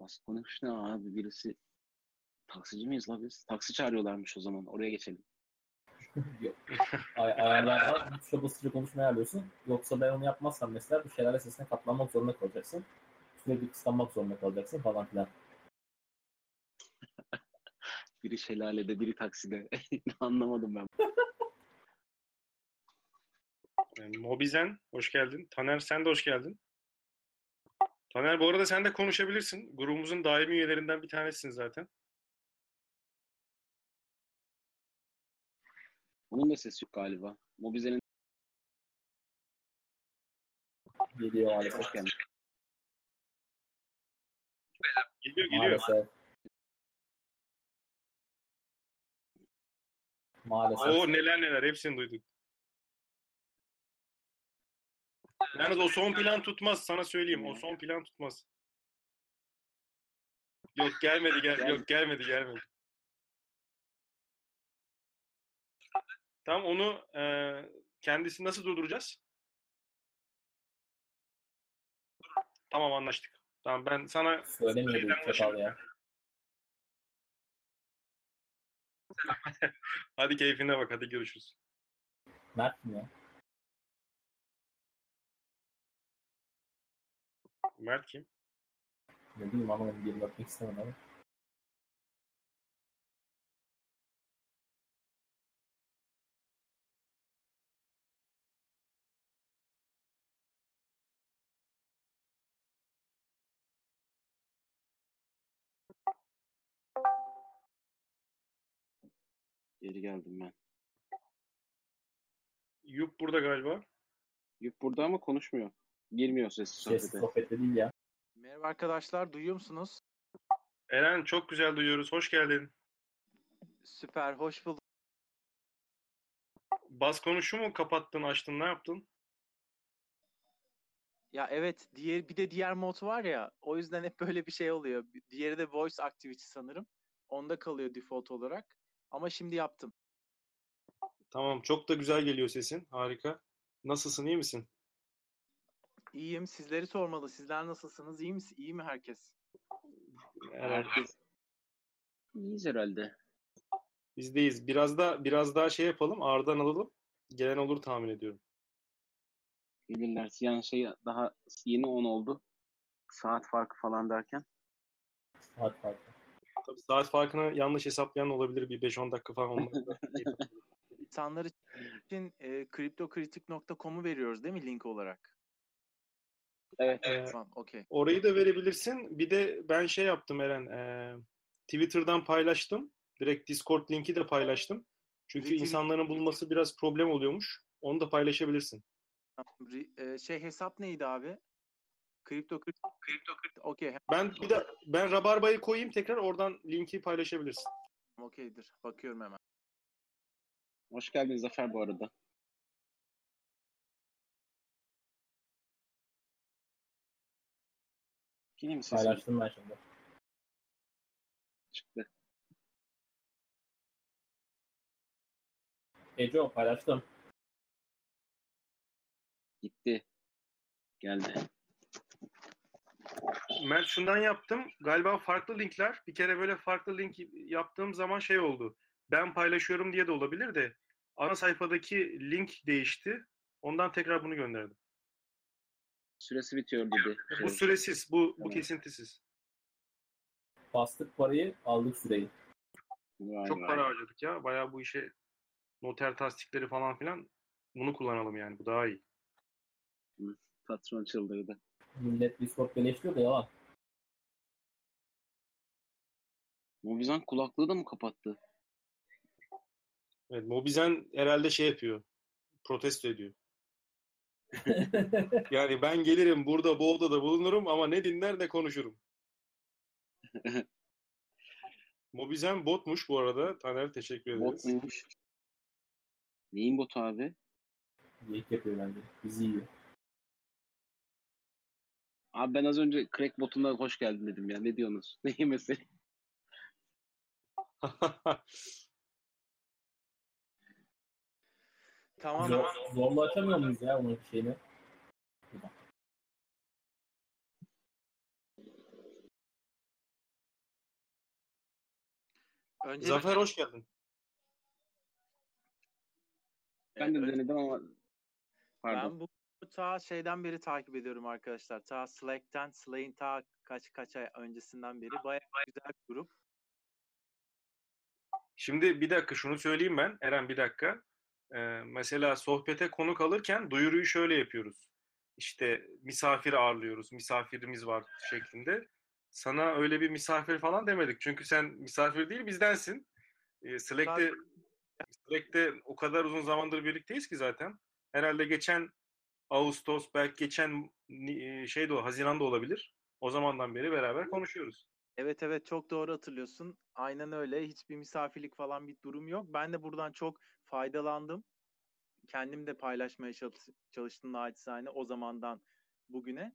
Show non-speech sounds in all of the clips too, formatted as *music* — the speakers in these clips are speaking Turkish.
Az konuş ne abi birisi taksici miyiz la biz? Taksi çağırıyorlarmış o zaman. Oraya geçelim. Yok. *laughs* Ay ayarlardan tuşa basınca konuşmayı ayarlıyorsun. Yoksa ben onu yapmazsam mesela bu şelale sesine katlanmak zorunda kalacaksın. Sürekli kıskanmak zorunda kalacaksın falan filan. *laughs* Biri şelalede, biri takside. *laughs* Anlamadım ben. Mobizen hoş geldin. Taner sen de hoş geldin. Taner bu arada sen de konuşabilirsin. Grubumuzun daimi üyelerinden bir tanesisin zaten. Onun da sesi yok galiba. Mobize'nin Geliyor maalesef. hoş geldin. Geliyor geliyor. Maalesef. Maalesef. Oo neler neler hepsini duyduk. Yalnız o son plan tutmaz sana söyleyeyim. O son plan tutmaz. Yok gelmedi gel yok gelmedi gelmedi. Tamam onu e, kendisi nasıl durduracağız? Tamam anlaştık. Tamam ben sana Söylemiyordu Şeyden çakal ya. *laughs* hadi keyfine bak hadi görüşürüz. Mert mi ya? Mert kim? Ne bileyim ama onu geri bakmak istemem ama. Geri geldim ben. Yup burada galiba. Yük burada ama konuşmuyor. Girmiyor sesi Sessiz sohbete. sohbette değil ya. Merhaba arkadaşlar, duyuyor musunuz? Eren çok güzel duyuyoruz. Hoş geldin. Süper, hoş bulduk. Bas konuşu mu kapattın, açtın, ne yaptın? Ya evet, diğer bir de diğer mod var ya, o yüzden hep böyle bir şey oluyor. Diğeri de voice activity sanırım. Onda kalıyor default olarak. Ama şimdi yaptım. Tamam, çok da güzel geliyor sesin. Harika. Nasılsın, iyi misin? İyiyim, sizleri sormalı. Sizler nasılsınız? İyi mi, iyi mi herkes? Evet, Herkes iyiyiz herhalde. bizdeyiz. Biraz da biraz daha şey yapalım, ağırdan alalım. Gelen olur tahmin ediyorum. Gelirler. Yani şey daha yeni 10 oldu. Saat farkı falan derken. Hadi hadi. Tabii saat farkını yanlış hesaplayan olabilir bir 5-10 dakika falan olmalı. *laughs* İnsanlar için e, cryptokritik.com'u veriyoruz değil mi link olarak? Evet. Ee, Tamam, okey. orayı da verebilirsin. Bir de ben şey yaptım Eren. e, Twitter'dan paylaştım. Direkt Discord linki de paylaştım. Çünkü Retweet- insanların bulması biraz problem oluyormuş. Onu da paylaşabilirsin. E, şey hesap neydi abi? Cryptokritik. Cryptokritik. Okey, Ben bir de ben Rabarba'yı koyayım tekrar oradan linki paylaşabilirsin. okeydir. Bakıyorum hemen. Hoş geldin Zafer bu arada. Yine mi sesim Paylaştım ben şimdi. çıktı? Eco paylaştım. Gitti. Geldi. Mert şundan yaptım. Galiba farklı linkler. Bir kere böyle farklı link yaptığım zaman şey oldu. Ben paylaşıyorum diye de olabilir de ana sayfadaki link değişti. Ondan tekrar bunu gönderdim. Süresi bitiyor dedi. Bu süresiz, bu bu Tamam. kesintisiz. Bastık parayı aldık süreyi. Vay Çok vay. para harcadık ya. Bayağı bu işe noter tasdikleri falan filan bunu kullanalım yani. Bu daha iyi. Patron çıldırdı. Millet Discord beleştiriyor da yalan. Mobizan kulaklığı da mı kapattı? Evet, Mobizen herhalde şey yapıyor. Protesto ediyor. *laughs* Yani ben gelirim burada bu odada bulunurum ama ne dinler ne konuşurum. *laughs* Mobizen botmuş bu arada. Taner teşekkür ederiz. Bot muymuş? Neyin botu abi? Geyik yapıyor bence. Bizi yiyor. Abi ben az önce crack botuna hoş geldin dedim ya. Ne diyorsunuz? *laughs* Ne yemesi? Tamam. Zor, zorla açamıyor muyuz ya onun şeyini? Öncelikle Zafer hoş geldin. Ben de denedim ama pardon. Ben bu ta şeyden beri takip ediyorum arkadaşlar. Ta Slack'ten, Slay'in ta kaç kaç ay öncesinden beri. Bayağı güzel bir grup. Şimdi bir dakika şunu söyleyeyim ben. Eren bir dakika. Ee, mesela sohbete konuk alırken duyuruyu şöyle yapıyoruz. İşte misafir ağırlıyoruz, misafirimiz var şeklinde. Sana öyle bir misafir falan demedik. Çünkü sen misafir değil bizdensin. Ee, Slack'te, Slack'te o kadar uzun zamandır birlikteyiz ki zaten. Herhalde geçen Ağustos, belki geçen şey de o, Haziran da olabilir. O zamandan beri beraber konuşuyoruz. Evet evet çok doğru hatırlıyorsun. Aynen öyle. Hiçbir misafirlik falan bir durum yok. Ben de buradan çok faydalandım. Kendim de paylaşmaya çalış- çalıştım naçizane o zamandan bugüne.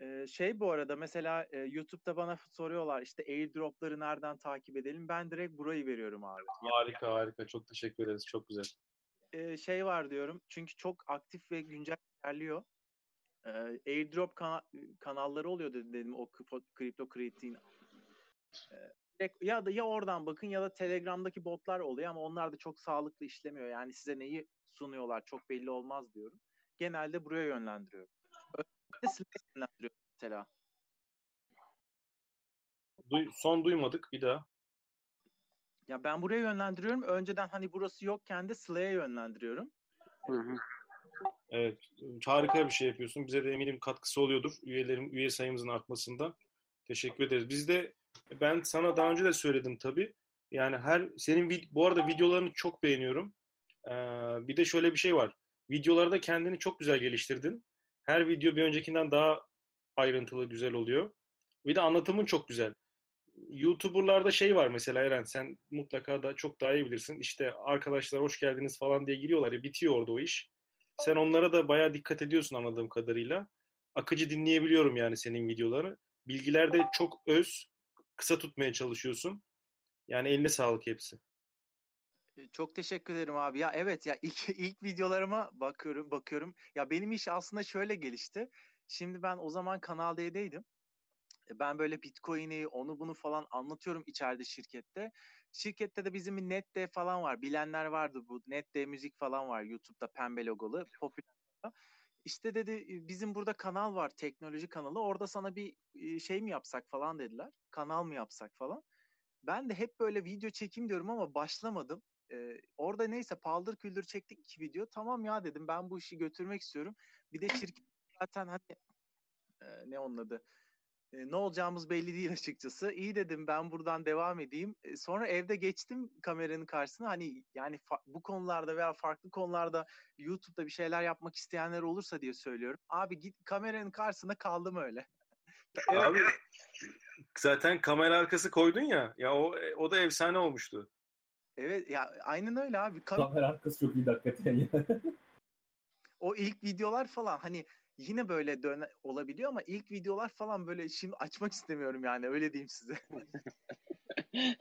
Ee, şey bu arada mesela e, YouTube'da bana soruyorlar işte airdropları nereden takip edelim? Ben direkt burayı veriyorum abi. Harika harika. Çok teşekkür ederiz. Çok güzel. e, şey var diyorum. Çünkü çok aktif ve güncel ilerliyor. E, airdrop kana- kanalları oluyor dedi- dedim o kripto kritiğin. E, direkt- ya da ya oradan bakın ya da Telegram'daki botlar oluyor ama onlar da çok sağlıklı işlemiyor. Yani size neyi sunuyorlar çok belli olmaz diyorum. Genelde buraya yönlendiriyorum. Özellikle yönlendiriyorum mesela. Duy- son duymadık bir daha. Ya ben buraya yönlendiriyorum. Önceden hani burası yokken de Slack'e yönlendiriyorum. Hı hı. Evet, harika bir şey yapıyorsun. Bize de eminim katkısı oluyordur üyelerin üye sayımızın artmasında. Teşekkür ederiz. Biz de ben sana daha önce de söyledim tabii. Yani her senin bu arada videolarını çok beğeniyorum. Bir de şöyle bir şey var. Videolarda kendini çok güzel geliştirdin. Her video bir öncekinden daha ayrıntılı, güzel oluyor. Bir de anlatımın çok güzel. YouTuber'larda şey var mesela Eren sen mutlaka da çok daha iyi bilirsin. İşte arkadaşlar hoş geldiniz falan diye giriyorlar ya bitiyor orada o iş. Sen onlara da bayağı dikkat ediyorsun anladığım kadarıyla. Akıcı dinleyebiliyorum yani senin videoları. Bilgiler de çok öz, kısa tutmaya çalışıyorsun. Yani eline sağlık hepsi. Çok teşekkür ederim abi. Ya evet ya ilk *laughs* ilk videolarıma bakıyorum bakıyorum. Ya benim iş aslında şöyle gelişti. Şimdi ben o zaman Kanal D'deydim. E, Ben böyle Bitcoin'i onu bunu falan anlatıyorum içeride şirkette. Şirkette de bizim NetD falan var. Bilenler vardı bu. NetD müzik falan var YouTube'da pembe logolu. Popüler. İşte dedi "E, bizim burada kanal var teknoloji kanalı. Orada sana bir şey mi yapsak falan dediler. Kanal mı yapsak falan. Ben de hep böyle video çekeyim diyorum ama başlamadım. Ee, orada neyse paldır küldür çektik iki video. Tamam ya dedim ben bu işi götürmek istiyorum. Bir de şirket zaten hani e, ne onun adı E, ne olacağımız belli değil açıkçası. İyi dedim ben buradan devam edeyim. E, sonra evde geçtim kameranın karşısına. Hani yani fa- bu konularda veya farklı konularda YouTube'da bir şeyler yapmak isteyenler olursa diye söylüyorum. Abi git kameranın karşısında kaldım öyle. Evet. *laughs* Abi zaten kamera arkası koydun ya. Ya o o da efsane olmuştu. Evet ya aynen öyle abi. Kam- Kamera arkası çok iyi hakikaten ya. o ilk videolar falan hani yine böyle döne olabiliyor ama ilk videolar falan böyle şimdi açmak istemiyorum yani öyle diyeyim size. *laughs*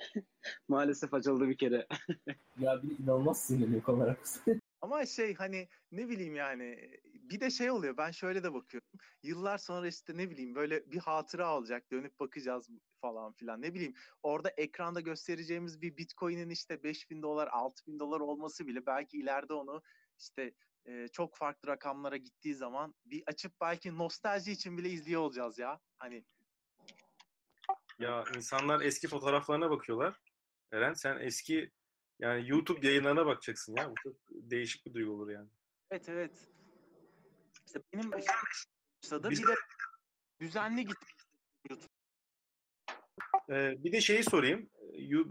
Maalesef açıldı bir kere. *laughs* ya bir inanılmaz sinirleniyor kamera. *laughs* Ama şey hani ne bileyim yani bir de şey oluyor ben şöyle de bakıyorum. Yıllar sonra işte ne bileyim böyle bir hatıra olacak dönüp bakacağız falan filan ne bileyim. Orada ekranda göstereceğimiz bir bitcoin'in işte 5000 dolar 6000 dolar olması bile belki ileride onu işte e, çok farklı rakamlara gittiği zaman bir açıp belki nostalji için bile izliyor olacağız ya. Hani Ya insanlar eski fotoğraflarına bakıyorlar. Eren sen eski yani YouTube yayınlarına bakacaksın ya. Bu çok değişik bir duygu olur yani. Evet evet. İşte benim başladı Biz- bir de düzenli git. Ee, bir de şeyi sorayım.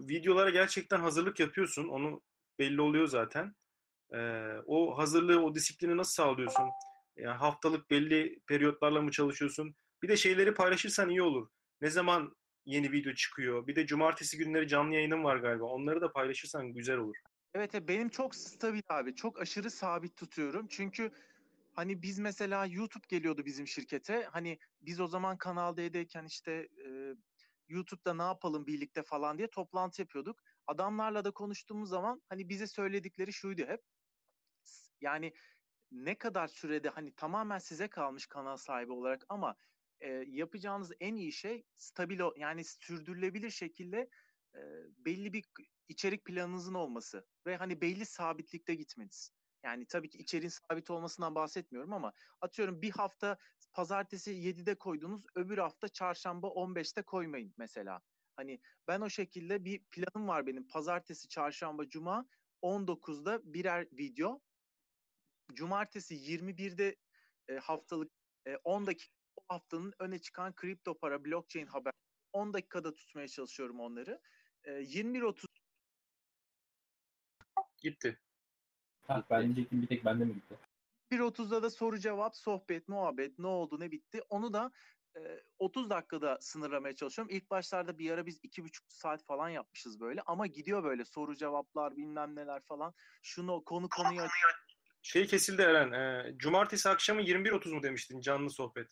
Videolara gerçekten hazırlık yapıyorsun. Onu belli oluyor zaten. Ee, o hazırlığı, o disiplini nasıl sağlıyorsun? Yani haftalık belli periyotlarla mı çalışıyorsun? Bir de şeyleri paylaşırsan iyi olur. Ne zaman yeni video çıkıyor? Bir de cumartesi günleri canlı yayınım var galiba. Onları da paylaşırsan güzel olur. Evet, benim çok stabil abi. Çok aşırı sabit tutuyorum. Çünkü hani biz mesela YouTube geliyordu bizim şirkete. Hani biz o zaman Kanal D'deyken işte e, YouTube'da ne yapalım birlikte falan diye toplantı yapıyorduk. Adamlarla da konuştuğumuz zaman hani bize söyledikleri şuydu hep. Yani ne kadar sürede hani tamamen size kalmış kanal sahibi olarak ama e, yapacağınız en iyi şey stabil yani sürdürülebilir şekilde e, belli bir içerik planınızın olması ve hani belli sabitlikte gitmeniz. Yani tabii ki içeriğin sabit olmasından bahsetmiyorum ama atıyorum bir hafta pazartesi 7'de koydunuz, öbür hafta çarşamba 15'te koymayın mesela. Hani ben o şekilde bir planım var benim. Pazartesi, çarşamba, cuma 19'da birer video. Cumartesi 21'de e, haftalık e, 10 dakika o haftanın öne çıkan kripto para, blockchain haber 10 dakikada tutmaya çalışıyorum onları. E, 21.30 Gitti. Ha, ben diyecektim bir tek bende mi gitti? 1.30'da da soru cevap, sohbet, muhabbet, ne oldu, ne bitti. Onu da e, 30 dakikada sınırlamaya çalışıyorum. İlk başlarda bir ara biz 2,5 saat falan yapmışız böyle. Ama gidiyor böyle soru cevaplar, bilmem neler falan. Şunu konu konuyu aç- Şey kesildi Eren. e, cumartesi akşamı 21.30 mu demiştin canlı sohbet?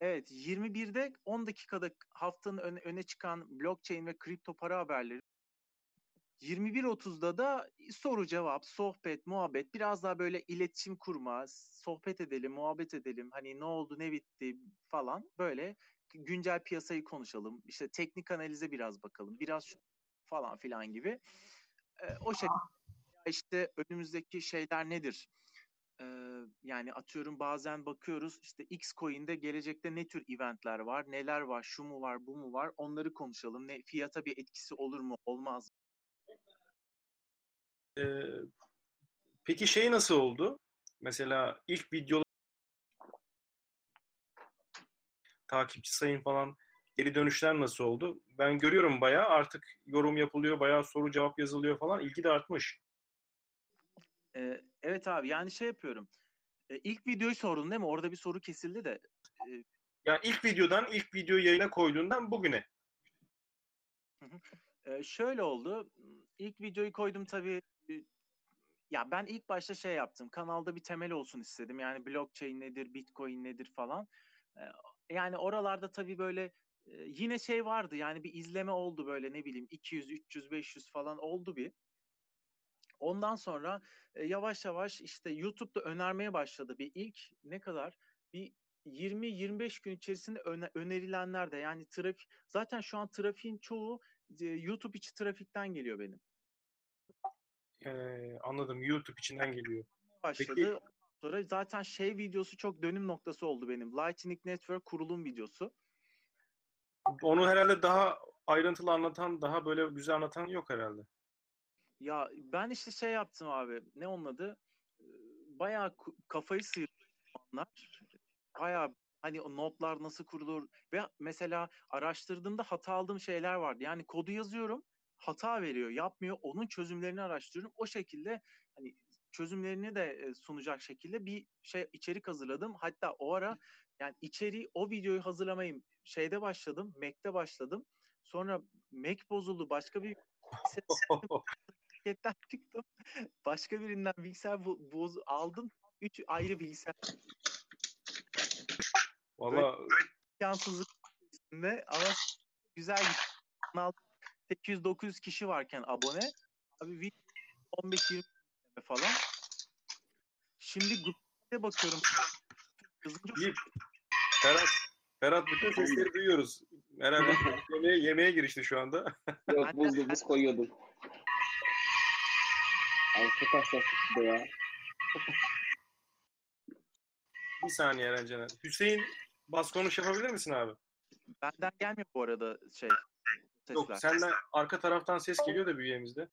Evet, 21'de 10 dakikada haftanın öne, öne çıkan blockchain ve kripto para haberleri. 21.30'da da soru cevap, sohbet, muhabbet, biraz daha böyle iletişim kurma, sohbet edelim, muhabbet edelim. Hani ne oldu, ne bitti falan böyle güncel piyasayı konuşalım. İşte teknik analize biraz bakalım. Biraz falan filan gibi. Ee, o şekilde işte önümüzdeki şeyler nedir? Ee, yani atıyorum bazen bakıyoruz işte X coin'de gelecekte ne tür eventler var, neler var, şu mu var, bu mu var onları konuşalım. Ne fiyata bir etkisi olur mu, olmaz mı? E, peki şey nasıl oldu? Mesela ilk video takipçi sayın falan geri dönüşler nasıl oldu? Ben görüyorum bayağı artık yorum yapılıyor, bayağı soru cevap yazılıyor falan. İlgi de artmış. Ee, evet abi yani şey yapıyorum. Ee, ilk videoyu sordun değil mi? Orada bir soru kesildi de. Yani ilk videodan, ilk video yayına koyduğundan bugüne. Ee, şöyle oldu. İlk videoyu koydum tabii. e, Ya ben ilk başta şey yaptım. Kanalda bir temel olsun istedim. Yani blockchain nedir, bitcoin nedir falan. Ee, Yani oralarda tabii böyle e, yine şey vardı. Yani bir izleme oldu böyle ne bileyim 200, 300, 500 falan oldu bir. Ondan sonra e, yavaş yavaş işte YouTube'da önermeye başladı bir ilk ne kadar bir 20-25 gün içerisinde öne- önerilenler de yani trafik zaten şu an trafiğin çoğu e, YouTube içi trafikten geliyor benim. Ee, anladım. YouTube içinden geliyor. Başladı. Peki- Sonra zaten şey videosu çok dönüm noktası oldu benim. Lightning Network kurulum videosu. Onu herhalde daha ayrıntılı anlatan, daha böyle güzel anlatan yok herhalde. Ya ben işte şey yaptım abi. Ne onun adı? Ee, Bayağı kafayı sıyırdım onlar. Bayağı hani o notlar nasıl kurulur ve mesela araştırdığımda hata aldığım şeyler vardı. Yani kodu yazıyorum, hata veriyor, yapmıyor. Onun çözümlerini araştırıyorum. O şekilde hani çözümlerini de e, sunacak şekilde bir şey içerik hazırladım. Hatta o ara yani içeriği o videoyu hazırlamayı şeyde başladım, Mac'te başladım. Sonra Mac bozuldu. Başka bir *laughs* şirketten *laughs* çıktım. Başka birinden bilgisayar bo- boz aldım. Üç ayrı bilgisayar Valla imkansızlık içerisinde ama güzel gitti. Kanal 800-900 kişi varken abone. Abi video 15-20 izleme falan. Şimdi grupta bakıyorum. Yazınca. Ferhat, Ferhat bütün sesleri duyuyoruz. Herhalde *laughs* yemeğe, yemeğe girişti şu anda. Yok buzlu buz koyuyordum. Ay çok hassaslık ya. Bir saniye Eren Caner. Hüseyin bas konuş yapabilir misin abi? benden gelmiyor bu arada şey Yok sesler. senden arka taraftan ses geliyor da bünyemizde.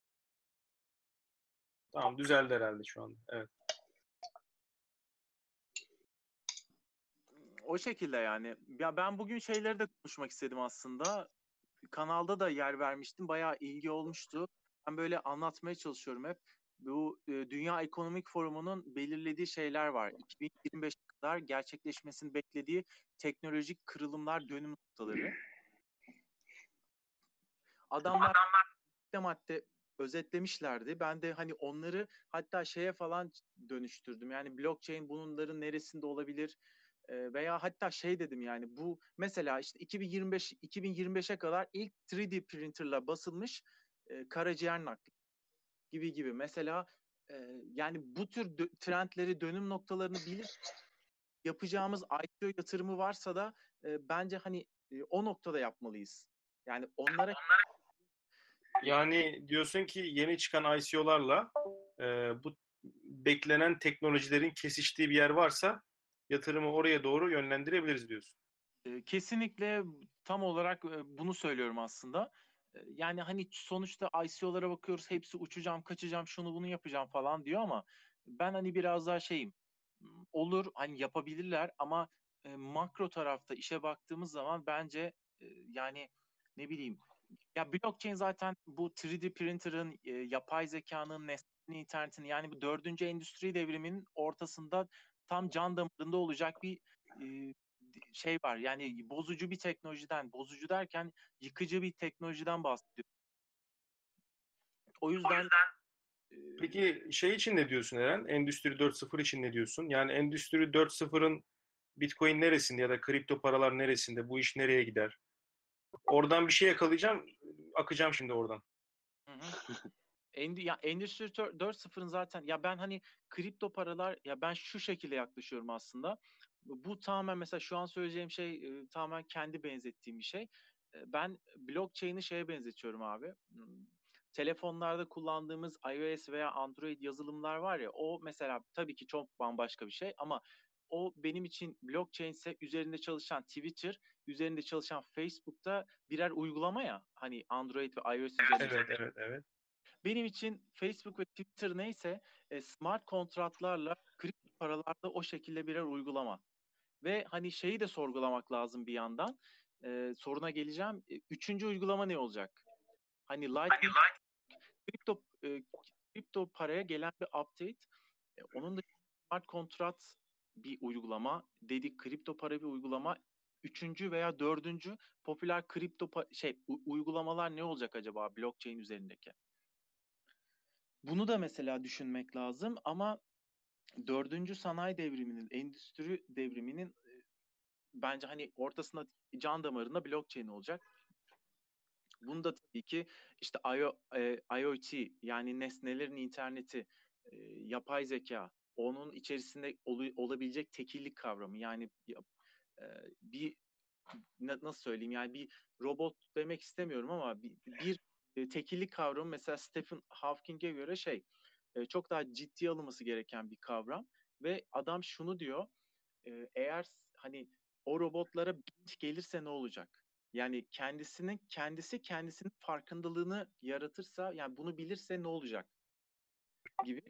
Tamam düzeldi herhalde şu anda. Evet. O şekilde yani. Ya ben bugün şeyleri de konuşmak istedim aslında. Kanalda da yer vermiştim. Bayağı ilgi olmuştu. Ben böyle anlatmaya çalışıyorum hep. Bu e, Dünya Ekonomik Forumu'nun belirlediği şeyler var. 2025'e kadar gerçekleşmesini beklediği teknolojik kırılımlar dönüm noktaları. Adamlar madde madde özetlemişlerdi. Ben de hani onları hatta şeye falan dönüştürdüm. Yani blockchain bunların neresinde olabilir? Veya hatta şey dedim yani bu mesela işte 2025 2025'e kadar ilk 3D printerla basılmış e, karaciğer nakli gibi gibi. Mesela e, yani bu tür dö- trendleri, dönüm noktalarını bilir yapacağımız IPO yatırımı varsa da e, bence hani e, o noktada yapmalıyız. Yani onlara Yani diyorsun ki yeni çıkan ICO'larla e, bu beklenen teknolojilerin kesiştiği bir yer varsa yatırımı oraya doğru yönlendirebiliriz diyorsun. E, kesinlikle tam olarak e, bunu söylüyorum aslında. Yani hani sonuçta ICO'lara bakıyoruz hepsi uçacağım, kaçacağım, şunu bunu yapacağım falan diyor ama ben hani biraz daha şeyim. Olur hani yapabilirler ama e, makro tarafta işe baktığımız zaman bence e, yani ne bileyim ya blockchain zaten bu 3D printer'ın, e, yapay zekanın, nesnenin internetin yani bu dördüncü endüstri devriminin ortasında tam can damarında olacak bir e, şey var. Yani bozucu bir teknolojiden, bozucu derken yıkıcı bir teknolojiden bahsediyorum. O yüzden Peki şey için ne diyorsun Eren? Endüstri 4.0 için ne diyorsun? Yani Endüstri 4.0'ın Bitcoin neresinde ya da kripto paralar neresinde? Bu iş nereye gider? Oradan bir şey yakalayacağım. Akacağım şimdi oradan. Hı hı. Endi, ya Endüstri 4.0'ın zaten ya ben hani kripto paralar ya ben şu şekilde yaklaşıyorum aslında. Bu tamamen mesela şu an söyleyeceğim şey e, tamamen kendi benzettiğim bir şey. E, ben blockchain'i şeye benzetiyorum abi. Hmm, telefonlarda kullandığımız iOS veya Android yazılımlar var ya o mesela tabii ki çok bambaşka bir şey ama o benim için blockchain ise üzerinde çalışan Twitter, üzerinde çalışan Facebook'ta birer uygulama ya hani Android ve iOS üzerinde. Evet, evet, evet. Benim için Facebook ve Twitter neyse e, smart kontratlarla kripto paralarda o şekilde birer uygulama. Ve hani şeyi de sorgulamak lazım bir yandan. E, soruna geleceğim. E, üçüncü uygulama ne olacak? Hani Lightning kripto e, kripto paraya gelen bir update. E, onun da smart kontrat bir uygulama, dedik kripto para bir uygulama. Üçüncü veya dördüncü popüler kripto şey uygulamalar ne olacak acaba blockchain üzerindeki? Bunu da mesela düşünmek lazım ama dördüncü sanayi devriminin, endüstri devriminin bence hani ortasında can damarında blockchain olacak. Bunu da tabii ki işte IO, e, IoT yani nesnelerin interneti, e, yapay zeka, onun içerisinde ol, olabilecek tekillik kavramı. Yani e, bir nasıl söyleyeyim? Yani bir robot demek istemiyorum ama bir, bir e, tekillik kavramı. Mesela Stephen Hawking'e göre şey e, çok daha ciddi alınması gereken bir kavram ve adam şunu diyor e, eğer hani o robotlara bilinç gelirse ne olacak? Yani kendisinin kendisi kendisinin farkındalığını yaratırsa yani bunu bilirse ne olacak? gibi.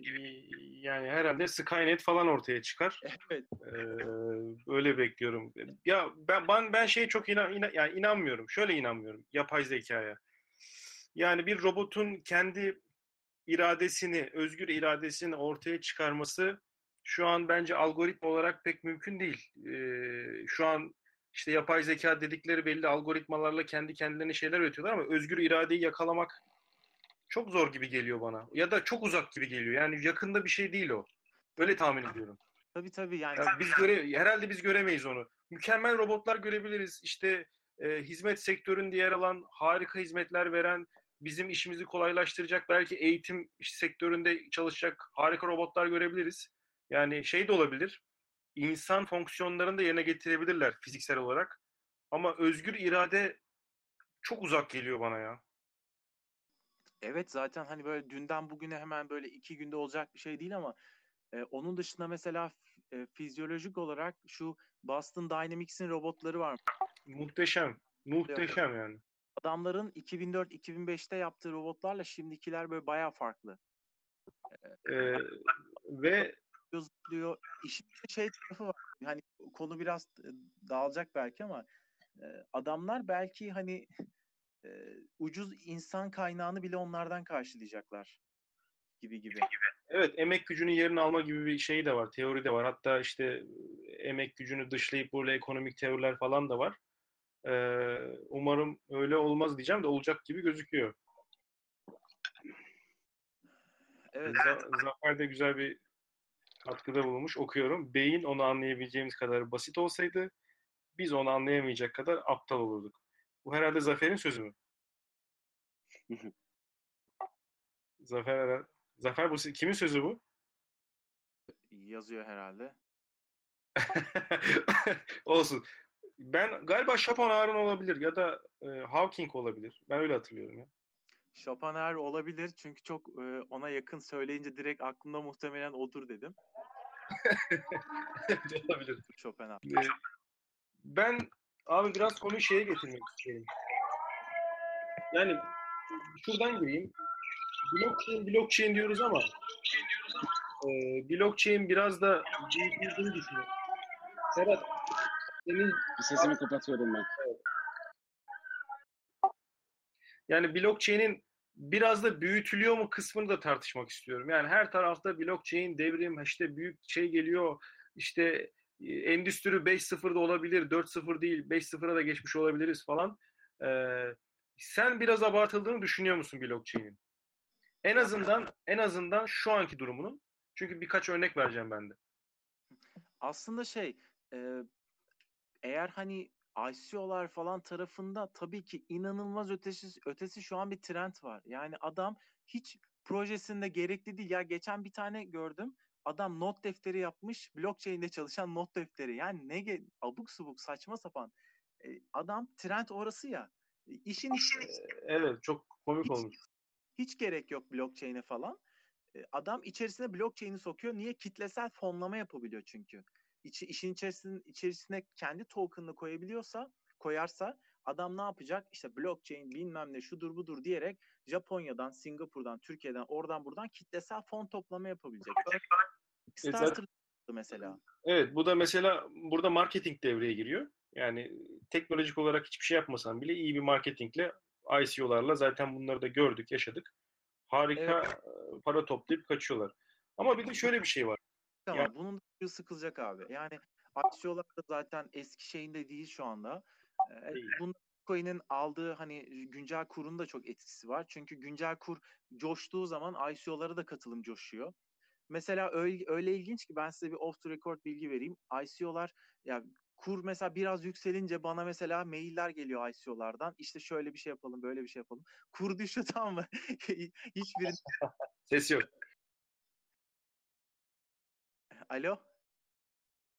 Yani herhalde Skynet falan ortaya çıkar. *laughs* Evet. Ee, öyle bekliyorum. Ya ben ben ben şeye çok inan, inan yani inanmıyorum. Şöyle inanmıyorum yapay zekaya. Yani bir robotun kendi iradesini, özgür iradesini ortaya çıkarması şu an bence algoritma olarak pek mümkün değil. Ee, şu an işte yapay zeka dedikleri belli algoritmalarla kendi kendilerine şeyler üretiyorlar ama özgür iradeyi yakalamak çok zor gibi geliyor bana. Ya da çok uzak gibi geliyor. Yani yakında bir şey değil o. Öyle tahmin ediyorum. Tabii tabii yani. yani biz göre herhalde biz göremeyiz onu. Mükemmel robotlar görebiliriz. İşte e, hizmet sektöründe yer alan, harika hizmetler veren, bizim işimizi kolaylaştıracak, belki eğitim sektöründe çalışacak harika robotlar görebiliriz. Yani şey de olabilir. İnsan fonksiyonlarını da yerine getirebilirler fiziksel olarak. Ama özgür irade çok uzak geliyor bana ya. Evet zaten hani böyle dünden bugüne hemen böyle iki günde olacak bir şey değil ama e, onun dışında mesela e, fizyolojik olarak şu Boston Dynamics'in robotları var. Muhteşem. Muhteşem yani. Adamların 2004-2005'te yaptığı robotlarla şimdikiler böyle bayağı farklı. Ee, ve diyor işin şey tarafı var. Hani konu biraz dağılacak belki ama adamlar belki hani ucuz insan kaynağını bile onlardan karşılayacaklar gibi gibi. Evet emek gücünün yerini alma gibi bir şey de var. Teori de var. Hatta işte emek gücünü dışlayıp böyle ekonomik teoriler falan da var. Ee, umarım öyle olmaz diyeceğim de olacak gibi gözüküyor. Evet. Z- Zafer de güzel bir katkıda bulunmuş. Okuyorum. Beyin onu anlayabileceğimiz kadar basit olsaydı biz onu anlayamayacak kadar aptal olurduk. Bu herhalde Zafer'in sözü mü? *laughs* Zafer Zafer bu kimin sözü bu? Yazıyor herhalde. *laughs* Olsun. Ben galiba Schopenhauer'ın olabilir ya da e, Hawking olabilir. Ben öyle hatırlıyorum ya. Schopenhauer olabilir çünkü çok e, ona yakın söyleyince direkt aklımda muhtemelen odur dedim. *laughs* Olabilir. Schopenhauer. Ee, Ben abi biraz konuyu şeye getirmek istiyorum. Yani şuradan gireyim. Blockchain, blockchain diyoruz ama e, blockchain biraz da büyütüldüğünü düşünüyorum. Serhat, senin Sesimi kapatıyorum ben. yani blockchain'in biraz da büyütülüyor mu kısmını da tartışmak istiyorum. Yani her tarafta blockchain devrim işte büyük şey geliyor. İşte e, endüstri 5.0'da olabilir, 4.0 değil, 5.0'a da geçmiş olabiliriz falan. Ee, sen biraz abartıldığını düşünüyor musun blockchain'in? En azından en azından şu anki durumunun. Çünkü birkaç örnek vereceğim ben de. Aslında şey e, eğer hani ICO'lar falan tarafında tabii ki inanılmaz ötesi, ötesi şu an bir trend var. Yani adam hiç projesinde gerekli değil. Ya geçen bir tane gördüm. Adam not defteri yapmış. Blockchain'de çalışan not defteri. Yani ne ge- abuk subuk saçma sapan. E, adam trend orası ya. E, İşin işin Evet, çok komik Hiç- olmuş. hiç gerek yok blockchain'e falan. E, Adam içerisine blockchain'i sokuyor. Niye? Kitlesel fonlama yapabiliyor çünkü. İçi, işin içerisine, içerisine kendi token'ını koyabiliyorsa, koyarsa adam ne yapacak? İşte blockchain bilmem ne şudur budur diyerek Japonya'dan, Singapur'dan, Türkiye'den, oradan buradan kitlesel fon toplama yapabilecek. Kickstarter mesela. Evet, bu da mesela burada marketing devreye giriyor. Yani teknolojik olarak hiçbir şey yapmasan bile iyi bir marketingle ICO'larla zaten bunları da gördük, yaşadık. Harika e, para toplayıp kaçıyorlar. Ama bir de şöyle bir şey var. Ama Ya- bunun da sıkılacak abi. Yani ICO'lar da zaten eski şeyinde değil şu anda. Ee. Bunda Bitcoin'in aldığı hani güncel kurun da çok etkisi var. Çünkü güncel kur coştuğu zaman ICO'lara da katılım coşuyor. Mesela öyle, öyle ilginç ki ben size bir off the record bilgi vereyim. ICO'lar ya kur mesela biraz yükselince bana mesela mailler geliyor ICO'lardan. İşte şöyle bir şey yapalım, böyle bir şey yapalım. Kur düşüyor *laughs* tamam mı? Hiçbiri Ses yok. Alo?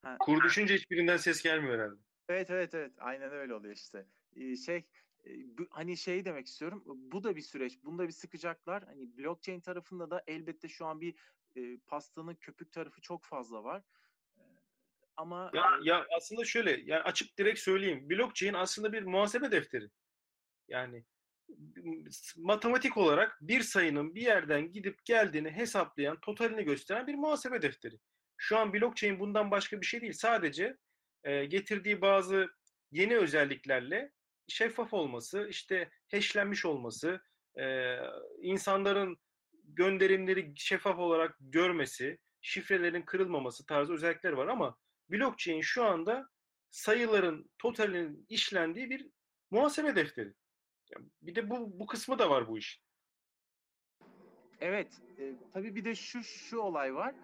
Ha, Kur düşünce hiçbirinden ses gelmiyor herhalde. Evet evet evet aynen öyle oluyor işte. Ee, şey e, bu, hani şey demek istiyorum. Bu da bir süreç. Bunda bir sıkacaklar. Hani blockchain tarafında da elbette şu an bir e, pastanın köpük tarafı çok fazla var. Ee, ama Ya, ya aslında şöyle, yani açık direkt söyleyeyim. Blockchain aslında bir muhasebe defteri. Yani matematik olarak bir sayının bir yerden gidip geldiğini hesaplayan, totalini gösteren bir muhasebe defteri. Şu an blockchain bundan başka bir şey değil. Sadece e, getirdiği bazı yeni özelliklerle şeffaf olması, işte hashlenmiş olması, e, insanların gönderimleri şeffaf olarak görmesi, şifrelerin kırılmaması tarzı özellikler var ama blockchain şu anda sayıların totalinin işlendiği bir muhasebe defteri. Bir de bu bu kısmı da var bu iş. evet e, tabii bir de şu şu olay var.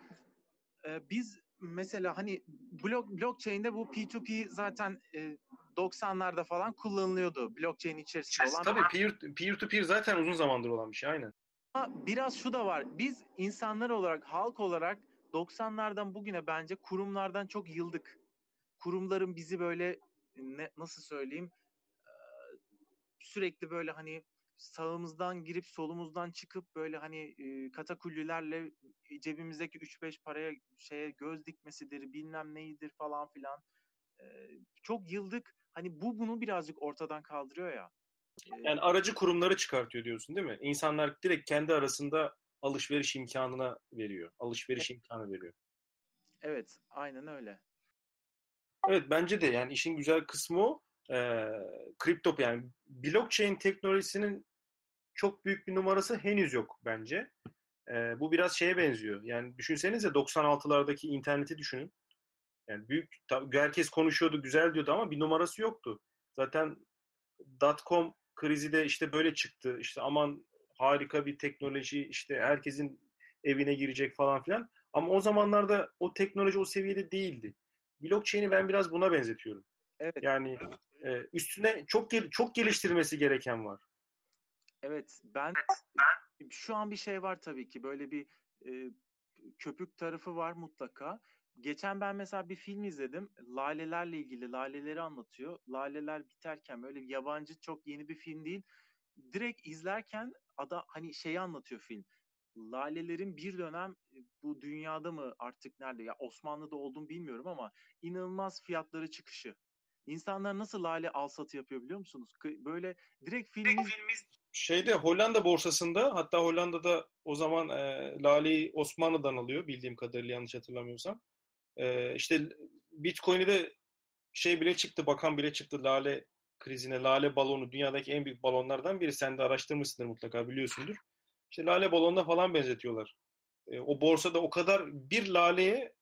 E, biz mesela hani blok blockchain'de bu P2P zaten e, 90'larda falan kullanılıyordu. Blockchain içerisinde olan Tabii peer, peer to peer zaten uzun zamandır olan bir şey aynen. Ama biraz şu da var. Biz insanlar olarak, halk olarak 90'lardan bugüne bence kurumlardan çok yıldık. Kurumların bizi böyle ne, nasıl söyleyeyim eee, sürekli böyle hani sağımızdan girip solumuzdan çıkıp böyle hani e, katakullilerle cebimizdeki 3-5 paraya şeye göz dikmesidir bilmem neyidir falan filan. Eee, çok yıldık. Hani bu bunu birazcık ortadan kaldırıyor ya. Eee, Yani aracı kurumları çıkartıyor diyorsun değil mi? İnsanlar direkt kendi arasında alışveriş imkanına veriyor. Alışveriş imkanı veriyor. evet, aynen öyle. Evet bence de yani işin güzel kısmı o. Ee, kripto yani blockchain teknolojisinin çok büyük bir numarası henüz yok bence. Ee, bu biraz şeye benziyor. Yani düşünsenize 96'lardaki interneti düşünün. Yani büyük tabii herkes konuşuyordu, güzel diyordu ama bir numarası yoktu. Zaten dotcom krizi de işte böyle çıktı. İşte aman harika bir teknoloji, işte herkesin evine girecek falan filan. Ama o zamanlarda o teknoloji o seviyede değildi. Blockchain'i ben biraz buna benzetiyorum. Evet. Yani e, üstüne çok çok geliştirilmesi gereken var. Evet ben şu an bir şey var tabii ki böyle bir e, köpük tarafı var mutlaka. Geçen ben mesela bir film izledim. Lalelerle ilgili laleleri anlatıyor. Laleler biterken böyle yabancı çok yeni bir film değil. direkt izlerken ada hani şeyi anlatıyor film. Lalelerin bir dönem e, bu dünyada mı artık nerede ya Osmanlı'da olduğunu bilmiyorum ama inanılmaz fiyatları çıkışı. İnsanlar nasıl lale al satı yapıyor biliyor musunuz? Böyle direkt filmimiz şeyde Hollanda borsasında hatta Hollanda'da o zaman e, laleyi Osmanlı'dan alıyor bildiğim kadarıyla yanlış hatırlamıyorsam. E, işte Bitcoin'i de şey bile çıktı, bakan bile çıktı lale krizine. Lale balonu dünyadaki en büyük balonlardan biri. Sen de araştırmışsındır mutlaka biliyorsundur. İşte lale balonuna falan benzetiyorlar. E, o borsada o kadar bir laleye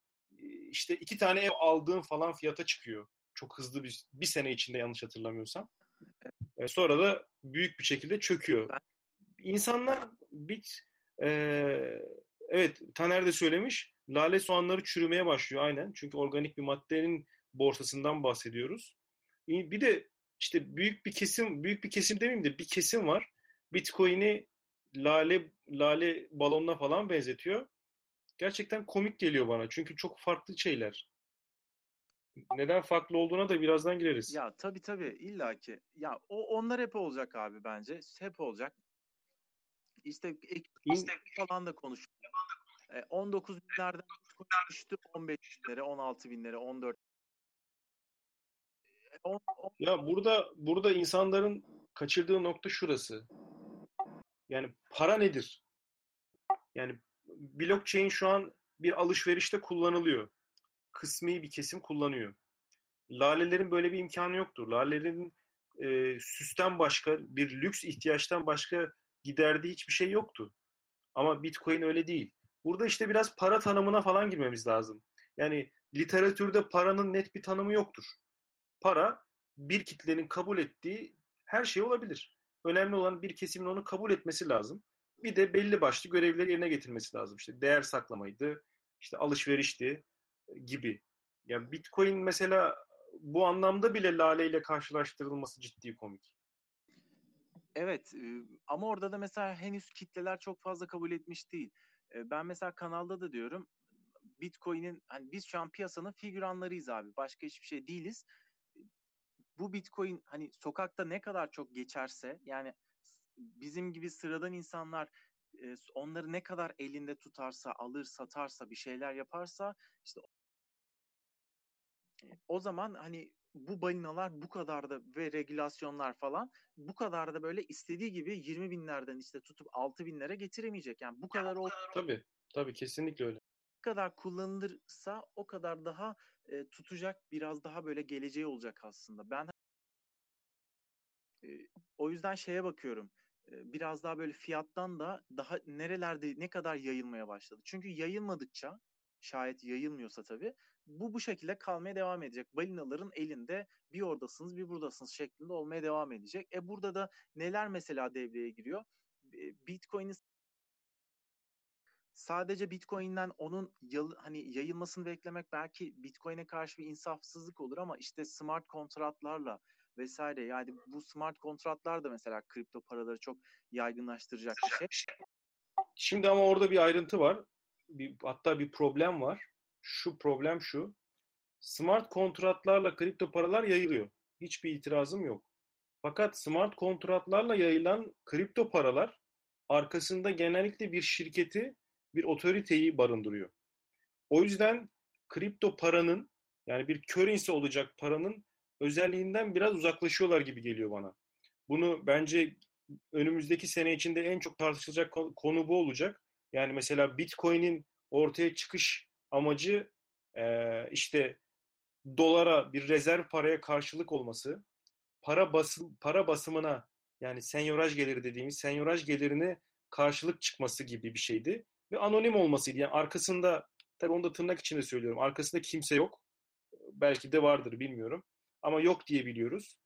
işte iki tane ev aldığın falan fiyata çıkıyor. Çok hızlı bir, bir sene içinde yanlış hatırlamıyorsam. E, sonra da büyük bir şekilde çöküyor. İnsanlar bit e, evet Taner de söylemiş lale soğanları çürümeye başlıyor aynen. Çünkü organik bir maddenin borsasından bahsediyoruz. Bir de işte büyük bir kesim, büyük bir kesim demeyeyim de bir kesim var. Bitcoin'i lale lale balonuna falan benzetiyor. Gerçekten komik geliyor bana. Çünkü çok farklı şeyler. Neden farklı olduğuna da birazdan gireriz. Ya tabii tabii illaki. Ya o onlar hep olacak abi bence. Hep olacak. İşte işte falan da konuşuyor. 19 binlerden düştü 15 binlere, 16 binlere, 14 ya burada burada insanların kaçırdığı nokta şurası. Yani para nedir? Yani blockchain şu an bir alışverişte kullanılıyor. Kısmi bir kesim kullanıyor. Lalelerin böyle bir imkanı yoktur. Lalelerin e, süsten başka, bir lüks ihtiyaçtan başka giderdiği hiçbir şey yoktu. Ama Bitcoin öyle değil. Burada işte biraz para tanımına falan girmemiz lazım. Yani literatürde paranın net bir tanımı yoktur. Para bir kitlenin kabul ettiği her şey olabilir. Önemli olan bir kesimin onu kabul etmesi lazım. Bir de belli başlı görevleri yerine getirmesi lazım. İşte değer saklamaydı, işte alışverişti gibi. Yani Bitcoin mesela bu anlamda bile Lale ile karşılaştırılması ciddi komik. Evet ama orada da mesela henüz kitleler çok fazla kabul etmiş değil. Ben mesela kanalda da diyorum Bitcoin'in hani biz şu an piyasanın figüranlarıyız abi. Başka hiçbir şey değiliz bu Bitcoin hani sokakta ne kadar çok geçerse yani bizim gibi sıradan insanlar onları ne kadar elinde tutarsa, alır, satarsa, bir şeyler yaparsa işte o zaman hani bu balinalar bu kadar da ve regülasyonlar falan bu kadar da böyle istediği gibi 20 binlerden işte tutup 6 binlere getiremeyecek. Yani bu kadar o *laughs* tabii tabii kesinlikle öyle. Ne kadar kullanılırsa o kadar daha e, tutacak biraz daha böyle geleceği olacak aslında. Ben e, o yüzden şeye bakıyorum. E, biraz daha böyle fiyattan da daha nerelerde ne kadar yayılmaya başladı. Çünkü yayılmadıkça şayet yayılmıyorsa tabii bu bu şekilde kalmaya devam edecek. Balinaların elinde bir oradasınız bir buradasınız şeklinde olmaya devam edecek. E burada da neler mesela devreye giriyor? Bitcoin'in sadece Bitcoin'den onun yıl, hani yayılmasını beklemek belki Bitcoin'e karşı bir insafsızlık olur ama işte smart kontratlarla vesaire yani bu smart kontratlar da mesela kripto paraları çok yaygınlaştıracak bir şey. Şimdi ama orada bir ayrıntı var. Bir, hatta bir problem var. Şu problem şu. Smart kontratlarla kripto paralar yayılıyor. Hiçbir itirazım yok. Fakat smart kontratlarla yayılan kripto paralar arkasında genellikle bir şirketi bir otoriteyi barındırıyor. O yüzden kripto paranın yani bir currency olacak paranın özelliğinden biraz uzaklaşıyorlar gibi geliyor bana. Bunu bence önümüzdeki sene içinde en çok tartışılacak konu bu olacak. Yani mesela Bitcoin'in ortaya çıkış amacı işte dolara bir rezerv paraya karşılık olması, para basım para basımına yani senyoraj geliri dediğimiz senyoraj gelirine karşılık çıkması gibi bir şeydi ve anonim olmasıydı. Yani arkasında tabii onu da tırnak içinde söylüyorum. Arkasında kimse yok. Belki de vardır bilmiyorum. Ama yok diye biliyoruz.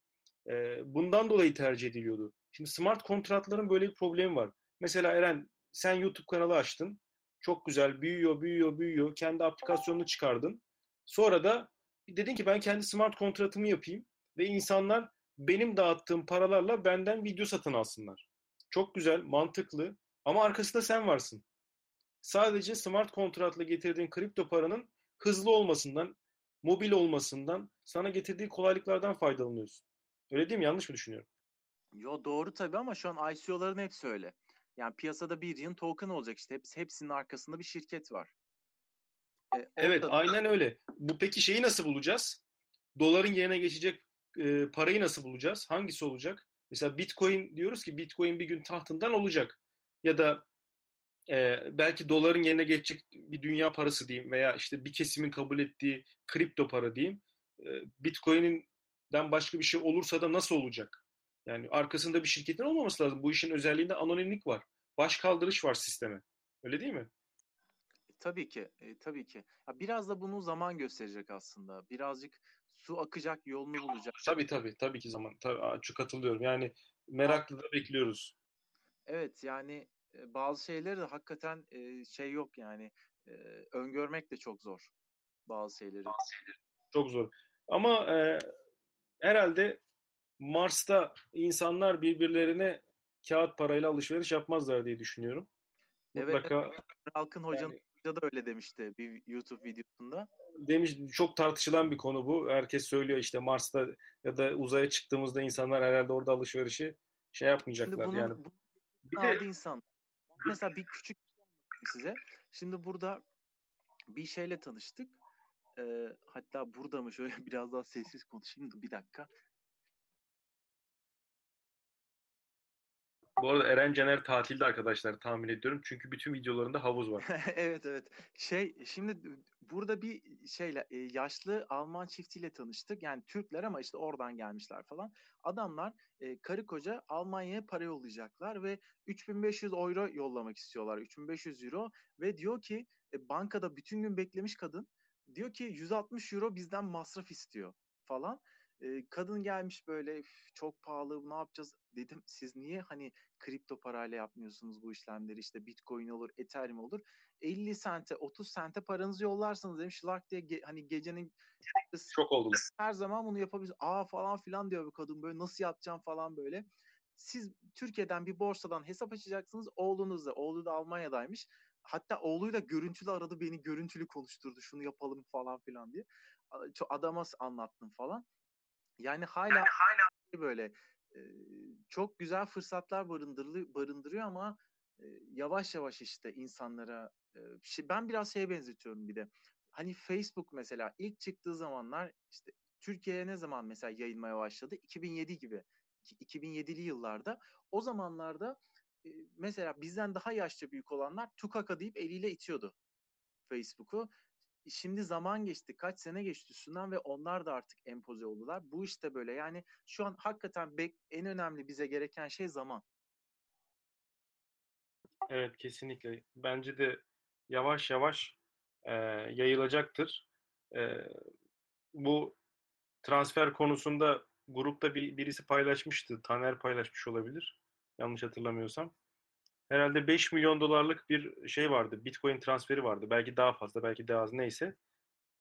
bundan dolayı tercih ediliyordu. Şimdi smart kontratların böyle bir problemi var. Mesela Eren sen YouTube kanalı açtın. Çok güzel büyüyor, büyüyor, büyüyor. Kendi aplikasyonunu çıkardın. Sonra da dedin ki ben kendi smart kontratımı yapayım ve insanlar benim dağıttığım paralarla benden video satın alsınlar. Çok güzel, mantıklı ama arkasında sen varsın sadece smart kontratla getirdiğin kripto paranın hızlı olmasından, mobil olmasından, sana getirdiği kolaylıklardan faydalanıyorsun. Öyle değil mi? Yanlış mı düşünüyorum? Yo doğru tabii ama şu an ICO'ların hepsi öyle. Yani piyasada bir yıl token olacak işte. Hepsi, hepsinin arkasında bir şirket var. E, evet orada... aynen öyle. Bu peki şeyi nasıl bulacağız? Doların yerine geçecek e, parayı nasıl bulacağız? Hangisi olacak? Mesela Bitcoin diyoruz ki Bitcoin bir gün tahtından olacak. Ya da e, belki doların yerine geçecek bir dünya parası diyeyim veya işte bir kesimin kabul ettiği kripto para diyeyim. E, Bitcoin'den başka bir şey olursa da nasıl olacak? Yani arkasında bir şirketin olmaması lazım. Bu işin özelliğinde anonimlik var. Baş kaldırış var sisteme. Öyle değil mi? Tabii ki, e, tabii ki. Ya biraz da bunu zaman gösterecek aslında. Birazcık su akacak yolunu bulacak. Tabii tabii, tabii ki zaman. Tabii, çok katılıyorum. Yani meraklı da bekliyoruz. Evet, yani bazı şeyleri de hakikaten e, şey yok yani. E, öngörmek de çok zor bazı şeyleri. Bazı şeyleri. Çok zor. Ama e, herhalde Mars'ta insanlar birbirlerine kağıt parayla alışveriş yapmazlar diye düşünüyorum. Mutlaka evet, Halkın hocanın yani, hoca da öyle demişti bir YouTube videosunda. Demiş çok tartışılan bir konu bu. Herkes söylüyor işte Mars'ta ya da uzaya çıktığımızda insanlar herhalde orada alışverişi şey yapmayacaklar bunu, yani. Bunu bir de insan. Mesela bir küçük size. Şimdi burada bir şeyle tanıştık. Ee, hatta burada mı şöyle *laughs* biraz daha sessiz konuşayım da bir dakika. Bu arada Eren Caner tatilde arkadaşlar tahmin ediyorum. Çünkü bütün videolarında havuz var. *laughs* evet evet. Şey şimdi burada bir şeyle yaşlı Alman çiftiyle tanıştık. Yani Türkler ama işte oradan gelmişler falan. Adamlar e, karı koca Almanya'ya para yollayacaklar ve 3500 euro yollamak istiyorlar. 3500 euro ve diyor ki e, bankada bütün gün beklemiş kadın. Diyor ki 160 euro bizden masraf istiyor falan. E, kadın gelmiş böyle çok pahalı ne yapacağız dedim *laughs* siz niye hani kripto parayla yapmıyorsunuz bu işlemleri işte bitcoin olur ethereum olur 50 sente 30 sente paranızı yollarsınız demiş şlak diye ge- hani gecenin *laughs* çok oldu. *laughs* Her zaman bunu yapabiliriz. Aa falan filan diyor bu kadın böyle nasıl yapacağım falan böyle. Siz Türkiye'den bir borsadan hesap açacaksınız. Oğlunuz da, oğlu da Almanya'daymış. Hatta oğluyla görüntülü aradı beni görüntülü konuşturdu. Şunu yapalım falan filan diye. Adama anlattım falan. Yani hala, yani hala böyle e, çok güzel fırsatlar barındırıyor ama e, yavaş yavaş işte insanlara e, şey, ben biraz şeye benzetiyorum bir de. Hani Facebook mesela ilk çıktığı zamanlar işte Türkiye'ye ne zaman mesela yayılmaya başladı? 2007 gibi. 2007'li yıllarda. O zamanlarda e, mesela bizden daha yaşça büyük olanlar tukaka deyip eliyle itiyordu Facebook'u şimdi zaman geçti. Kaç sene geçti üstünden ve onlar da artık empoze oldular. Bu işte böyle. Yani şu an hakikaten en önemli bize gereken şey zaman. Evet kesinlikle. Bence de yavaş yavaş e, yayılacaktır. E, bu transfer konusunda grupta bir, birisi paylaşmıştı. Taner paylaşmış olabilir. Yanlış hatırlamıyorsam herhalde 5 milyon dolarlık bir şey vardı. Bitcoin transferi vardı. Belki daha fazla, belki daha az neyse.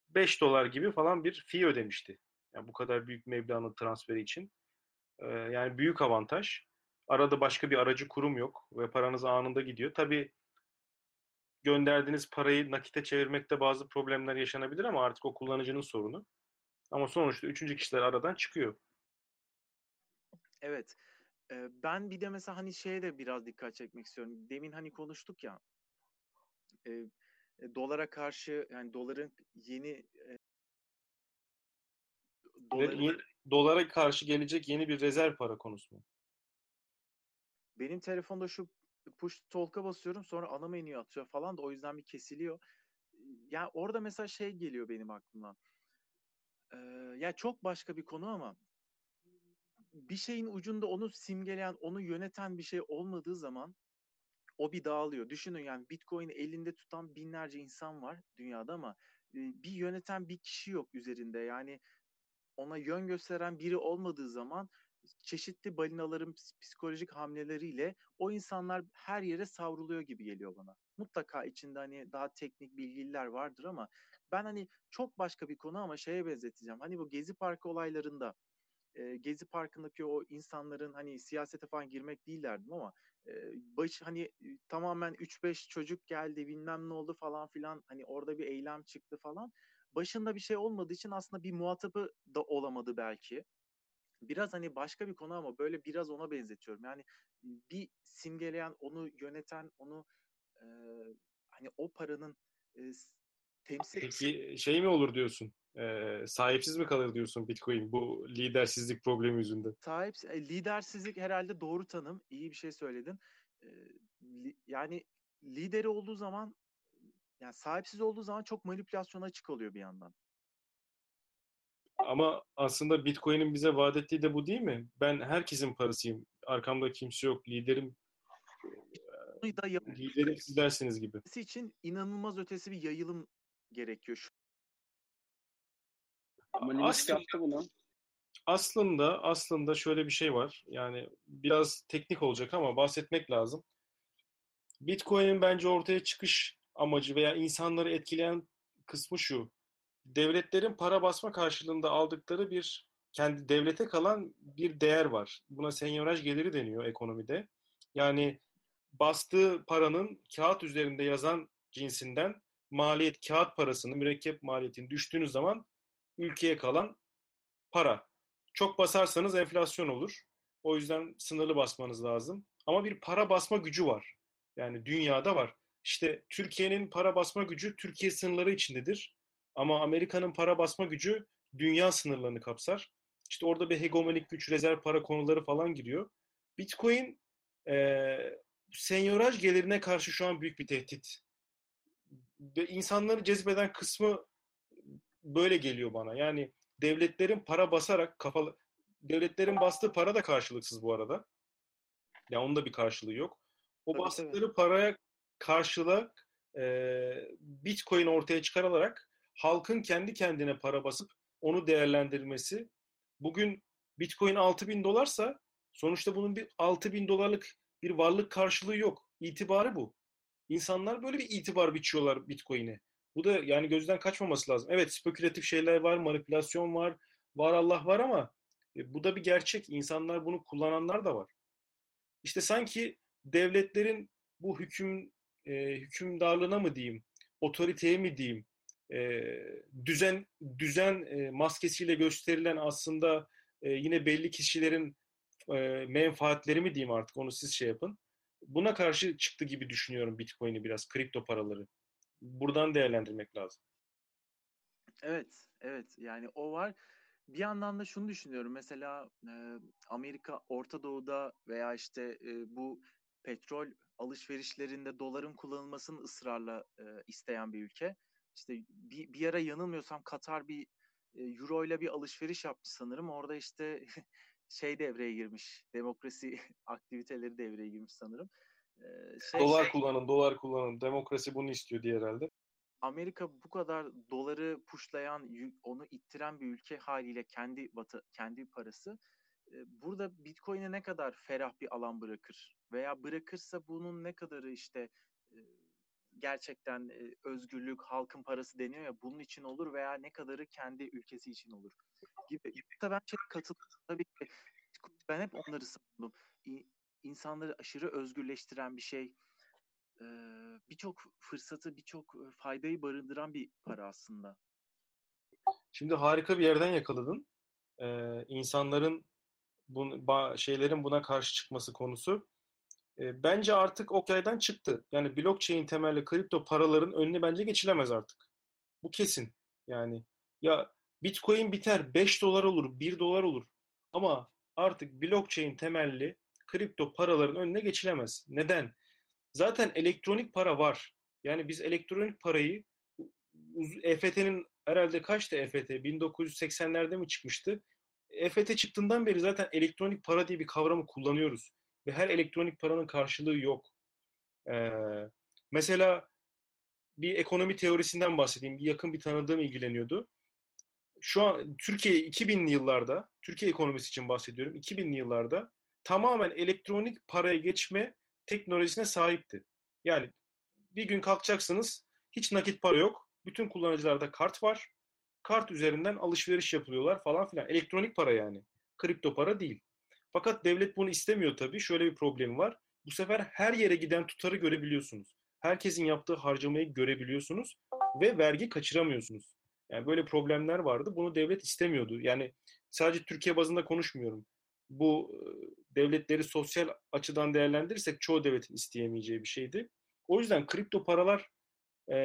5 dolar gibi falan bir fee ödemişti. Yani bu kadar büyük meblağın transferi için. Ee, yani büyük avantaj. Arada başka bir aracı kurum yok ve paranız anında gidiyor. Tabii gönderdiğiniz parayı nakite çevirmekte bazı problemler yaşanabilir ama artık o kullanıcının sorunu. Ama sonuçta üçüncü kişiler aradan çıkıyor. Evet ben bir de mesela hani şeye de biraz dikkat çekmek istiyorum. Demin hani konuştuk ya e, dolara karşı yani doların yeni e, doların, dolara karşı gelecek yeni bir rezerv para konusu mu? Benim telefonda şu push talk'a basıyorum sonra ana menüye atıyor falan da o yüzden bir kesiliyor. Yani orada mesela şey geliyor benim aklıma. Ee, ya çok başka bir konu ama bir şeyin ucunda onu simgeleyen, onu yöneten bir şey olmadığı zaman o bir dağılıyor. Düşünün yani Bitcoin'i elinde tutan binlerce insan var dünyada ama bir yöneten bir kişi yok üzerinde. Yani ona yön gösteren biri olmadığı zaman çeşitli balinaların psikolojik hamleleriyle o insanlar her yere savruluyor gibi geliyor bana. Mutlaka içinde hani daha teknik bilgiler vardır ama ben hani çok başka bir konu ama şeye benzeteceğim. Hani bu Gezi Parkı olaylarında e, Gezi Parkı'ndaki o insanların hani siyasete falan girmek değil derdim ama e, baş hani tamamen 3-5 çocuk geldi bilmem ne oldu falan filan hani orada bir eylem çıktı falan. Başında bir şey olmadığı için aslında bir muhatabı da olamadı belki. biraz hani başka bir konu ama böyle biraz ona benzetiyorum. Yani bir simgeleyen, onu yöneten, onu e, hani o paranın e, temsil Peki şey mi olur diyorsun? Ee, sahipsiz mi kalır diyorsun Bitcoin bu lidersizlik problemi yüzünden? sahip e, lidersizlik herhalde doğru tanım. İyi bir şey söyledin. E, li- yani lideri olduğu zaman yani sahipsiz olduğu zaman çok manipülasyona açık oluyor bir yandan. Ama aslında Bitcoin'in bize vaat ettiği de bu değil mi? Ben herkesin parasıyım. Arkamda kimse yok. Liderim Bunu da liderim siz dersiniz gibi. için inanılmaz ötesi bir yayılım gerekiyor. Şu Ama Aslında- yaptı bunu. Aslında aslında şöyle bir şey var. Yani biraz teknik olacak ama bahsetmek lazım. Bitcoin'in bence ortaya çıkış amacı veya insanları etkileyen kısmı şu. Devletlerin para basma karşılığında aldıkları bir kendi devlete kalan bir değer var. Buna senyoraj geliri deniyor ekonomide. Yani bastığı paranın kağıt üzerinde yazan cinsinden maliyet kağıt parasını mürekkep maliyetini düştüğünüz zaman ülkeye kalan para. Çok basarsanız enflasyon olur. O yüzden sınırlı basmanız lazım. Ama bir para basma gücü var. Yani dünyada var. İşte Türkiye'nin para basma gücü Türkiye sınırları içindedir. Ama Amerika'nın para basma gücü dünya sınırlarını kapsar. İşte orada bir hegemonik güç, rezerv para konuları falan giriyor. Bitcoin e, senyoraj gelirine karşı şu an büyük bir tehdit. İnsanları cezbeden kısmı böyle geliyor bana. Yani devletlerin para basarak kafalı devletlerin bastığı para da karşılıksız bu arada. Ya onun da bir karşılığı yok. O Tabii, bastıkları paraya karşılık e, Bitcoin ortaya çıkarılarak halkın kendi kendine para basıp onu değerlendirmesi. Bugün Bitcoin 6000 dolarsa sonuçta bunun bir 6000 dolarlık bir varlık karşılığı yok. İtibarı bu. İnsanlar böyle bir itibar biçiyorlar Bitcoin'e. Bu da yani gözden kaçmaması lazım. Evet spekülatif şeyler var, manipülasyon var, var Allah var ama e, bu da bir gerçek. İnsanlar bunu kullananlar da var. İşte sanki devletlerin bu hüküm e, hükümdarlığına mı diyeyim, otoriteye mi diyeyim, e, düzen düzen e, maskesiyle gösterilen aslında e, yine belli kişilerin e, menfaatleri mi diyeyim artık onu siz şey yapın. Buna karşı çıktı gibi düşünüyorum Bitcoin'i biraz, kripto paraları. Buradan değerlendirmek lazım. Evet, evet. Yani o var. Bir yandan da şunu düşünüyorum. Mesela e, Amerika, Orta Doğu'da veya işte e, bu petrol alışverişlerinde doların kullanılmasını ısrarla e, isteyen bir ülke. İşte bir, bir ara yanılmıyorsam Katar bir e, euro ile bir alışveriş yapmış sanırım. Orada işte *laughs* şey devreye girmiş. Demokrasi *laughs* aktiviteleri devreye girmiş sanırım. E, şey, Dolar kullanın, dolar kullanın. Demokrasi bunu istiyor diye herhalde. Amerika bu kadar doları puşlayan, onu ittiren bir ülke haliyle kendi batı, kendi parası. e, Burada Bitcoin'e ne kadar ferah bir alan bırakır veya bırakırsa bunun ne kadarı işte gerçekten e, özgürlük, halkın parası deniyor ya bunun için olur veya ne kadarı kendi ülkesi için olur gibi. Burada ben şey katılıyorum tabii ki. Ben hep onları savundum. İnsanları aşırı özgürleştiren bir şey e, birçok fırsatı, birçok faydayı barındıran bir para aslında. Şimdi harika bir yerden yakaladın. Ee, insanların bu, ba- şeylerin buna karşı çıkması konusu. Bence artık okyaydan çıktı. Yani blockchain temelli kripto paraların önüne bence geçilemez artık. Bu kesin. Yani ya Bitcoin biter 5 dolar olur, 1 dolar olur. Ama artık blockchain temelli kripto paraların önüne geçilemez. Neden? Zaten elektronik para var. Yani biz elektronik parayı EFT'nin herhalde kaçtı EFT? 1980'lerde mi çıkmıştı? EFT çıktığından beri zaten elektronik para diye bir kavramı kullanıyoruz. Ve her elektronik paranın karşılığı yok. Ee, mesela bir ekonomi teorisinden bahsedeyim. Yakın bir tanıdığım ilgileniyordu. Şu an Türkiye 2000'li yıllarda, Türkiye ekonomisi için bahsediyorum. 2000'li yıllarda tamamen elektronik paraya geçme teknolojisine sahipti. Yani bir gün kalkacaksınız, hiç nakit para yok. Bütün kullanıcılarda kart var. Kart üzerinden alışveriş yapılıyorlar falan filan. Elektronik para yani. Kripto para değil. Fakat devlet bunu istemiyor tabii. Şöyle bir problemi var. Bu sefer her yere giden tutarı görebiliyorsunuz. Herkesin yaptığı harcamayı görebiliyorsunuz ve vergi kaçıramıyorsunuz. Yani böyle problemler vardı. Bunu devlet istemiyordu. Yani sadece Türkiye bazında konuşmuyorum. Bu e, devletleri sosyal açıdan değerlendirirsek çoğu devletin isteyemeyeceği bir şeydi. O yüzden kripto paralar e,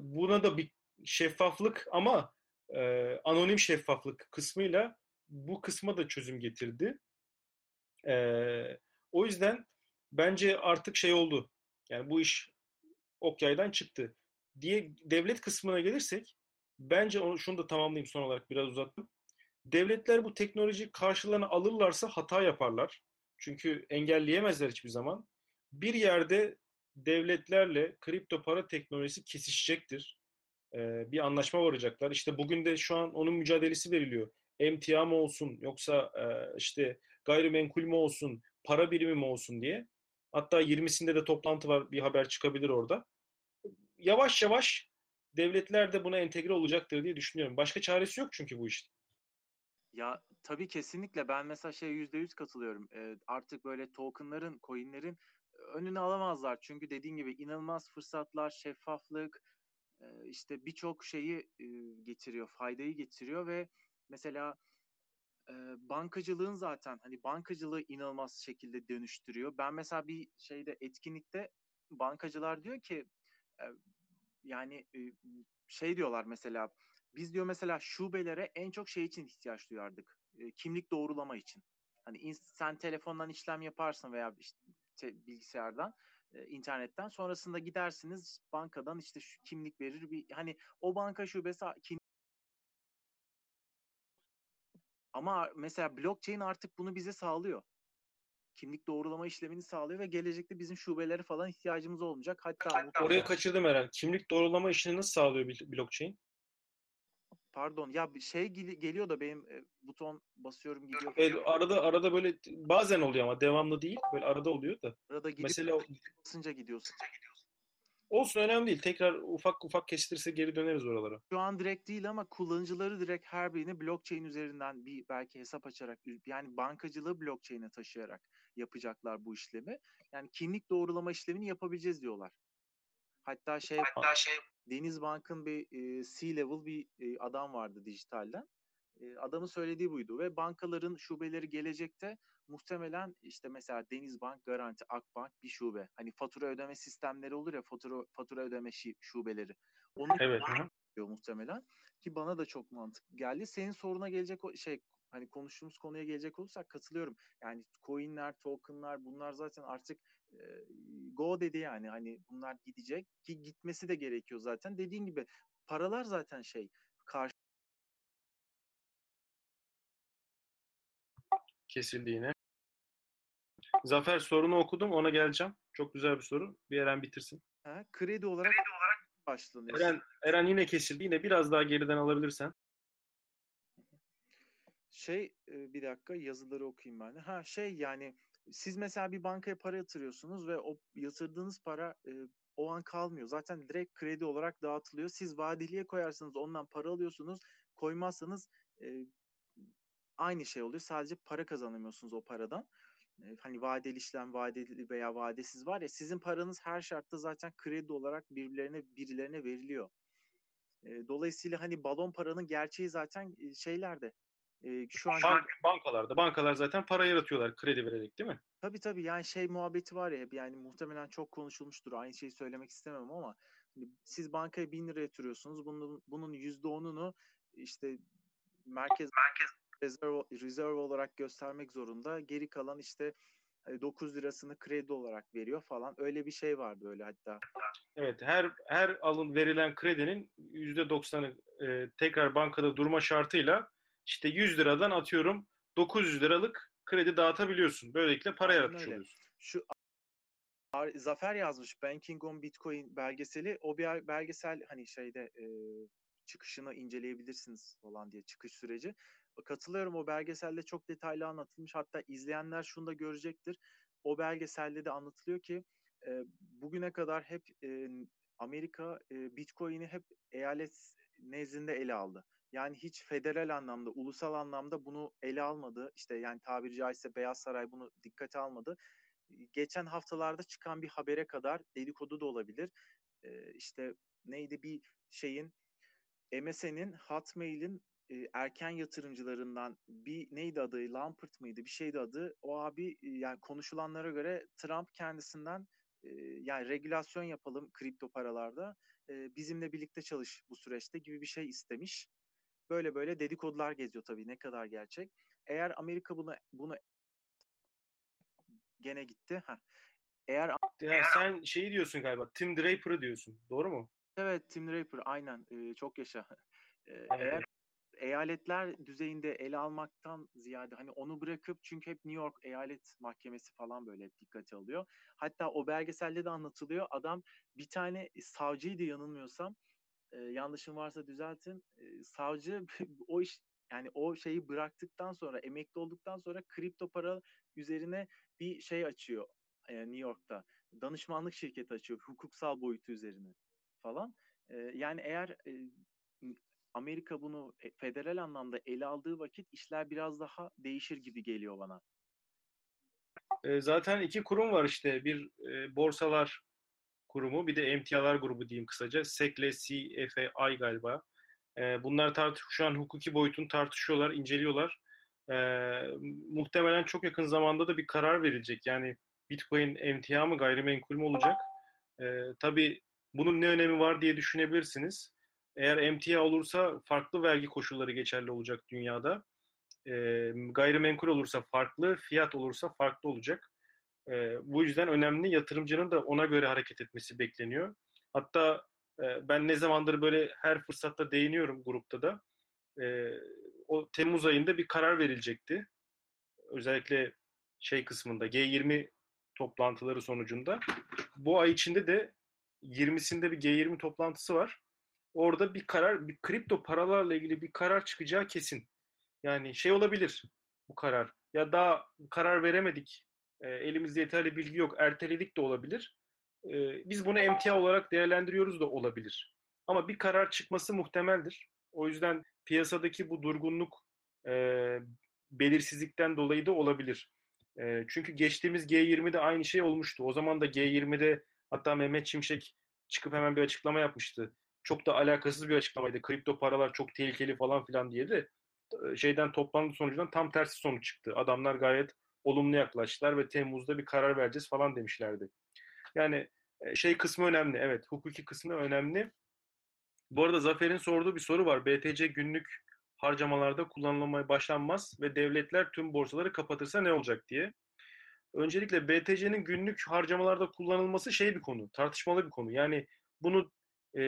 buna da bir şeffaflık ama e, anonim şeffaflık kısmıyla bu kısma da çözüm getirdi. E, o yüzden bence artık şey oldu. Yani bu iş ok yaydan çıktı. Diye devlet kısmına gelirsek bence onu şunu da tamamlayayım son olarak biraz uzattım. Devletler bu teknoloji karşılarına alırlarsa hata yaparlar. Çünkü engelleyemezler hiçbir zaman. Bir yerde devletlerle kripto para teknolojisi kesişecektir. Ee, bir anlaşma varacaklar. İşte bugün de şu an onun mücadelesi veriliyor. Emtia mı olsun yoksa e, işte gayrimenkul mü olsun, para birimi mi olsun diye. Hatta 20'sinde de toplantı var. Bir haber çıkabilir orada. Yavaş yavaş devletler de buna entegre olacaktır diye düşünüyorum. Başka çaresi yok çünkü bu işte. Ya tabii kesinlikle ben mesela şey yüzde yüz katılıyorum. Ee, artık böyle tokenların, coinlerin önünü alamazlar. Çünkü dediğin gibi inanılmaz fırsatlar, şeffaflık, işte birçok şeyi getiriyor, faydayı getiriyor ve mesela bankacılığın zaten hani bankacılığı inanılmaz şekilde dönüştürüyor. Ben mesela bir şeyde etkinlikte bankacılar diyor ki yani şey diyorlar mesela biz diyor mesela şubelere en çok şey için ihtiyaç duyardık. Kimlik doğrulama için. Hani sen telefondan işlem yaparsın veya işte bilgisayardan internetten sonrasında gidersiniz bankadan işte şu kimlik verir bir hani o banka şubesi kim ama mesela blockchain artık bunu bize sağlıyor. Kimlik doğrulama işlemini sağlıyor ve gelecekte bizim şubelere falan ihtiyacımız olmayacak. Hatta, Hatta oraya kaçırdım Eren. Kimlik doğrulama işini nasıl sağlıyor blockchain? Pardon ya şey geliyor da benim e, buton basıyorum gidiyor. Evet, arada arada böyle bazen oluyor ama devamlı değil. Böyle arada oluyor da. Arada gidip Mesela basınca gidiyorsun. Olsun önemli değil. Tekrar ufak ufak kestirse geri döneriz oralara. Şu an direkt değil ama kullanıcıları direkt her birini blockchain üzerinden bir belki hesap açarak yani bankacılığı blockchain'e taşıyarak yapacaklar bu işlemi. Yani kimlik doğrulama işlemini yapabileceğiz diyorlar. Hatta şey hatta şey Deniz Bank'ın bir e, C-level bir e, adam vardı dijitalden. E, adamın söylediği buydu ve bankaların şubeleri gelecekte muhtemelen işte mesela Deniz Bank, Garanti, Akbank bir şube. Hani fatura ödeme sistemleri olur ya fatura fatura ödeme şubeleri. Onun evet, diyor muhtemelen ki bana da çok mantıklı geldi. Senin soruna gelecek o şey hani konuştuğumuz konuya gelecek olursak katılıyorum. Yani coinler, tokenlar bunlar zaten artık e, go dedi yani hani bunlar gidecek ki gitmesi de gerekiyor zaten. Dediğin gibi paralar zaten şey karşı kesildi yine. Zafer sorunu okudum ona geleceğim. Çok güzel bir soru. Bir Eren bitirsin. Ha, kredi olarak, kredi olarak başlanıyor. Eren, Eren yine kesildi. Yine biraz daha geriden alabilirsen. Şey bir dakika yazıları okuyayım ben. Ha şey yani siz mesela bir bankaya para yatırıyorsunuz ve o yatırdığınız para o an kalmıyor. Zaten direkt kredi olarak dağıtılıyor. Siz vadeliye koyarsanız ondan para alıyorsunuz. Koymazsanız aynı şey oluyor. Sadece para kazanamıyorsunuz o paradan. hani vadeli işlem, vadeli veya vadesiz var ya sizin paranız her şartta zaten kredi olarak birbirlerine birilerine veriliyor. dolayısıyla hani balon paranın gerçeği zaten şeylerde e, şu an Bank, bankalarda bankalar zaten para yaratıyorlar kredi vererek değil mi? Tabii tabii yani şey muhabbeti var ya yani muhtemelen çok konuşulmuştur. Aynı şeyi söylemek istemem ama hani siz bankaya bin lira yatırıyorsunuz. Bunun bunun yüzde onunu işte merkez merkez rezerv, rezerv olarak göstermek zorunda. Geri kalan işte 9 hani lirasını kredi olarak veriyor falan. Öyle bir şey vardı öyle hatta. Evet her her alın verilen kredinin %90'ı e, tekrar bankada durma şartıyla işte 100 liradan atıyorum 900 liralık kredi dağıtabiliyorsun. Böylelikle para yaratmış oluyorsun. Şu Zafer yazmış Banking on Bitcoin belgeseli. O bir belgesel hani şeyde e, çıkışını inceleyebilirsiniz falan diye çıkış süreci. Katılıyorum o belgeselde çok detaylı anlatılmış. Hatta izleyenler şunu da görecektir. O belgeselde de anlatılıyor ki e, bugüne kadar hep e, Amerika e, Bitcoin'i hep eyalet nezdinde ele aldı. Yani hiç federal anlamda, ulusal anlamda bunu ele almadı. İşte yani tabiri caizse Beyaz Saray bunu dikkate almadı. Geçen haftalarda çıkan bir habere kadar dedikodu da olabilir. Ee, işte neydi bir şeyin MSN'in Hotmail'in e, erken yatırımcılarından bir neydi adı? Lampert mıydı? Bir şeydi adı. O abi e, yani konuşulanlara göre Trump kendisinden e, yani regülasyon yapalım kripto paralarda. E, bizimle birlikte çalış bu süreçte gibi bir şey istemiş. Böyle böyle dedikodular geziyor tabii ne kadar gerçek. Eğer Amerika bunu bunu gene gitti. Heh. Eğer Ya sen şeyi diyorsun galiba. Tim Draper'ı diyorsun. Doğru mu? evet Tim Draper aynen e, çok yaşa. *laughs* E, Evet. eğer eyaletler düzeyinde ele almaktan ziyade hani onu bırakıp çünkü hep New York eyalet mahkemesi falan böyle hep dikkate alıyor. Hatta o belgeselde de anlatılıyor. Adam bir tane savcıydı yanılmıyorsam. E, yanlışım varsa düzeltin. E, savcı *laughs* o iş yani o şeyi bıraktıktan sonra emekli olduktan sonra kripto para üzerine bir şey açıyor e, New York'ta. Danışmanlık şirketi açıyor hukuksal boyutu üzerine falan. E, yani eğer e, Amerika bunu e, federal anlamda ele aldığı vakit işler biraz daha değişir gibi geliyor bana. E, zaten iki kurum var işte. Bir e, borsalar kurumu bir de emtialar grubu diyeyim kısaca. SEC ile CFI galiba. E, bunlar tartış şu an hukuki boyutunu tartışıyorlar, inceliyorlar. E, muhtemelen çok yakın zamanda da bir karar verilecek. Yani Bitcoin emtia mı gayrimenkul mü olacak? E, tabii bunun ne önemi var diye düşünebilirsiniz. Eğer emtia olursa farklı vergi koşulları geçerli olacak dünyada. E, gayrimenkul olursa farklı, fiyat olursa farklı olacak. E, bu yüzden önemli yatırımcının da ona göre hareket etmesi bekleniyor. Hatta e, ben ne zamandır böyle her fırsatta değiniyorum grupta da. E, o Temmuz ayında bir karar verilecekti. Özellikle şey kısmında G20 toplantıları sonucunda. Bu ay içinde de 20'sinde bir G20 toplantısı var. Orada bir karar, bir kripto paralarla ilgili bir karar çıkacağı kesin. Yani şey olabilir bu karar. Ya daha karar veremedik. E, elimizde yeterli bilgi yok. Erteledik de olabilir. E, biz bunu emtia olarak değerlendiriyoruz da olabilir. Ama bir karar çıkması muhtemeldir. O yüzden piyasadaki bu durgunluk e, belirsizlikten dolayı da olabilir. E, çünkü geçtiğimiz G20'de aynı şey olmuştu. O zaman da G20'de hatta Mehmet Şimşek çıkıp hemen bir açıklama yapmıştı. Çok da alakasız bir açıklamaydı. Kripto paralar çok tehlikeli falan filan diye de şeyden toplantı sonucundan tam tersi sonuç çıktı. Adamlar gayet olumlu yaklaştılar ve Temmuz'da bir karar vereceğiz falan demişlerdi. Yani şey kısmı önemli. Evet, hukuki kısmı önemli. Bu arada Zafer'in sorduğu bir soru var. BTC günlük harcamalarda kullanılmaya başlanmaz ve devletler tüm borsaları kapatırsa ne olacak diye. Öncelikle BTC'nin günlük harcamalarda kullanılması şey bir konu, tartışmalı bir konu. Yani bunu e,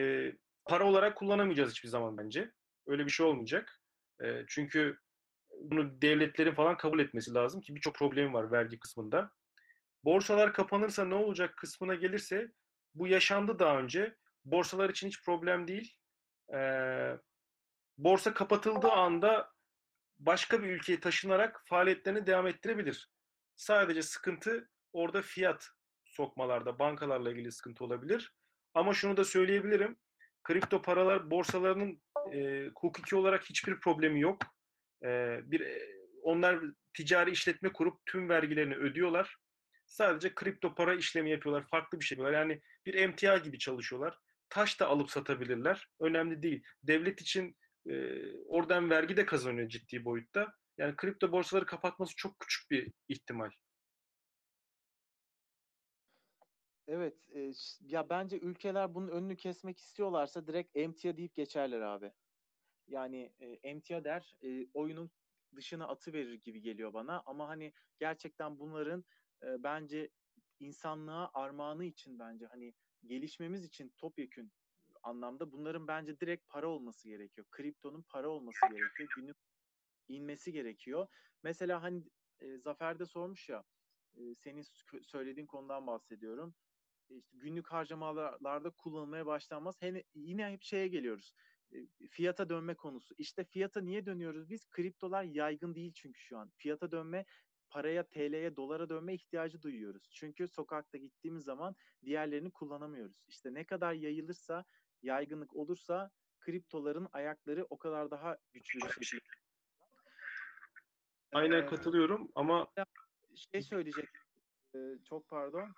para olarak kullanamayacağız hiçbir zaman bence. Öyle bir şey olmayacak. E, çünkü bunu devletlerin falan kabul etmesi lazım ki birçok problemi var vergi kısmında. Borsalar kapanırsa ne olacak kısmına gelirse bu yaşandı daha önce. Borsalar için hiç problem değil. Ee, borsa kapatıldığı anda başka bir ülkeye taşınarak faaliyetlerini devam ettirebilir. Sadece sıkıntı orada fiyat sokmalarda, bankalarla ilgili sıkıntı olabilir. Ama şunu da söyleyebilirim. Kripto paralar borsalarının e, hukuki olarak hiçbir problemi yok. E, bir onlar ticari işletme kurup tüm vergilerini ödüyorlar. Sadece kripto para işlemi yapıyorlar. Farklı bir şey yapıyorlar. Yani bir emtia gibi çalışıyorlar. Taş da alıp satabilirler. Önemli değil. Devlet için e, oradan vergi de kazanıyor ciddi boyutta. Yani kripto borsaları kapatması çok küçük bir ihtimal. Evet, e, ya bence ülkeler bunun önünü kesmek istiyorlarsa direkt emtia deyip geçerler abi. Yani e, emtia der, e, oyunun dışına atı verir gibi geliyor bana. Ama hani gerçekten bunların e, bence insanlığa armağanı için bence hani gelişmemiz için topyekün anlamda bunların bence direkt para olması gerekiyor. Kriptonun para olması gerekiyor. Günlük inmesi gerekiyor. Mesela hani e, Zafer de sormuş ya e, senin söylediğin konudan bahsediyorum. E, işte günlük harcamalarda kullanılmaya başlanmaz. Hani yine hep şeye geliyoruz. E, fiyata dönme konusu. İşte fiyata niye dönüyoruz biz? Kriptolar yaygın değil çünkü şu an. Fiyata dönme paraya, TL'ye, dolara dönme ihtiyacı duyuyoruz. Çünkü sokakta gittiğimiz zaman diğerlerini kullanamıyoruz. İşte ne kadar yayılırsa, yaygınlık olursa kriptoların ayakları o kadar daha güçlü bir şekilde. Aynen ee, katılıyorum ama şey söyleyecek çok pardon.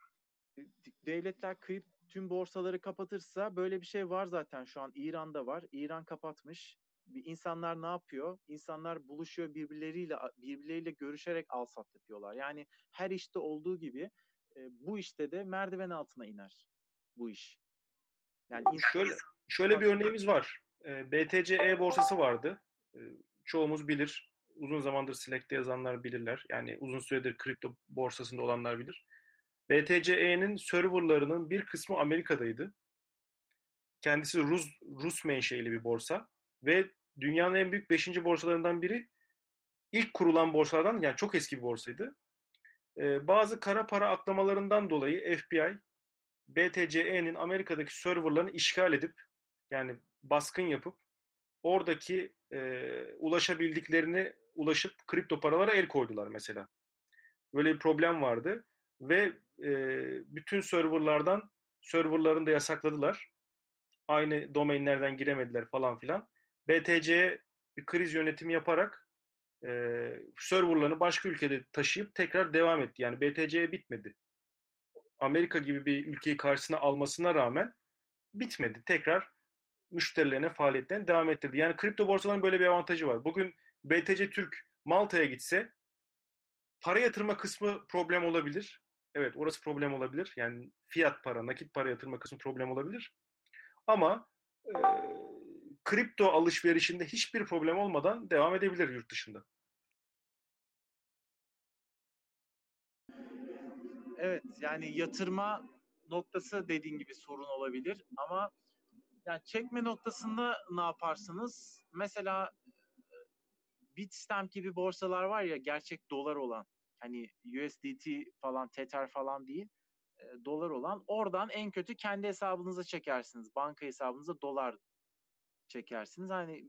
Devletler kript tüm borsaları kapatırsa böyle bir şey var zaten şu an İran'da var. İran kapatmış. insanlar ne yapıyor? İnsanlar buluşuyor birbirleriyle birbirleriyle görüşerek al sat yapıyorlar. Yani her işte olduğu gibi e, bu işte de merdiven altına iner bu iş. Yani şöyle şöyle bir örneğimiz var. E, BTC E borsası vardı. E, çoğumuz bilir. Uzun zamandır Slack'te yazanlar bilirler. Yani uzun süredir kripto borsasında olanlar bilir. BTCE'nin serverlarının bir kısmı Amerika'daydı. Kendisi Rus, Rus menşeili bir borsa ve dünyanın en büyük 5. borsalarından biri. İlk kurulan borsalardan yani çok eski bir borsaydı. Ee, bazı kara para aklamalarından dolayı FBI BTCE'nin Amerika'daki serverlarını işgal edip yani baskın yapıp oradaki e, ulaşabildiklerini ulaşıp kripto paralara el koydular mesela. Böyle bir problem vardı ve e, bütün serverlardan serverlarını da yasakladılar. Aynı domainlerden giremediler falan filan. BTC'ye bir kriz yönetimi yaparak e, serverlarını başka ülkede taşıyıp tekrar devam etti. Yani BTC'ye bitmedi. Amerika gibi bir ülkeyi karşısına almasına rağmen bitmedi. Tekrar müşterilerine faaliyetlerini devam ettirdi. Yani kripto borsaların böyle bir avantajı var. Bugün BTC Türk Malta'ya gitse para yatırma kısmı problem olabilir. Evet orası problem olabilir. Yani fiyat para, nakit para yatırma kısmı problem olabilir. Ama e, kripto alışverişinde hiçbir problem olmadan devam edebilir yurt dışında. Evet yani yatırma noktası dediğin gibi sorun olabilir ama yani çekme noktasında ne yaparsınız? Mesela Bitstamp gibi borsalar var ya gerçek dolar olan hani USDT falan Tether falan değil e, dolar olan oradan en kötü kendi hesabınıza çekersiniz. Banka hesabınıza dolar çekersiniz. Hani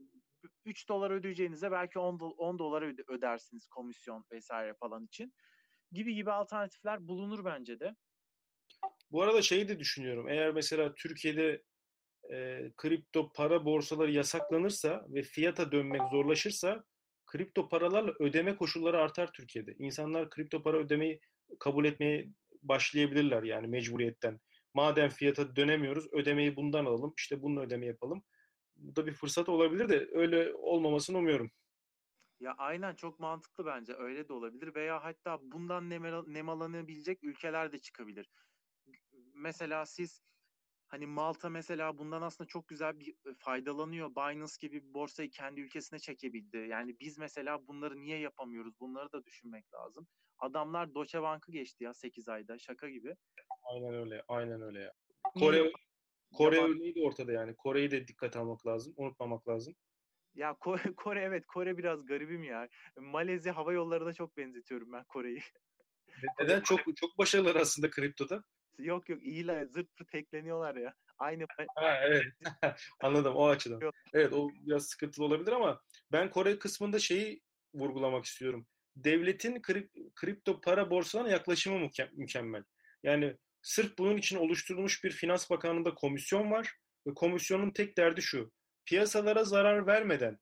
3 dolar ödeyeceğinize belki 10, 10 dolar ödersiniz komisyon vesaire falan için. Gibi gibi alternatifler bulunur bence de. Bu arada şeyi de düşünüyorum. Eğer mesela Türkiye'de e, kripto para borsaları yasaklanırsa ve fiyata dönmek zorlaşırsa kripto paralarla ödeme koşulları artar Türkiye'de. İnsanlar kripto para ödemeyi kabul etmeye başlayabilirler yani mecburiyetten. Madem fiyata dönemiyoruz ödemeyi bundan alalım işte bununla ödeme yapalım. Bu da bir fırsat olabilir de öyle olmamasını umuyorum. Ya aynen çok mantıklı bence öyle de olabilir veya hatta bundan nemalanabilecek ülkeler de çıkabilir. Mesela siz Hani Malta mesela bundan aslında çok güzel bir faydalanıyor. Binance gibi bir borsayı kendi ülkesine çekebildi. Yani biz mesela bunları niye yapamıyoruz? Bunları da düşünmek lazım. Adamlar Deutsche Bank'ı geçti ya 8 ayda şaka gibi. Aynen öyle. Aynen öyle ya. Kore Kore Yaban... örneği de ortada yani. Kore'yi de dikkat almak lazım. Unutmamak lazım. Ya Kore, *laughs* Kore evet Kore biraz garibim ya. Malezya hava yollarına çok benzetiyorum ben Kore'yi. Neden? çok çok başarılılar aslında kriptoda. Yok yok iyiler zırt pırt tekleniyorlar ya. Aynı. Ha, evet. *laughs* Anladım o açıdan. Evet o biraz sıkıntılı olabilir ama ben Kore kısmında şeyi vurgulamak istiyorum. Devletin kripto para borsalarına yaklaşımı mükemmel. Yani sırf bunun için oluşturulmuş bir finans bakanlığında komisyon var ve komisyonun tek derdi şu. Piyasalara zarar vermeden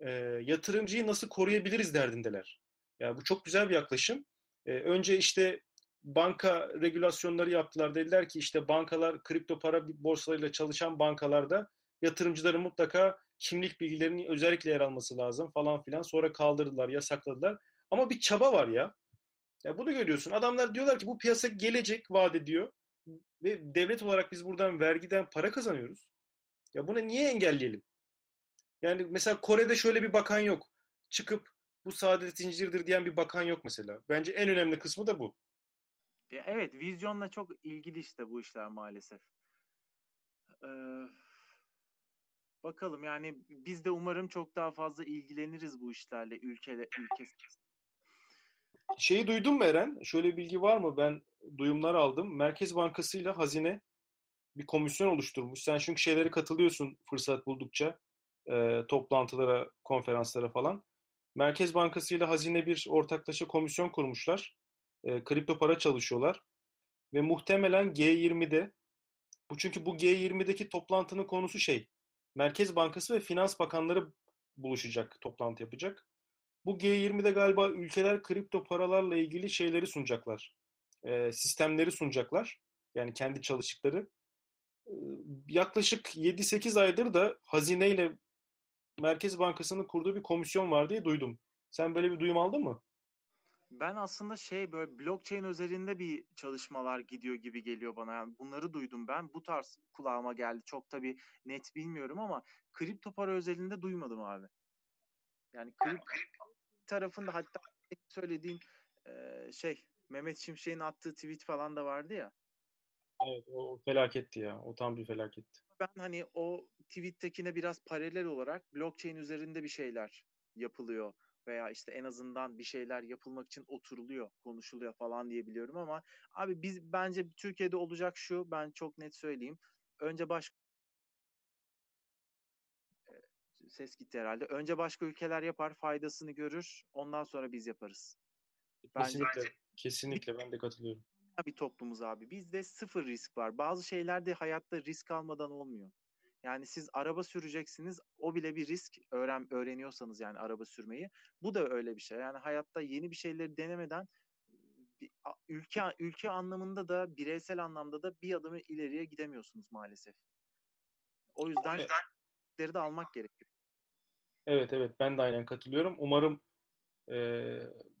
e, yatırımcıyı nasıl koruyabiliriz derdindeler. Yani bu çok güzel bir yaklaşım. E, önce işte banka regülasyonları yaptılar. Dediler ki işte bankalar kripto para borsalarıyla çalışan bankalarda yatırımcıların mutlaka kimlik bilgilerinin özellikle yer alması lazım falan filan. Sonra kaldırdılar, yasakladılar. Ama bir çaba var ya. Ya bunu görüyorsun. Adamlar diyorlar ki bu piyasa gelecek vaat ediyor. Ve devlet olarak biz buradan vergiden para kazanıyoruz. Ya bunu niye engelleyelim? Yani mesela Kore'de şöyle bir bakan yok. Çıkıp bu saadet zincirdir diyen bir bakan yok mesela. Bence en önemli kısmı da bu. Ya evet vizyonla çok ilgili işte bu işler maalesef. Ee, bakalım yani biz de umarım çok daha fazla ilgileniriz bu işlerle ülkede ülkesi. Şeyi duydun mu Eren? Şöyle bilgi var mı? Ben duyumlar aldım. Merkez Bankası ile Hazine bir komisyon oluşturmuş. Sen çünkü şeylere katılıyorsun fırsat buldukça. E, toplantılara, konferanslara falan. Merkez Bankası ile Hazine bir ortaklaşa komisyon kurmuşlar e, kripto para çalışıyorlar. Ve muhtemelen G20'de bu çünkü bu G20'deki toplantının konusu şey Merkez Bankası ve Finans Bakanları buluşacak, toplantı yapacak. Bu G20'de galiba ülkeler kripto paralarla ilgili şeyleri sunacaklar. E, sistemleri sunacaklar. Yani kendi çalıştıkları. E, yaklaşık 7-8 aydır da hazineyle Merkez Bankası'nın kurduğu bir komisyon var diye duydum. Sen böyle bir duyum aldın mı? Ben aslında şey böyle blockchain özelinde bir çalışmalar gidiyor gibi geliyor bana. Yani bunları duydum ben. Bu tarz kulağıma geldi. Çok tabii net bilmiyorum ama kripto para özelinde duymadım abi. Yani kripto tarafında hatta söylediğin e, şey Mehmet Şimşek'in attığı tweet falan da vardı ya. Evet o felaketti ya. O tam bir felaketti. Ben hani o tweet'tekine biraz paralel olarak blockchain üzerinde bir şeyler yapılıyor veya işte en azından bir şeyler yapılmak için oturuluyor, konuşuluyor falan diye biliyorum ama abi biz bence Türkiye'de olacak şu ben çok net söyleyeyim. Önce baş ses gitti herhalde. Önce başka ülkeler yapar, faydasını görür. Ondan sonra biz yaparız. Bence Kesinlikle. Kesinlikle ben de katılıyorum. bir toplumuz abi. Bizde sıfır risk var. Bazı şeylerde hayatta risk almadan olmuyor. Yani siz araba süreceksiniz. O bile bir risk öğren öğreniyorsanız yani araba sürmeyi. Bu da öyle bir şey. Yani hayatta yeni bir şeyleri denemeden ülke ülke anlamında da bireysel anlamda da bir adımı ileriye gidemiyorsunuz maalesef. O yüzden Evet. riskleri de almak gerekiyor. Evet evet ben de aynen katılıyorum. Umarım e,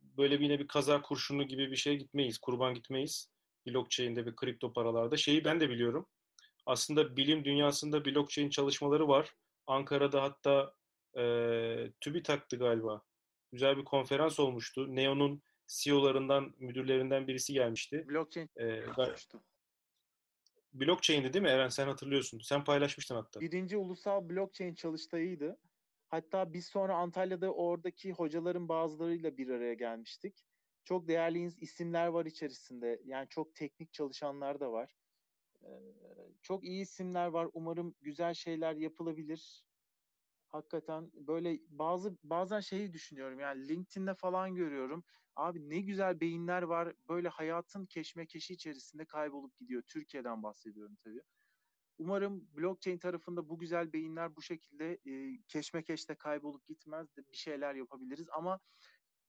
böyle bir yine bir kaza kurşunu gibi bir şey gitmeyiz. Kurban gitmeyiz. Blockchain'de ve kripto paralarda. Şeyi ben de biliyorum. Aslında bilim dünyasında blockchain çalışmaları var. Ankara'da hatta e, TÜBİTAK'tı galiba. Güzel bir konferans olmuştu. Neo'nun CEO'larından, müdürlerinden birisi gelmişti. Blockchain E, blockchain'di değil mi Eren? Sen hatırlıyorsun. Sen paylaşmıştın hatta. Birinci ulusal blockchain çalıştayıydı. Hatta biz sonra Antalya'da oradaki hocaların bazılarıyla bir araya gelmiştik. Çok değerli isimler var içerisinde. Yani çok teknik çalışanlar da var. Çok iyi isimler var. Umarım güzel şeyler yapılabilir. Hakikaten böyle bazı bazen şeyi düşünüyorum. Yani LinkedIn'de falan görüyorum. Abi ne güzel beyinler var. Böyle hayatın keşmekeşi içerisinde kaybolup gidiyor. Türkiye'den bahsediyorum tabii. Umarım blockchain tarafında bu güzel beyinler bu şekilde e, keşmekeşte kaybolup gitmez de bir şeyler yapabiliriz. Ama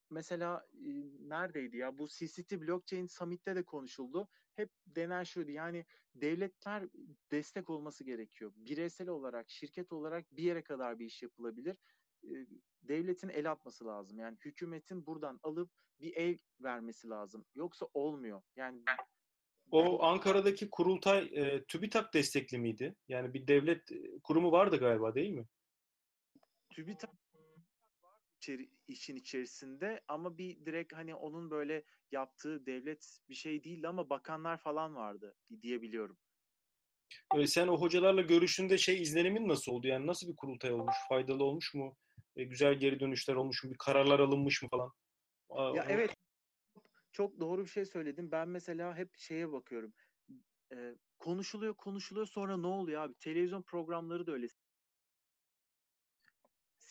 mesela e, neredeydi ya bu CCT Blockchain Summit'te de konuşuldu. Hep denen şuydu yani devletler destek olması gerekiyor. Bireysel olarak, şirket olarak bir yere kadar bir iş yapılabilir. E, devletin el atması lazım. Yani hükümetin buradan alıp bir el vermesi lazım. Yoksa olmuyor. Yani O Ankara'daki kurultay e, TÜBİTAK destekli miydi? Yani bir devlet kurumu vardı galiba değil mi? TÜBİTAK içeri, işin içerisinde ama bir direkt hani onun böyle yaptığı devlet bir şey değildi ama bakanlar falan vardı diyebiliyorum. E, sen o hocalarla görüştüğünde şey izlenimin nasıl oldu? Yani nasıl bir kurultay olmuş? Faydalı olmuş mu? E, güzel geri dönüşler olmuş mu? Bir kararlar alınmış mı falan? Aa, Ya o- evet çok doğru bir şey söyledin. Ben mesela hep şeye bakıyorum. Ee, konuşuluyor konuşuluyor sonra ne oluyor abi? Televizyon programları da öyle.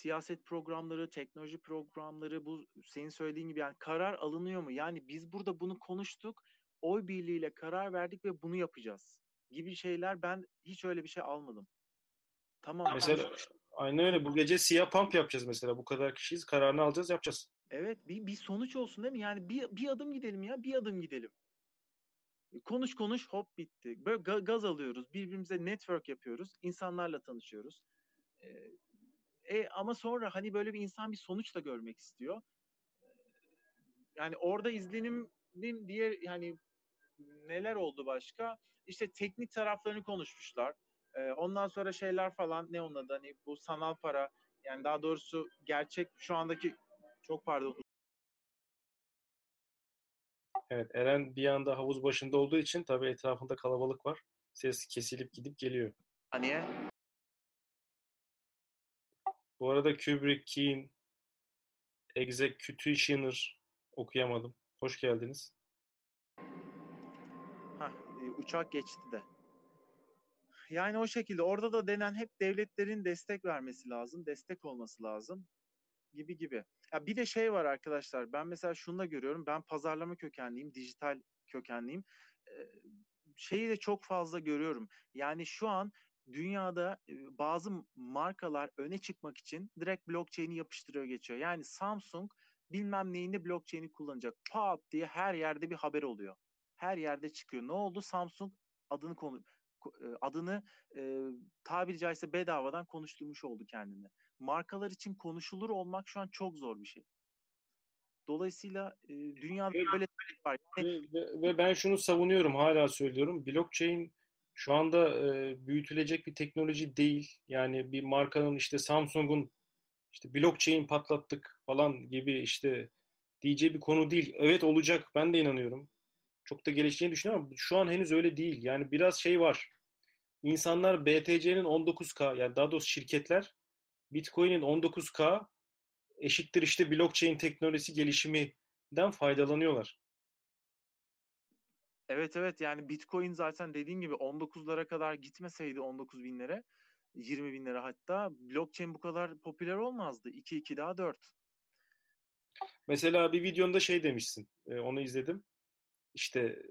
Siyaset programları, teknoloji programları bu senin söylediğin gibi yani karar alınıyor mu? Yani biz burada bunu konuştuk, oy birliğiyle karar verdik ve bunu yapacağız gibi şeyler ben hiç öyle bir şey almadım. Tamam Mesela aynen öyle. Bu gece siyah pump yapacağız mesela. Bu kadar kişiyiz. Kararını alacağız, yapacağız. Evet bir, bir sonuç olsun değil mi? Yani bir, bir adım gidelim ya bir adım gidelim. Konuş konuş hop bitti. Böyle ga- gaz alıyoruz. Birbirimize network yapıyoruz. insanlarla tanışıyoruz. Ee, e, ama sonra hani böyle bir insan bir sonuç da görmek istiyor. Yani orada izlenimin diğer yani neler oldu başka? İşte teknik taraflarını konuşmuşlar. Ee, ondan sonra şeyler falan ne onun adı hani bu sanal para yani daha doğrusu gerçek şu andaki çok pardon Evet, Eren bir anda havuz başında olduğu için tabii etrafında kalabalık var. Ses kesilip gidip geliyor. saniye Bu arada Kubrick, Keen, Executioner okuyamadım. Hoş geldiniz. Hah, e, uçak geçti de. Yani o şekilde orada da denen hep devletlerin destek vermesi lazım, destek olması lazım gibi gibi. Ya bir de şey var arkadaşlar. Ben mesela şunu da görüyorum. Ben pazarlama kökenliyim, dijital kökenliyim. Ee, şeyi de çok fazla görüyorum. Yani şu an dünyada bazı markalar öne çıkmak için direkt blockchain'i yapıştırıyor geçiyor. Yani Samsung bilmem neyinde blockchain'i kullanacak. Pat diye her yerde bir haber oluyor. Her yerde çıkıyor. Ne oldu? Samsung adını konu adını e, tabiri caizse bedavadan konuşturmuş oldu kendini. Markalar için konuşulur olmak şu an çok zor bir şey. Dolayısıyla e, dünyada Evet. böyle şey var. Yani, Ve, ve- ve ben şunu savunuyorum, hala söylüyorum. Blockchain şu anda e, büyütülecek bir teknoloji değil. Yani bir markanın işte Samsung'un işte blockchain patlattık falan gibi işte diyeceği bir konu değil. Evet olacak, ben de inanıyorum. Çok da gelişeceğini düşünüyorum ama şu an henüz öyle değil. Yani biraz şey var. İnsanlar BTC'nin 19K, yani daha doğrusu şirketler Bitcoin'in 19K eşittir işte blockchain teknolojisi gelişiminden faydalanıyorlar. Evet evet yani Bitcoin zaten dediğin gibi 19'lara kadar gitmeseydi 19 binlere 20 binlere hatta blockchain bu kadar popüler olmazdı. 2 2 daha 4. Mesela bir videonda şey demişsin, e, onu izledim. İşte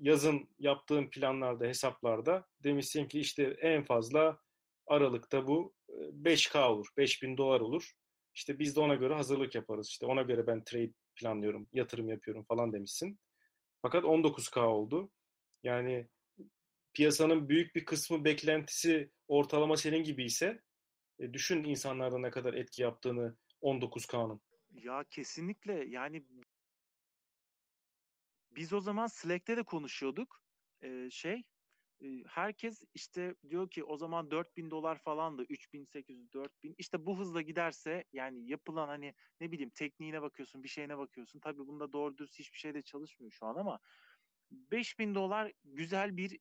yazın yaptığın planlarda, hesaplarda demişsin ki işte en fazla Aralık'ta bu e, 5K olur, 5000 dolar olur. İşte biz de ona göre hazırlık yaparız. İşte ona göre ben trade planlıyorum, yatırım yapıyorum falan demişsin. Fakat 19K oldu. Yani piyasanın büyük bir kısmı beklentisi ortalama senin gibi ise e, düşün insanlarda ne kadar etki yaptığını 19K'nın. Ya kesinlikle yani biz o zaman Slack'te de konuşuyorduk. Ee, şey herkes işte diyor ki o zaman 4000 dolar falandı 3800 4000 işte bu hızla giderse yani yapılan hani ne bileyim tekniğine bakıyorsun bir şeyine bakıyorsun tabii bunda doğru dürüst hiçbir şey de çalışmıyor şu an ama 5000 dolar güzel bir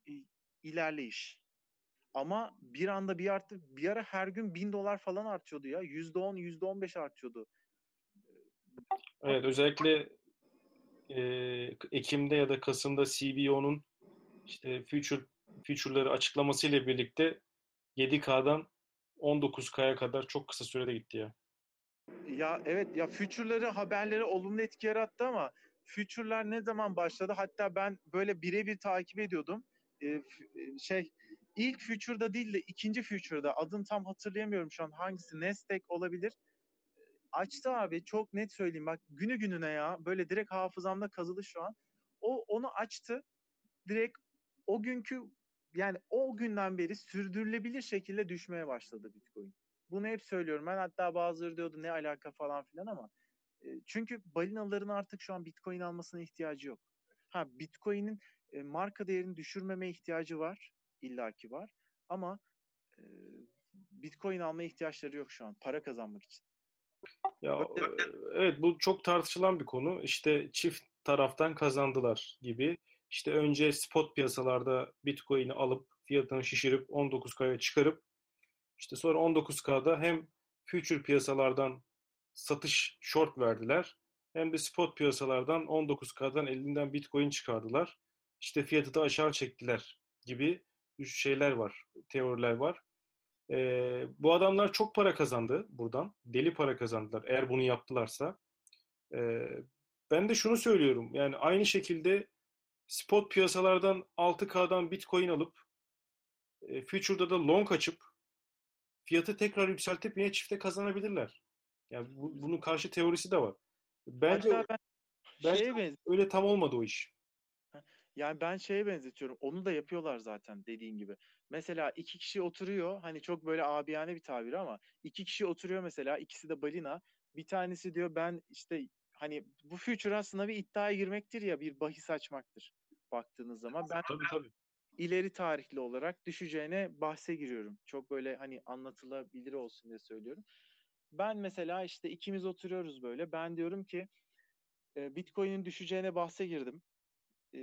ilerleyiş. Ama bir anda bir arttı bir ara her gün 1000 dolar falan artıyordu ya. %10 %15 artıyordu. Evet, özellikle e, Ekim'de ya da Kasım'da CBO'nun işte future future'ları açıklamasıyla birlikte 7K'dan 19K'ya kadar çok kısa sürede gitti ya. Ya evet ya future'ları haberleri olumlu etki yarattı ama future'lar ne zaman başladı? Hatta ben böyle birebir takip ediyordum. Ee, e, şey ilk future'da değil de ikinci future'da adını tam hatırlayamıyorum şu an hangisi Nasdaq olabilir. Açtı abi çok net söyleyeyim bak günü gününe ya böyle direkt hafızamda kazıdı şu an. O onu açtı direkt o günkü yani o günden beri sürdürülebilir şekilde düşmeye başladı Bitcoin. Bunu hep söylüyorum. Ben hatta bazıları diyordu ne alaka falan filan ama e, çünkü balinaların artık şu an Bitcoin almasına ihtiyacı yok. Ha Bitcoin'in e, marka değerini düşürmeme ihtiyacı var. illaki var. Ama e, Bitcoin almaya ihtiyaçları yok şu an para kazanmak için. Ya e, evet bu çok tartışılan bir konu. İşte çift taraftan kazandılar gibi. İşte önce spot piyasalarda Bitcoin'i alıp fiyatını şişirip 19K'ya çıkarıp işte sonra 19K'da hem future piyasalardan satış short verdiler hem de spot piyasalardan 19K'dan elinden Bitcoin çıkardılar. İşte fiyatı da aşağı çektiler gibi şeyler var, teoriler var. Ee, bu adamlar çok para kazandı buradan. Deli para kazandılar eğer bunu yaptılarsa. Ee, ben de şunu söylüyorum. Yani aynı şekilde spot piyasalardan 6K'dan Bitcoin alıp e, future'da da long açıp fiyatı tekrar yükseltip yine çifte kazanabilirler. Yani bu, bunun karşı teorisi de var. Bence Hatta ben bence şeye benz- öyle tam olmadı o iş. Yani ben şeye benzetiyorum. Onu da yapıyorlar zaten dediğin gibi. Mesela iki kişi oturuyor. Hani çok böyle abiyane bir tabir ama iki kişi oturuyor mesela. ikisi de balina. Bir tanesi diyor ben işte hani bu future aslında bir iddiaya girmektir ya bir bahis açmaktır baktığınız zaman. Ben Tabii tabii. ileri tarihli olarak düşeceğine bahse giriyorum. Çok böyle hani anlatılabilir olsun diye söylüyorum. Ben mesela işte ikimiz oturuyoruz böyle. Ben diyorum ki e, Bitcoin'in düşeceğine bahse girdim. E,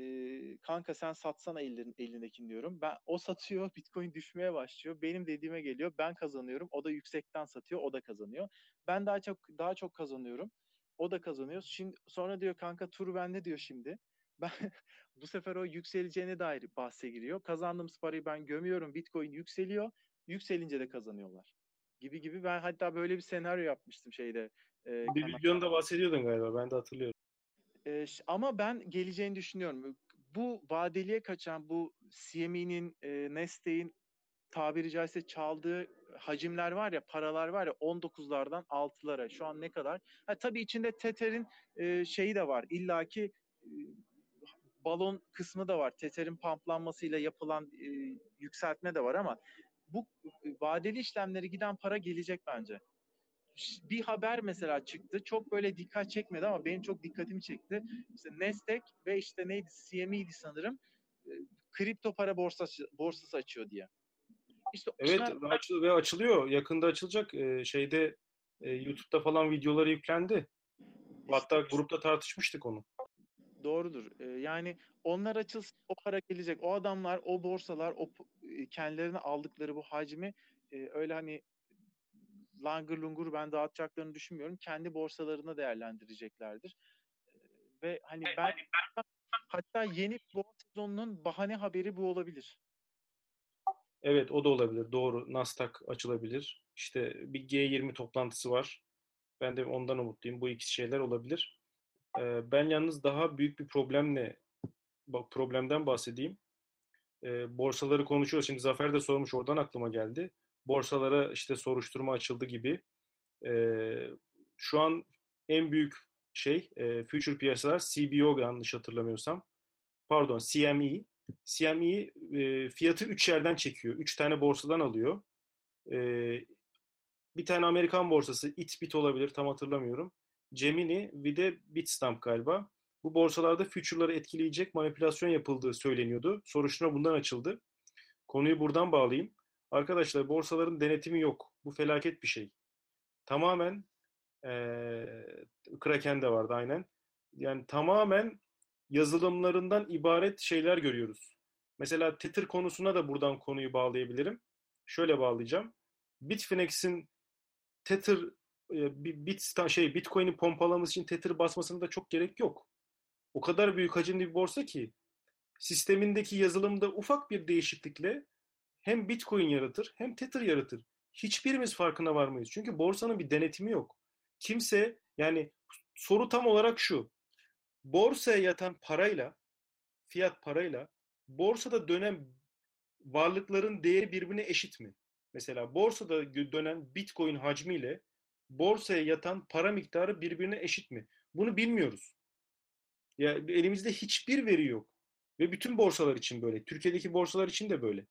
kanka sen satsana elin, elindekini diyorum. Ben o satıyor, *laughs* Bitcoin düşmeye başlıyor. Benim dediğime geliyor. Ben kazanıyorum. O da yüksekten satıyor, o da kazanıyor. Ben daha çok daha çok kazanıyorum. O da kazanıyor. Şimdi sonra diyor kanka tur bende diyor şimdi. Ben *laughs* bu sefer o yükseleceğine dair bahse giriyor. Kazandığımız parayı ben gömüyorum. Bitcoin yükseliyor. Yükselince de kazanıyorlar. Gibi gibi ben hatta böyle bir senaryo yapmıştım şeyde. e, Bir videonda bahsediyordun galiba. Ben de hatırlıyorum. Ş- ama ben geleceğini düşünüyorum. Bu vadeliye kaçan bu CME'nin, e, Neste'in tabiri caizse çaldığı hacimler var ya, paralar var ya 19'lardan 6'lara. Şu an ne kadar? Ha, tabii içinde Tether'in e, şeyi de var. İlla ki e, balon kısmı da var. Tether'in pamplanmasıyla yapılan e, yükseltme de var ama bu e, vadeli işlemleri giden para gelecek bence. Bir haber mesela çıktı. Çok böyle dikkat çekmedi ama benim çok dikkatimi çekti. İşte Nasdaq ve işte neydi CME'ydi sanırım. E, kripto para borsası borsası açıyor diye. İşte evet ve, açıl ve açılıyor. Yakında açılacak. Ee, şeyde e, YouTube'da falan videoları yüklendi. Hatta grupta tartışmıştık onu. Doğrudur. Ee, yani onlar açılsın o para gelecek. O adamlar, o borsalar, o e, kendilerine aldıkları bu hacmi e, öyle hani langır lungur ben dağıtacaklarını düşünmüyorum. Kendi borsalarına değerlendireceklerdir. E, ve hani ben hatta yeni boğa sezonunun bahane haberi bu olabilir. Evet o da olabilir. Doğru. Nasdaq açılabilir. İşte bir G20 toplantısı var. Ben de ondan umutluyum. Bu iki şeyler olabilir. Ben yalnız daha büyük bir problemle problemden bahsedeyim. Borsaları konuşuyoruz. Şimdi Zafer de sormuş oradan aklıma geldi. Borsalara işte soruşturma açıldı gibi. Şu an en büyük şey e, future piyasalar CBO yanlış hatırlamıyorsam. Pardon CME. CME fiyatı 3 yerden çekiyor. 3 tane borsadan alıyor. Bir tane Amerikan borsası, Itbit olabilir tam hatırlamıyorum. Gemini bir de Bitstamp galiba. Bu borsalarda future'ları etkileyecek manipülasyon yapıldığı söyleniyordu. Soruşturma bundan açıldı. Konuyu buradan bağlayayım. Arkadaşlar borsaların denetimi yok. Bu felaket bir şey. Tamamen ee, Kraken de vardı aynen. Yani tamamen yazılımlarından ibaret şeyler görüyoruz. Mesela Tether konusuna da buradan konuyu bağlayabilirim. Şöyle bağlayacağım. Bitfinex'in Tether bit şey Bitcoin'i pompalaması için Tether basmasına da çok gerek yok. O kadar büyük hacimli bir borsa ki sistemindeki yazılımda ufak bir değişiklikle hem Bitcoin yaratır hem Tether yaratır. Hiçbirimiz farkına varmayız. Çünkü borsanın bir denetimi yok. Kimse yani soru tam olarak şu borsaya yatan parayla, fiyat parayla borsada dönen varlıkların değeri birbirine eşit mi? Mesela borsada dönen Bitcoin hacmiyle borsaya yatan para miktarı birbirine eşit mi? Bunu bilmiyoruz. Ya elimizde hiçbir veri yok. Ve bütün borsalar için böyle. Türkiye'deki borsalar için de böyle.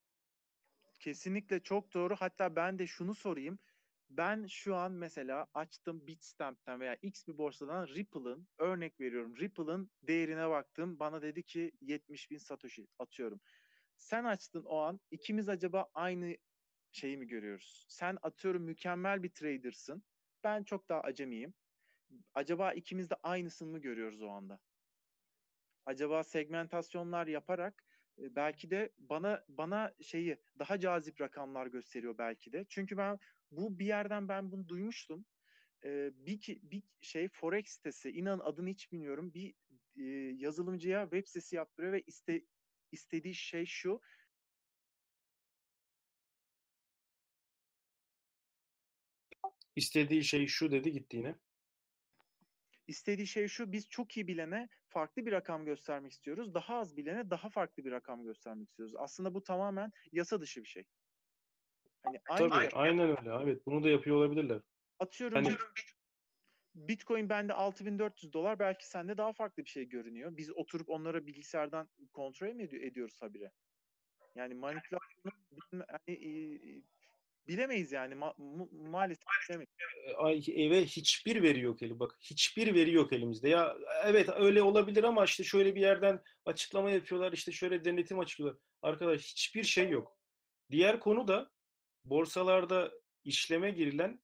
Kesinlikle çok doğru. Hatta ben de şunu sorayım ben şu an mesela açtım Bitstamp'ten veya X bir borsadan Ripple'ın örnek veriyorum. Ripple'ın değerine baktım. Bana dedi ki 70 bin Satoshi atıyorum. Sen açtın o an. ikimiz acaba aynı şeyi mi görüyoruz? Sen atıyorum mükemmel bir trader'sın. Ben çok daha acemiyim. Acaba ikimiz de aynısını mı görüyoruz o anda? Acaba segmentasyonlar yaparak e, belki de bana bana şeyi daha cazip rakamlar gösteriyor belki de. Çünkü ben bu bir yerden ben bunu duymuştum. Ee, bir, bir şey forex sitesi inan adını hiç bilmiyorum bir e, yazılımcıya web sitesi yaptırıyor ve iste, istediği şey şu istediği şey şu dedi gitti yine. İstediği şey şu biz çok iyi bilene farklı bir rakam göstermek istiyoruz. Daha az bilene daha farklı bir rakam göstermek istiyoruz. Aslında bu tamamen yasa dışı bir şey. Hani aynı Tabii, aynen öyle. Evet, bunu da yapıyor olabilirler. Atıyorum hani... Bitcoin bende 6400 dolar belki sende daha farklı bir şey görünüyor. Biz oturup onlara bilgisayardan kontrol ed- ediyoruz habire? Yani manipülasyonu yani, bilemeyiz yani Ma- maalesef bilemeyiz. Ay, eve hiçbir veri yok eli bak. Hiçbir veri yok elimizde. Ya evet öyle olabilir ama işte şöyle bir yerden açıklama yapıyorlar. işte şöyle denetim açıklıyorlar. Arkadaş hiçbir şey yok. Diğer konu da borsalarda işleme girilen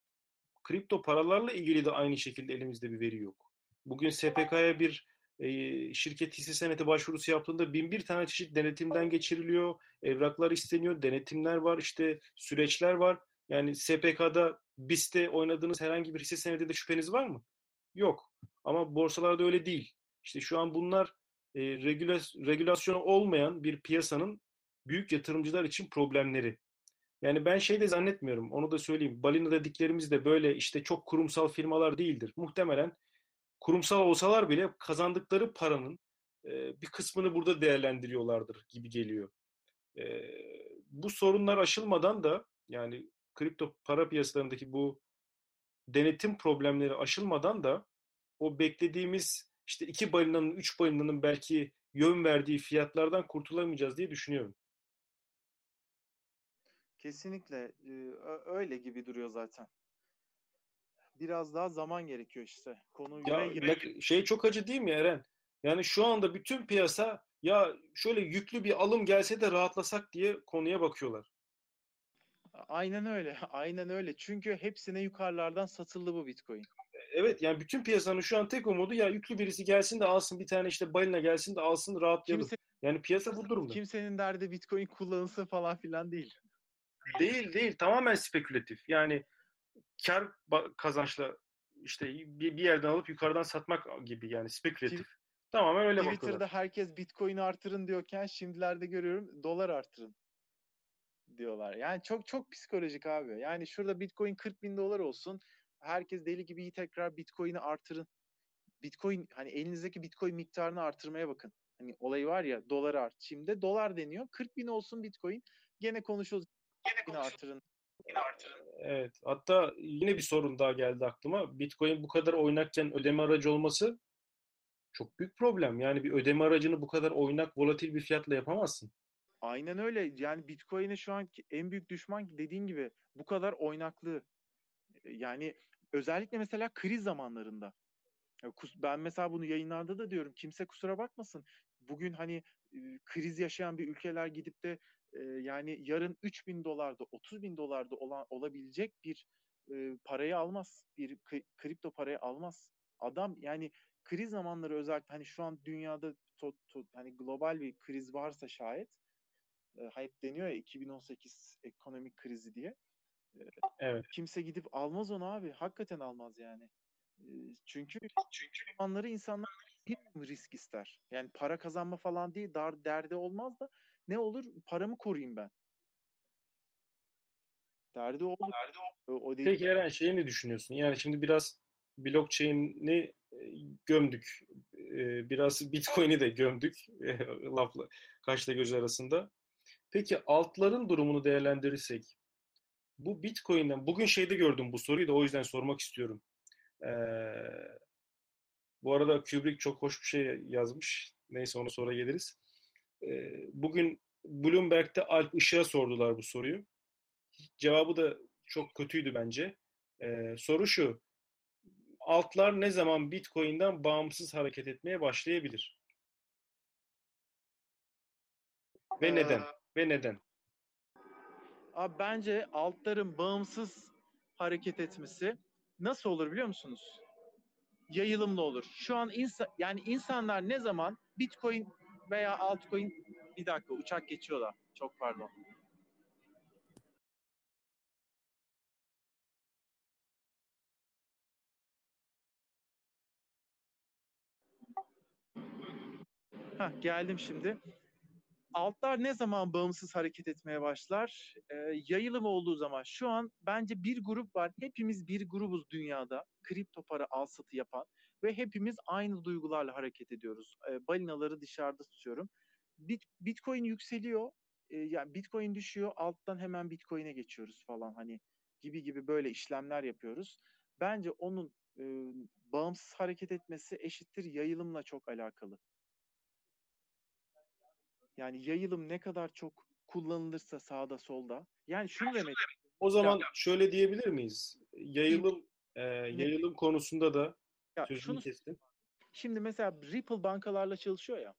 kripto paralarla ilgili de aynı şekilde elimizde bir veri yok. Bugün SPK'ya bir şirket hisse senedi başvurusu yaptığında bin bir tane çeşit denetimden geçiriliyor. Evraklar isteniyor, denetimler var, işte süreçler var. Yani SPK'da BIST'te oynadığınız herhangi bir hisse senedinde şüpheniz var mı? Yok. Ama borsalarda öyle değil. İşte şu an bunlar e, regülasyonu olmayan bir piyasanın büyük yatırımcılar için problemleri. Yani ben şey de zannetmiyorum, onu da söyleyeyim. Balina dediklerimiz de böyle işte çok kurumsal firmalar değildir. Muhtemelen kurumsal olsalar bile kazandıkları paranın e, bir kısmını burada değerlendiriyorlardır gibi geliyor. E, bu sorunlar aşılmadan da yani kripto para piyasalarındaki bu denetim problemleri aşılmadan da o beklediğimiz işte iki balinanın, üç balinanın belki yön verdiği fiyatlardan kurtulamayacağız diye düşünüyorum. Kesinlikle öyle gibi duruyor zaten. Biraz daha zaman gerekiyor işte. Konu ya, yüreği... şey çok acı değil mi Eren? Yani şu anda bütün piyasa ya şöyle yüklü bir alım gelse de rahatlasak diye konuya bakıyorlar. Aynen öyle. *laughs* Aynen öyle. Çünkü hepsine yukarılardan satıldı bu Bitcoin. Evet yani bütün piyasanın şu an tek umudu ya yüklü birisi gelsin de alsın bir tane işte balina gelsin de alsın rahatlayalım. Kimse, yani piyasa bu durumda. Kimsenin derdi Bitcoin kullanılsın falan filan değil. Değil değil tamamen spekülatif. Yani kar kazançla işte bir, bir yerden alıp yukarıdan satmak gibi yani spekülatif. Tamamen öyle Twitter'da bakıyorlar. herkes Bitcoin'i artırın diyorken şimdilerde görüyorum dolar artırın diyorlar. Yani çok çok psikolojik abi. Yani şurada Bitcoin 40 bin dolar olsun. Herkes deli gibi tekrar Bitcoin'i artırın. Bitcoin hani elinizdeki Bitcoin miktarını artırmaya bakın. Hani olayı var ya dolar art. Şimdi dolar deniyor. 40 bin olsun Bitcoin. Gene konuşuyoruz. Gene artırın. Evet. Hatta yine bir sorun daha geldi aklıma. Bitcoin bu kadar oynakken ödeme aracı olması çok büyük problem. Yani bir ödeme aracını bu kadar oynak, volatil bir fiyatla yapamazsın. Aynen öyle. Yani Bitcoin'e şu an en büyük düşman dediğin gibi bu kadar oynaklığı. Yani özellikle mesela kriz zamanlarında. Ben mesela bunu yayınlarda da diyorum. Kimse kusura bakmasın. Bugün hani kriz yaşayan bir ülkeler gidip de yani yarın 3 bin dolarda 30 bin dolarda olan olabilecek bir parayı almaz. Bir kripto parayı almaz. Adam yani kriz zamanları özellikle hani şu an dünyada to, to, hani global bir kriz varsa şayet e, hep deniyor ya 2018 ekonomik krizi diye. E, evet. Kimse gidip almaz onu abi. Hakikaten almaz yani. E, çünkü çünkü zamanları insanlar bir risk ister. Yani para kazanma falan değil, dar derdi olmaz da ne olur? Paramı koruyayım ben. Derdi olur. Derdi o. o değil. Peki Eren şeyi ne düşünüyorsun? Yani şimdi biraz blockchain'i gömdük. Biraz Bitcoin'i de gömdük. Lafla kaçta göz arasında. Peki altların durumunu değerlendirirsek bu Bitcoin'den bugün şeyde gördüm bu soruyu da o yüzden sormak istiyorum. Ee, bu arada Kubrick çok hoş bir şey yazmış. Neyse onu sonra geliriz. Bugün Bloomberg'de Alp Işık'a sordular bu soruyu. Cevabı da çok kötüydü bence. Soru şu altlar ne zaman Bitcoin'den bağımsız hareket etmeye başlayabilir? Ve neden? Ve neden? Abi bence altların bağımsız hareket etmesi nasıl olur biliyor musunuz? Yayılımlı olur. Şu an insan yani insanlar ne zaman Bitcoin veya altcoin bir dakika uçak geçiyor da çok pardon. Heh, geldim şimdi. Altlar ne zaman bağımsız hareket etmeye başlar? Ee, yayılım olduğu zaman. Şu an bence bir grup var. Hepimiz bir grubuz dünyada. Kripto para al satı yapan. Ve hepimiz aynı duygularla hareket ediyoruz. Ee, balinaları dışarıda tutuyorum. Bit, Bitcoin yükseliyor. Ee, yani Bitcoin düşüyor. Alttan hemen Bitcoin'e geçiyoruz falan. Hani gibi gibi böyle işlemler yapıyoruz. Bence onun e, bağımsız hareket etmesi eşittir yayılımla çok alakalı. Yani yayılım ne kadar çok kullanılırsa sağda solda. Yani şunu demek. O zaman ya, şöyle diyebilir miyiz? Yayılım e, yayılım konusunda da ya sözünü şunu, kestim. Şimdi mesela Ripple bankalarla çalışıyor ya.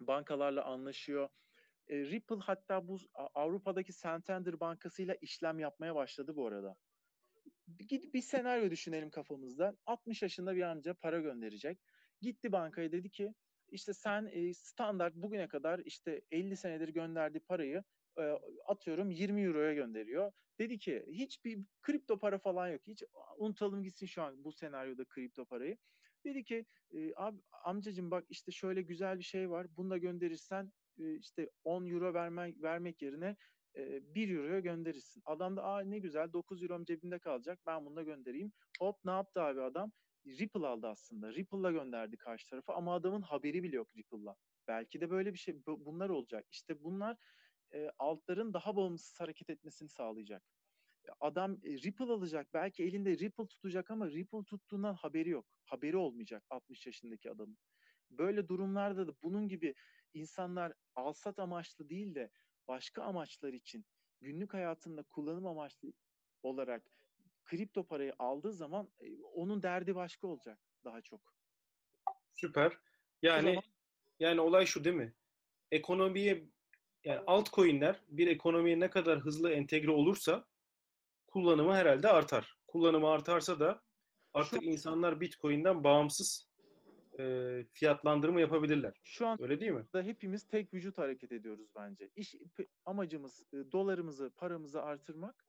Bankalarla anlaşıyor. E, Ripple hatta bu Avrupa'daki Santander Bankası'yla işlem yapmaya başladı bu arada. Bir, bir senaryo düşünelim kafamızda. 60 yaşında bir amca para gönderecek. Gitti bankaya dedi ki işte sen e, standart bugüne kadar işte 50 senedir gönderdiği parayı e, atıyorum 20 euroya gönderiyor. Dedi ki hiçbir kripto para falan yok. Hiç unutalım gitsin şu an bu senaryoda kripto parayı. Dedi ki e, abi amcacım bak işte şöyle güzel bir şey var. Bunu da gönderirsen e, işte 10 euro vermek, vermek yerine e, 1 euroya gönderirsin. Adam da aa ne güzel 9 euro cebimde kalacak ben bunu da göndereyim. Hop ne yaptı abi adam? Ripple aldı aslında. Ripple'la gönderdi karşı tarafa ama adamın haberi bile yok Ripple'la. Belki de böyle bir şey bunlar olacak. İşte bunlar e, altların daha bağımsız hareket etmesini sağlayacak. Adam e, Ripple alacak. Belki elinde Ripple tutacak ama Ripple tuttuğundan haberi yok. Haberi olmayacak 60 yaşındaki adamın. Böyle durumlarda da bunun gibi insanlar alsat amaçlı değil de başka amaçlar için günlük hayatında kullanım amaçlı olarak kripto parayı aldığı zaman e, onun derdi başka olacak daha çok. Süper. Yani zaman- yani olay şu değil mi? Ekonomiye yani altcoin'ler bir ekonomiye ne kadar hızlı entegre olursa kullanımı herhalde artar. Kullanımı artarsa da artık Şu- insanlar Bitcoin'den bağımsız e, fiyatlandırma yapabilirler. Şu an Öyle değil mi? da hepimiz tek vücut hareket ediyoruz bence. İş amacımız e, dolarımızı, paramızı artırmak.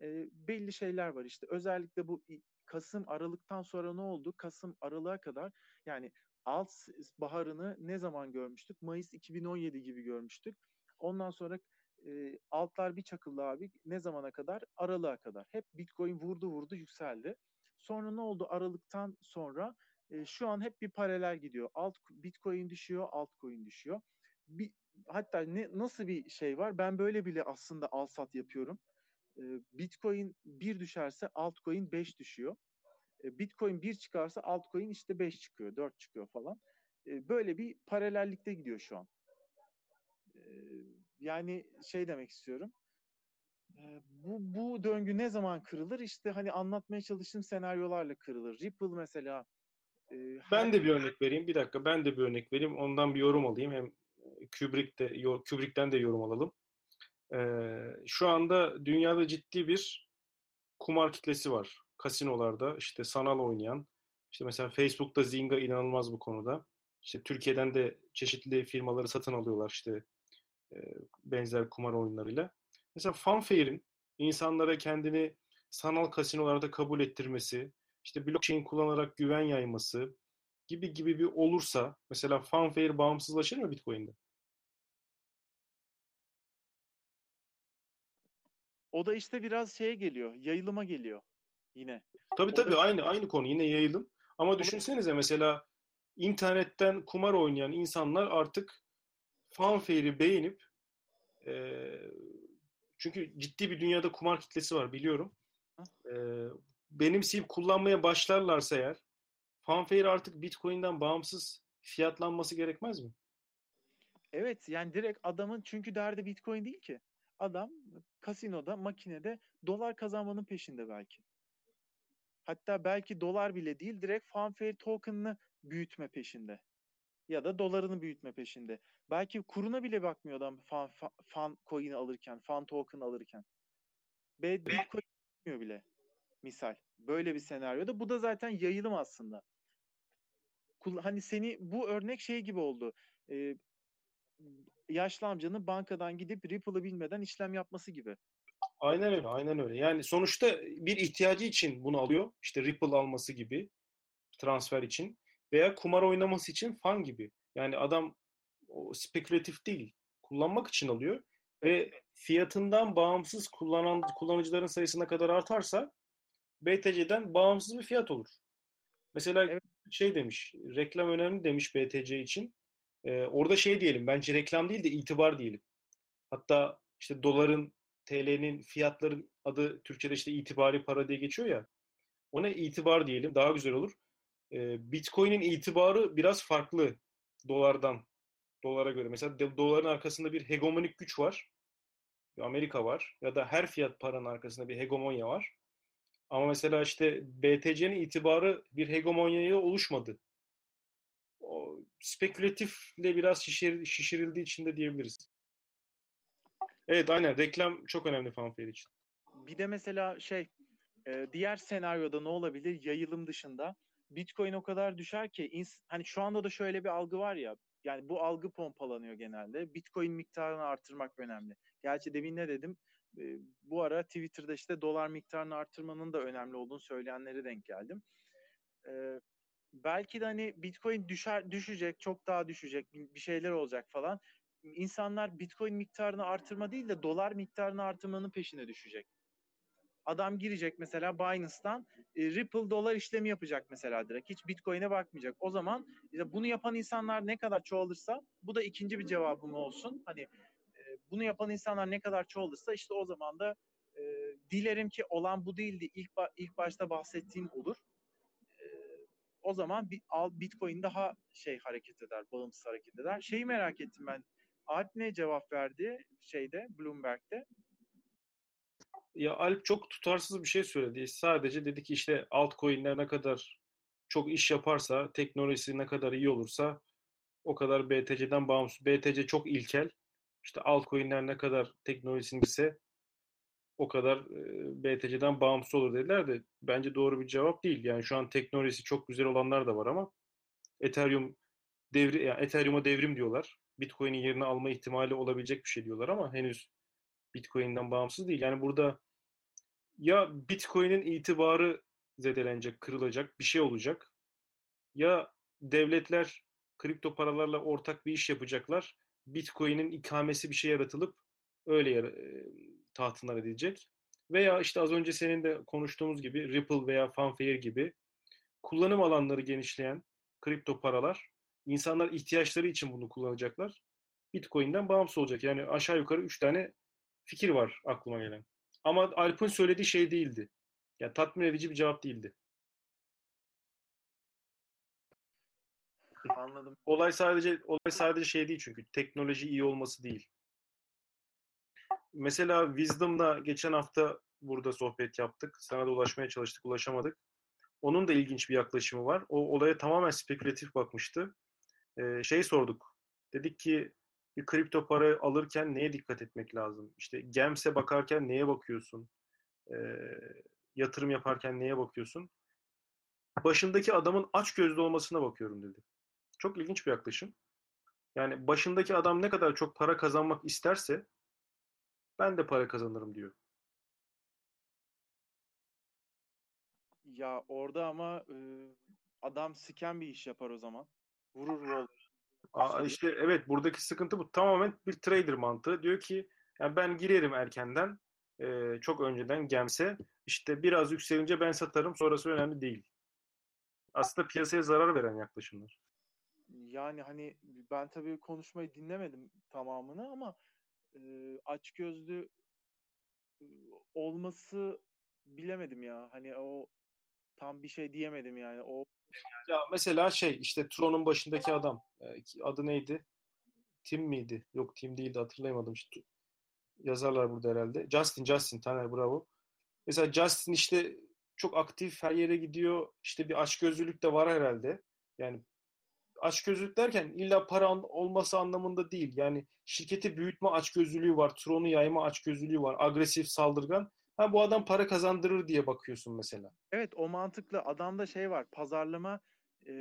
E, belli şeyler var işte. Özellikle bu Kasım Aralık'tan sonra ne oldu? Kasım Aralık'a kadar yani alt baharını ne zaman görmüştük? Mayıs 2017 gibi görmüştük. Ondan sonra e, altlar bir çakıldı abi. Ne zamana kadar? Aralık'a kadar. Hep Bitcoin vurdu vurdu yükseldi. Sonra ne oldu? Aralık'tan sonra e, şu an hep bir paralel gidiyor. Alt Bitcoin düşüyor, altcoin düşüyor. Bir, hatta ne nasıl bir şey var? Ben böyle bile aslında al sat yapıyorum. E, Bitcoin 1 düşerse altcoin 5 düşüyor. E, Bitcoin 1 çıkarsa altcoin işte 5 çıkıyor, 4 çıkıyor falan. E, böyle bir paralellikte gidiyor şu an. Yani şey demek istiyorum. E, bu, bu döngü ne zaman kırılır? İşte hani anlatmaya çalıştığım senaryolarla kırılır. Ripple mesela e, Ben de bir örnek vereyim. Bir dakika ben de bir örnek vereyim. Ondan bir yorum alayım. Hem Kubrick de, Kubrick'ten de yorum alalım. Ee, şu anda dünyada ciddi bir kumar kitlesi var. Kasinolarda işte sanal oynayan. İşte mesela Facebook'ta Zynga inanılmaz bu konuda. İşte Türkiye'den de çeşitli firmaları satın alıyorlar işte e, benzer kumar oyunlarıyla. Mesela Funfair'in insanlara kendini sanal kasinolarda kabul ettirmesi, işte blockchain kullanarak güven yayması gibi gibi bir olursa mesela Funfair bağımsızlaşır mı Bitcoin'de? O da işte biraz şeye geliyor, yayılıma geliyor yine. Tabii tabii da- aynı aynı konu yine yayılım. Ama düşünsenize mesela internetten kumar oynayan insanlar artık Funfair'i beğenip eee, çünkü ciddi bir dünyada kumar kitlesi var biliyorum. Eee benimseyip kullanmaya başlarlarsa eğer Funfair artık Bitcoin'den bağımsız fiyatlanması gerekmez mi? Evet yani direkt adamın çünkü derdi Bitcoin değil ki. Adam kasinoda, makinede dolar kazanmanın peşinde belki. Hatta belki dolar bile değil direkt Funfair token'ını büyütme peşinde. Ya da dolarını büyütme peşinde. Belki kuruna bile bakmıyor adam fan, fan, fan coin'i alırken, fan token alırken. Be, Bitcoin bilmiyor bile. Misal. Böyle bir senaryoda. Bu da zaten yayılım aslında. Hani seni bu örnek şey gibi oldu. Ee, yaşlı amcanın bankadan gidip Ripple'ı bilmeden işlem yapması gibi. Aynen öyle, aynen öyle. Yani sonuçta bir ihtiyacı için bunu alıyor. İşte Ripple alması gibi transfer için veya kumar oynaması için fan gibi. Yani adam o spekülatif değil, kullanmak için alıyor ve fiyatından bağımsız kullanan kullanıcıların sayısına kadar artarsa BTC'den bağımsız bir fiyat olur. Mesela Evet. şey demiş, reklam önemli demiş BTC için. Ee, orada şey diyelim, bence reklam değil de itibar diyelim. Hatta işte doların, TL'nin fiyatların adı Türkçe'de işte itibari para diye geçiyor ya. Ona itibar diyelim, daha güzel olur. Ee, Bitcoin'in itibarı biraz farklı dolardan, dolara göre. Mesela doların arkasında bir hegemonik güç var. Amerika var. Ya da her fiyat paranın arkasında bir hegemonya var. Ama mesela işte BTC'nin itibarı bir hegemonyaya oluşmadı. O spekülatifle biraz şişir, şişirildiği için de diyebiliriz. Evet aynen reklam çok önemli fanfare için. Bir de mesela şey e, diğer senaryoda ne olabilir yayılım dışında Bitcoin o kadar düşer ki ins- hani şu anda da şöyle bir algı var ya yani bu algı pompalanıyor genelde. Bitcoin miktarını artırmak önemli. Gerçi demin ne dedim? E, bu ara Twitter'da işte dolar miktarını artırmanın da önemli olduğunu söyleyenlere denk geldim. E, belki de hani Bitcoin düşer düşecek, çok daha düşecek, bir şeyler olacak falan. İnsanlar Bitcoin miktarını artırma değil de dolar miktarını artırmanın peşine düşecek. Adam girecek mesela Binance'tan e, Ripple dolar işlemi yapacak mesela direkt. Hiç Bitcoin'e bakmayacak. O zaman işte bunu yapan insanlar ne kadar çoğalırsa bu da ikinci bir cevabım olsun. Hani e, bunu yapan insanlar ne kadar çoğalırsa işte o zaman da e, dilerim ki olan bu değildi. İlk ilk başta bahsettiğim olur. E, o zaman al Bitcoin daha şey hareket eder, bağımsız hareket eder. Şeyi merak ettim ben. Alp ne cevap verdi şeyde Bloomberg'de? Ya Alp çok tutarsız bir şey söyledi. Sadece dedi ki işte altcoin'ler ne kadar çok iş yaparsa, teknolojisi ne kadar iyi olursa o kadar BTC'den bağımsız. BTC çok ilkel. İşte altcoin'ler ne kadar teknolojisini ise o kadar BTC'den bağımsız olur dediler de bence doğru bir cevap değil. Yani şu an teknolojisi çok güzel olanlar da var ama Ethereum devri yani Ethereum'a devrim diyorlar. Bitcoin'in yerini alma ihtimali olabilecek bir şey diyorlar ama henüz Bitcoin'den bağımsız değil. Yani burada ya Bitcoin'in itibarı zedelenecek, kırılacak, bir şey olacak. Ya devletler kripto paralarla ortak bir iş yapacaklar. Bitcoin'in ikamesi bir şey yaratılıp öyle e, tahtından edilecek. Veya işte az önce senin de konuştuğumuz gibi Ripple veya Funfair gibi kullanım alanları genişleyen kripto paralar insanlar ihtiyaçları için bunu kullanacaklar. Bitcoin'den bağımsız olacak. Yani aşağı yukarı 3 tane fikir var aklıma gelen. Ama Alp'in söylediği şey değildi. Yani tatmin edici bir cevap değildi. Anladım. Olay sadece olay sadece şey değil çünkü teknoloji iyi olması değil. Mesela Wisdom'da geçen hafta burada sohbet yaptık. Sana da ulaşmaya çalıştık, ulaşamadık. Onun da ilginç bir yaklaşımı var. O olaya tamamen spekülatif bakmıştı. Ee, şey sorduk. Dedik ki bir kripto para alırken neye dikkat etmek lazım? İşte Gems'e bakarken neye bakıyorsun? Ee, yatırım yaparken neye bakıyorsun? Başındaki adamın aç gözlü olmasına bakıyorum dedi. Çok ilginç bir yaklaşım. Yani başındaki adam ne kadar çok para kazanmak isterse ben de para kazanırım diyor. Ya orada ama e, adam siken bir iş yapar o zaman. Vurur rol. Aa, işte evet buradaki sıkıntı bu. Tamamen bir trader mantığı. Diyor ki yani ben girerim erkenden e, çok önceden gemse işte biraz yükselince ben satarım sonrası önemli değil. Aslında piyasaya zarar veren yaklaşımlar. Yani hani ben tabii konuşmayı dinlemedim tamamını ama e, açgözlü olması bilemedim ya. Hani o tam bir şey diyemedim yani. O ya mesela şey işte Tron'un başındaki adam adı neydi? Tim miydi? Yok Tim değildi hatırlayamadım. İşte yazarlar burada herhalde. Justin, Justin Taner bravo. Mesela Justin işte çok aktif her yere gidiyor. İşte bir açgözlülük de var herhalde. Yani açgözlülük derken illa para olması anlamında değil. Yani şirketi büyütme açgözlülüğü var. Tron'u yayma açgözlülüğü var. Agresif, saldırgan. Ha bu adam para kazandırır diye bakıyorsun mesela. Evet o mantıklı. Adamda şey var. Pazarlama e,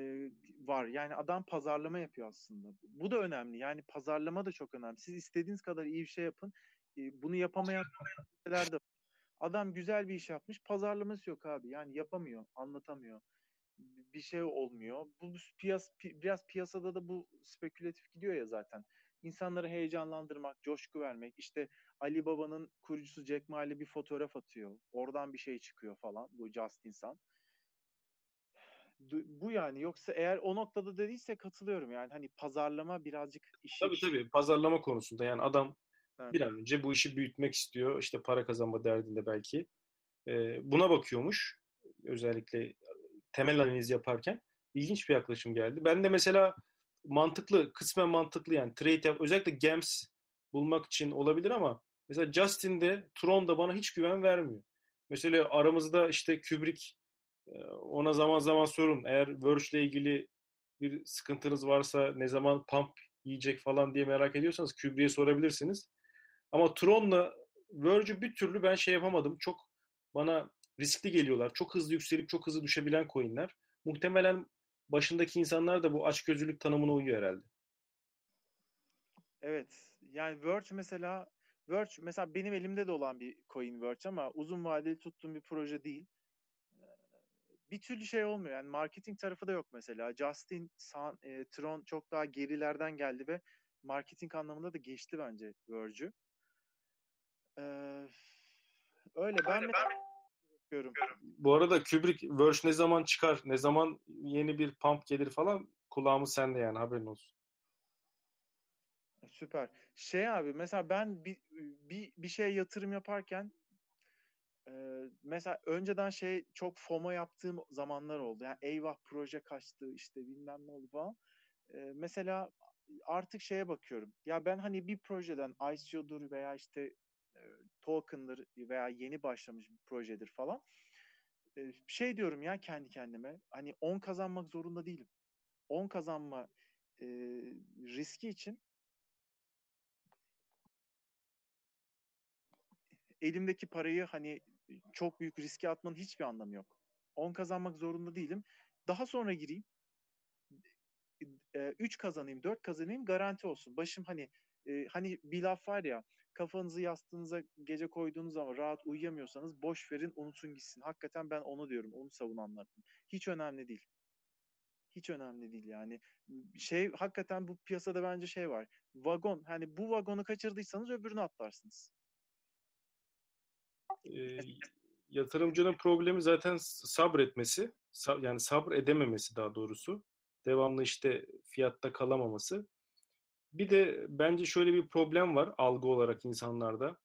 var. Yani adam pazarlama yapıyor aslında. Bu da önemli. Yani pazarlama da çok önemli. Siz istediğiniz kadar iyi bir şey yapın. E, bunu yapamayan şeyler de Adam güzel bir iş yapmış. Pazarlaması yok abi. Yani yapamıyor, anlatamıyor bir şey olmuyor. Bu piyas biraz piyasada da bu spekülatif gidiyor ya zaten. İnsanları heyecanlandırmak, coşku vermek. İşte Ali Baba'nın kurucusu Jack Ma bir fotoğraf atıyor. Oradan bir şey çıkıyor falan. Bu Just insan. Bu yani yoksa eğer o noktada dediyse katılıyorum yani hani pazarlama birazcık işi. Tabii tabii pazarlama konusunda yani adam evet. bir an önce bu işi büyütmek istiyor işte para kazanma derdinde belki ee, buna bakıyormuş özellikle temel analiz yaparken ilginç bir yaklaşım geldi. Ben de mesela mantıklı, kısmen mantıklı yani trade yap, özellikle gems bulmak için olabilir ama mesela Justin'de Tron da bana hiç güven vermiyor. Mesela aramızda işte Kubrick e, ona zaman zaman sorun. Eğer Verge ile ilgili bir sıkıntınız varsa ne zaman pump yiyecek falan diye merak ediyorsanız Kubrick'e sorabilirsiniz. Ama Tron'la Verge'ü bir türlü ben şey yapamadım. Çok bana riskli geliyorlar. Çok hızlı yükselip çok hızlı düşebilen coinler. Muhtemelen başındaki insanlar da bu açgözlülük tanımına uyuyor herhalde. Evet. Yani Verge mesela Verge mesela benim elimde de olan bir coin Verge ama uzun vadeli tuttuğum bir proje değil. Bir türlü şey olmuyor. Yani marketing tarafı da yok mesela. Justin, San, e, Tron çok daha gerilerden geldi ve marketing anlamında da geçti bence Verge'ü. Ee, öyle. Ben, öyle ben yapıyorum. Bu arada Kubrick Verge ne zaman çıkar, ne zaman yeni bir pump gelir falan kulağımız sende yani haberin olsun. Süper. Şey abi mesela ben bir, bir, bir şeye yatırım yaparken Ee, mesela önceden şey çok FOMO yaptığım zamanlar oldu. Yani eyvah proje kaçtı işte bilmem ne oldu falan. Ee, mesela artık şeye bakıyorum. Ya ben hani bir projeden ICO'dur veya işte e, token'dır veya yeni başlamış bir projedir falan. E, şey diyorum ya kendi kendime. Hani 10 kazanmak zorunda değilim. 10 kazanma e, riski için elimdeki parayı hani çok büyük riske atmanın hiçbir anlamı yok. 10 kazanmak zorunda değilim. Daha sonra gireyim. 3 kazanayım, 4 kazanayım garanti olsun. Başım hani e, hani bir laf var ya kafanızı yastığınıza gece koyduğunuz zaman rahat uyuyamıyorsanız boş verin unutun gitsin. Hakikaten ben onu diyorum. Onu savunanlardım. Hiç önemli değil. Hiç önemli değil yani. Şey hakikaten bu piyasada bence şey var. Vagon hani bu vagonu kaçırdıysanız öbürünü atlarsınız. E, *laughs* yatırımcının problemi zaten sabretmesi. Sab, yani sabır edememesi daha doğrusu. Devamlı işte fiyatta kalamaması. Bir de bence şöyle bir problem var algı olarak insanlarda.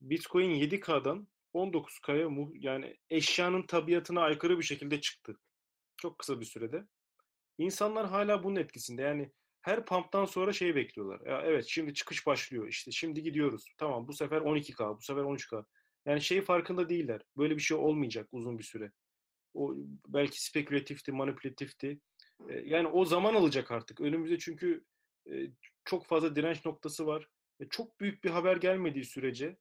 Bitcoin 7K'dan 19K'ya yani eşyanın tabiatına aykırı bir şekilde çıktı. Çok kısa bir sürede. İnsanlar hala bunun etkisinde. Yani her pump'tan sonra şey bekliyorlar. Ya evet şimdi çıkış başlıyor. İşte şimdi gidiyoruz. Tamam bu sefer 12K, bu sefer 13K. Yani şey farkında değiller. Böyle bir şey olmayacak uzun bir süre. O belki spekülatifti, manipülatifti. Yani o zaman alacak artık. Önümüzde çünkü çok fazla direnç noktası var. Çok büyük bir haber gelmediği sürece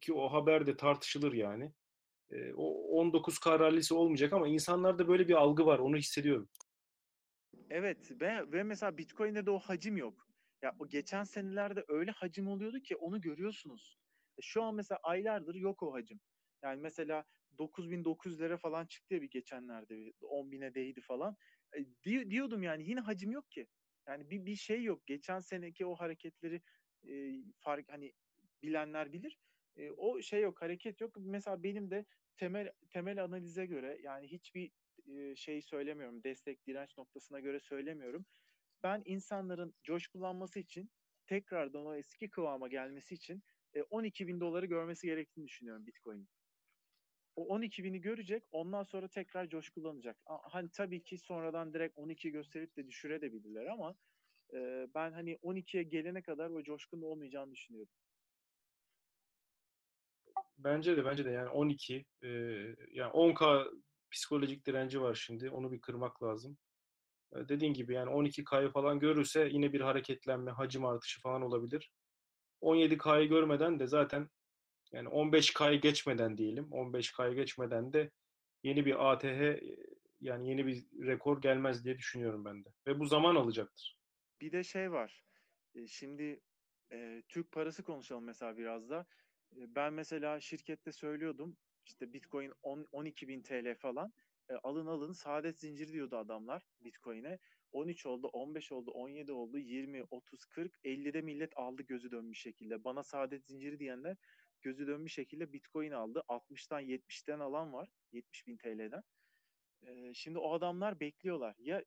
ki o haber de tartışılır yani. O 19 kararlısı olmayacak ama insanlarda böyle bir algı var. Onu hissediyorum. Evet ve, ve mesela Bitcoin'de de o hacim yok. Ya o geçen senelerde öyle hacim oluyordu ki onu görüyorsunuz. E, şu an mesela aylardır yok o hacim. Yani mesela 9900'lere falan çıktı ya bir geçenlerde 10.000'e değdi falan. E, diyordum yani yine hacim yok ki. Yani bir bir şey yok. Geçen seneki o hareketleri e, fark hani bilenler bilir. E, o şey yok, hareket yok. Mesela benim de temel temel analize göre yani hiçbir e, şey söylemiyorum. Destek direnç noktasına göre söylemiyorum. Ben insanların coşkulanması için tekrardan o eski kıvama gelmesi için e, 12 bin doları görmesi gerektiğini düşünüyorum Bitcoin. O 12 bini görecek. Ondan sonra tekrar coşkulanacak. Hani tabii ki sonradan direkt 12 gösterip de düşürebilirler ama e, ben hani 12'ye gelene kadar o coşkun olmayacağını düşünüyorum. Bence de bence de yani 12 e, yani 10k psikolojik direnci var şimdi. Onu bir kırmak lazım. E, dediğin gibi yani 12k'yı falan görürse yine bir hareketlenme, hacim artışı falan olabilir. 17k'yı görmeden de zaten yani 15K'yı geçmeden diyelim. 15K'yı geçmeden de yeni bir ATH yani yeni bir rekor gelmez diye düşünüyorum ben de. Ve bu zaman alacaktır. Bir de şey var. E, şimdi e, Türk parası konuşalım mesela biraz da. E, ben mesela şirkette söylüyordum. İşte Bitcoin 10, 12 bin TL falan. E, alın alın saadet zinciri diyordu adamlar Bitcoin'e. 13 oldu, 15 oldu, 17 oldu, 20, 30, 40, 50'de millet aldı gözü dönmüş şekilde. Bana saadet zinciri diyenler gözü dönmüş şekilde Bitcoin aldı. 60'tan 70'ten alan var. 70 bin TL'den. E, şimdi o adamlar bekliyorlar. Ya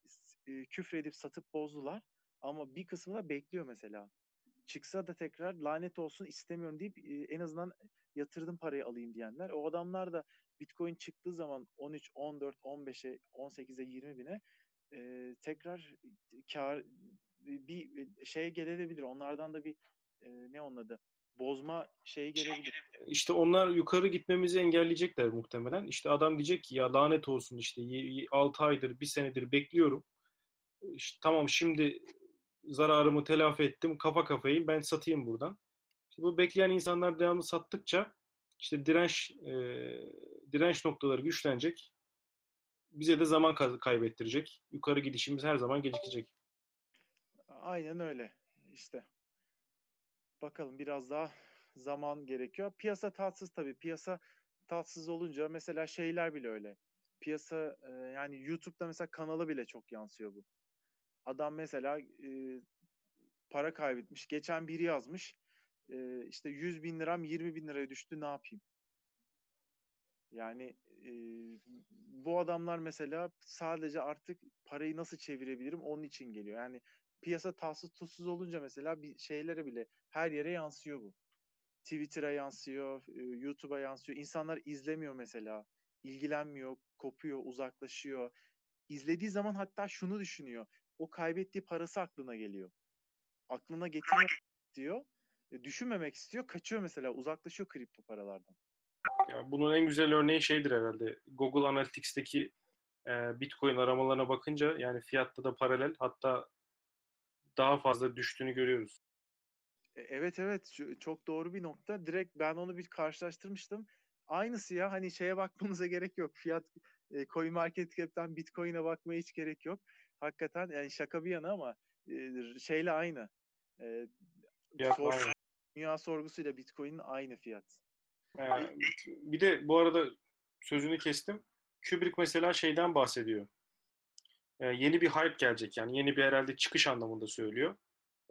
e, küfredip satıp bozdular ama bir kısmı da bekliyor mesela. Çıksa da tekrar lanet olsun istemiyorum deyip e, en azından yatırdım parayı alayım diyenler. O adamlar da Bitcoin çıktığı zaman 13, 14, 15'e, 18'e, 20 bine e, tekrar kar bir şey gelebilir. Onlardan da bir e, ne onun adı? Bozma şeyi gelebilir. İşte onlar yukarı gitmemizi engelleyecekler muhtemelen. İşte adam diyecek ki ya lanet olsun işte 6 aydır, 1 senedir bekliyorum. İşte, tamam şimdi zararımı telafi ettim. Kafa kafayı ben satayım buradan. İşte bu bekleyen insanlar devamlı sattıkça işte direnç e, direnç noktaları güçlenecek. Bize de zaman kaybettirecek. Yukarı gidişimiz her zaman gecikecek. Aynen öyle. İşte bakalım biraz daha zaman gerekiyor. Piyasa tatsız tabii. Piyasa tatsız olunca mesela şeyler bile öyle. Piyasa e, yani YouTube'da mesela kanalı bile çok yansıyor bu. Adam mesela e, para kaybetmiş. Geçen biri yazmış. E, işte 100 bin liram 20 bin liraya düştü ne yapayım? Yani e, bu adamlar mesela sadece artık parayı nasıl çevirebilirim onun için geliyor. Yani piyasa tatsız tuzsuz olunca mesela bir şeylere bile her yere yansıyor bu. Twitter'a yansıyor, e, YouTube'a yansıyor. İnsanlar izlemiyor mesela. ilgilenmiyor, kopuyor, uzaklaşıyor. İzlediği zaman hatta şunu düşünüyor. O kaybettiği parası aklına geliyor. Aklına getirmek istiyor. E, düşünmemek istiyor. Kaçıyor mesela. Uzaklaşıyor kripto paralardan. Ya bunun en güzel örneği şeydir herhalde. Google Analytics'teki e, Bitcoin aramalarına bakınca yani fiyatta da paralel hatta daha fazla düştüğünü görüyoruz. E, Evet evet çok doğru bir nokta. Direkt ben onu bir karşılaştırmıştım. Aynısı ya hani şeye bakmanıza *laughs* gerek yok. Fiyat e, Coin Market Cap'ten Bitcoin'e bakmaya hiç gerek yok. Hakikaten yani şaka bir yana ama e, şeyle aynı. E, Fiyat sor- aynı. dünya sorgusuyla Bitcoin'in aynı fiyat. Ee, bir de bu arada sözünü kestim. Kubrick mesela şeyden bahsediyor. Ee, yeni bir hype gelecek yani yeni bir herhalde çıkış anlamında söylüyor.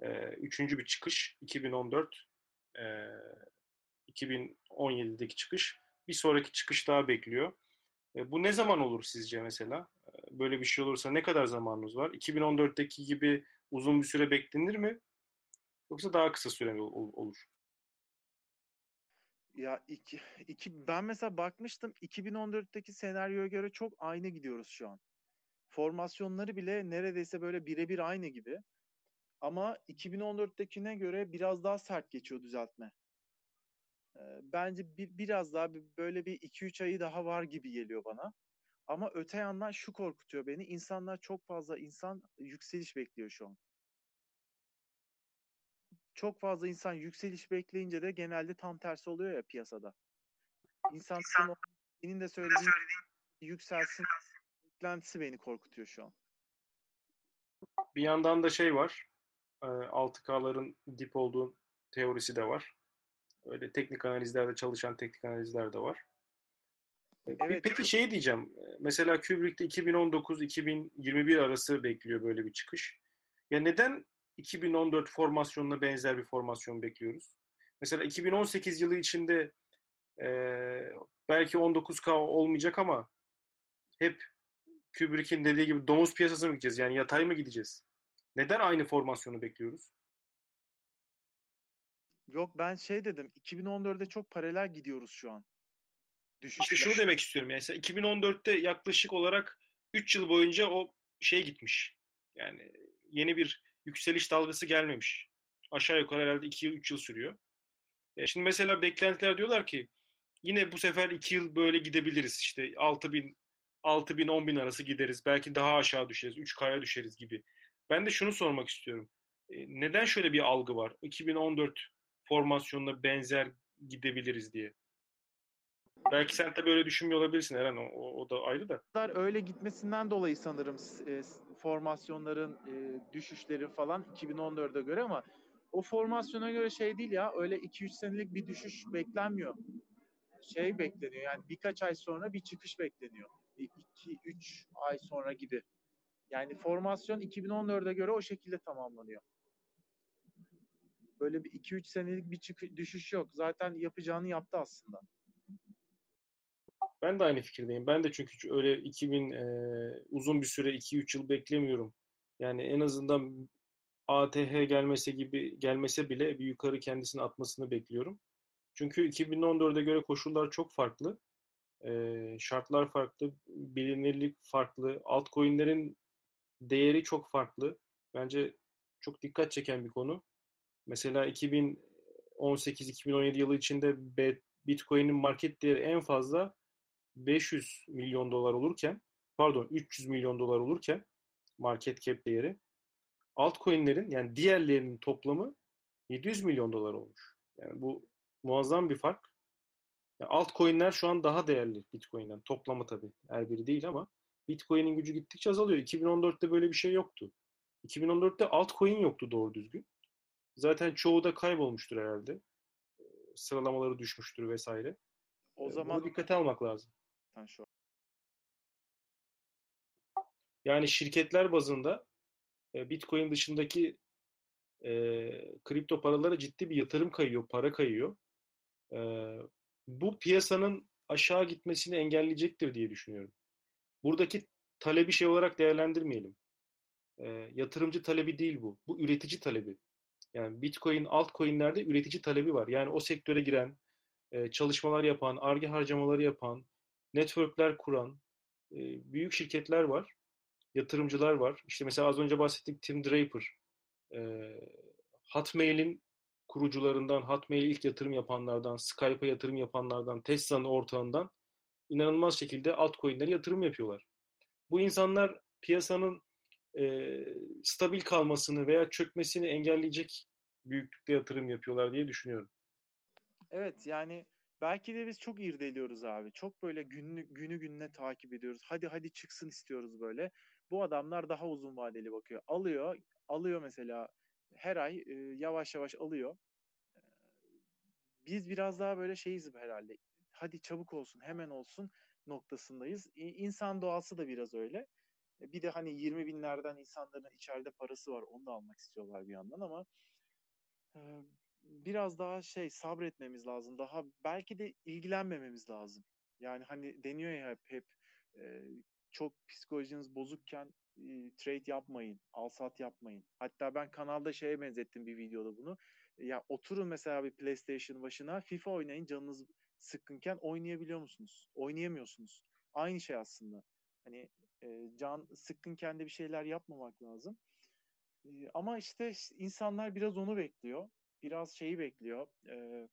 Ee, üçüncü bir çıkış 2014 ee, 2017'deki çıkış. Bir sonraki çıkış daha bekliyor. Ee, bu ne zaman olur sizce mesela? Ee, böyle bir şey olursa ne kadar zamanınız var? 2014'teki gibi uzun bir süre beklenir mi? Yoksa daha kısa süreli ol- olur? Ya iki, iki, ben mesela bakmıştım 2014'teki senaryoya göre çok aynı gidiyoruz şu an. Formasyonları bile neredeyse böyle birebir aynı gibi. Ama 2014'tekine göre biraz daha sert geçiyor düzeltme. Ee, bence bir, biraz daha bir- böyle bir 2-3 ayı daha var gibi geliyor bana. Ama öte yandan şu korkutuyor beni. İnsanlar çok fazla insan yükseliş bekliyor şu an. Çok fazla insan yükseliş bekleyince de genelde tam tersi oluyor ya piyasada. İnsanların o- senin de söylediğin yükselsin beklentisi beni korkutuyor şu an. Bir yandan da şey var. e, 6K'ların dip olduğu teorisi de var. Öyle teknik analizlerde çalışan teknik analizler de var. E, Evet. Peki şey diyeceğim. e, Mesela Kubrick'te 2019-2021 arası bekliyor böyle bir çıkış. Ya neden 2014 formasyonuna benzer bir formasyon bekliyoruz? Mesela 2018 yılı içinde e, belki 19K olmayacak ama hep Kubrick'in dediği gibi domuz piyasasına mı gideceğiz? Yani yatay mı gideceğiz? Neden aynı formasyonu bekliyoruz? Yok ben şey dedim 2014'e çok paralel gidiyoruz şu an. İşte Düşüşler. şunu demek istiyorum. Yani mesela 2014'te yaklaşık olarak 3 yıl boyunca o şey gitmiş. Yani yeni bir yükseliş dalgası gelmemiş. Aşağı yukarı herhalde 2 yıl 3 yıl sürüyor. E şimdi mesela beklentiler diyorlar ki yine bu sefer 2 yıl böyle gidebiliriz. İşte 6 bin 6 bin 10 bin arası gideriz. Belki daha aşağı düşeriz. 3K'ya düşeriz gibi. Ben de şunu sormak istiyorum. E, neden şöyle bir algı var? 2014 formasyonuna benzer gidebiliriz diye. Belki sen tabii öyle düşünmüyor olabilirsin Eren. O, o, da ayrı da. öyle gitmesinden dolayı sanırım e, formasyonların e, düşüşleri falan 2014'e göre ama o formasyona göre şey değil ya öyle 2-3 senelik bir düşüş beklenmiyor. Şey bekleniyor yani birkaç ay sonra bir çıkış bekleniyor. 2-3 ay sonra gibi. Yani formasyon 2014'e göre o şekilde tamamlanıyor. Böyle bir 2-3 senelik bir çıkış, düşüş yok. Zaten yapacağını yaptı aslında. Ben de aynı fikirdeyim. Ben de çünkü öyle 2000 e, uzun bir süre 2-3 yıl beklemiyorum. Yani en azından ATH gelmese gibi gelmese bile bir yukarı kendisini atmasını bekliyorum. Çünkü 2014'e göre koşullar çok farklı. E, şartlar farklı, bilinirlik farklı, altcoin'lerin değeri çok farklı. Bence çok dikkat çeken bir konu. Mesela 2018-2017 yılı içinde Bitcoin'in market değeri en fazla 500 milyon dolar olurken, pardon 300 milyon dolar olurken market cap değeri altcoin'lerin yani diğerlerinin toplamı 700 milyon dolar olmuş. Yani bu muazzam bir fark. Altcoin'ler şu an daha değerli Bitcoin'den. Toplamı tabii. Her biri değil ama Bitcoin'in gücü gittikçe azalıyor. 2014'te böyle bir şey yoktu. 2014'te altcoin yoktu doğru düzgün. Zaten çoğu da kaybolmuştur herhalde. Sıralamaları düşmüştür vesaire. O zaman Bunu dikkate almak lazım. şu Yani şirketler bazında Bitcoin dışındaki e, kripto paralara ciddi bir yatırım kayıyor, para kayıyor. E, bu piyasanın aşağı gitmesini engelleyecektir diye düşünüyorum. Buradaki talebi şey olarak değerlendirmeyelim. E, yatırımcı talebi değil bu. Bu üretici talebi. Yani Bitcoin altcoin'lerde üretici talebi var. Yani o sektöre giren, e, çalışmalar yapan, arge harcamaları yapan, networkler kuran e, büyük şirketler var. Yatırımcılar var. İşte mesela az önce bahsettik Tim Draper. E, Hotmail'in kurucularından, Hotmail'e ilk yatırım yapanlardan, Skype'a yatırım yapanlardan, Tesla'nın ortağından inanılmaz şekilde altcoin'lere yatırım yapıyorlar. Bu insanlar piyasanın e, stabil kalmasını veya çökmesini engelleyecek büyüklükte yatırım yapıyorlar diye düşünüyorum. Evet yani belki de biz çok irdeliyoruz abi. Çok böyle günlü, günü gününe takip ediyoruz. Hadi hadi çıksın istiyoruz böyle. Bu adamlar daha uzun vadeli bakıyor. Alıyor, alıyor mesela her ay e, yavaş yavaş alıyor. Biz biraz daha böyle şeyiz herhalde. Hadi çabuk olsun, hemen olsun noktasındayız. İnsan doğası da biraz öyle. E, bir de hani 20 binlerden insanların içeride parası var. Onu da almak istiyorlar bir yandan ama e, biraz daha şey sabretmemiz lazım. Daha belki de ilgilenmememiz lazım. Yani hani deniyor ya hep hep e, çok psikolojiniz bozukken trade yapmayın, al sat yapmayın. Hatta ben kanalda şeye benzettim bir videoda bunu. Ya oturun mesela bir PlayStation başına, FIFA oynayın canınız sıkkınken oynayabiliyor musunuz? Oynayamıyorsunuz. Aynı şey aslında. Hani e, can sıkkınken de bir şeyler yapmamak lazım. E, ama işte insanlar biraz onu bekliyor. Biraz şeyi bekliyor. E,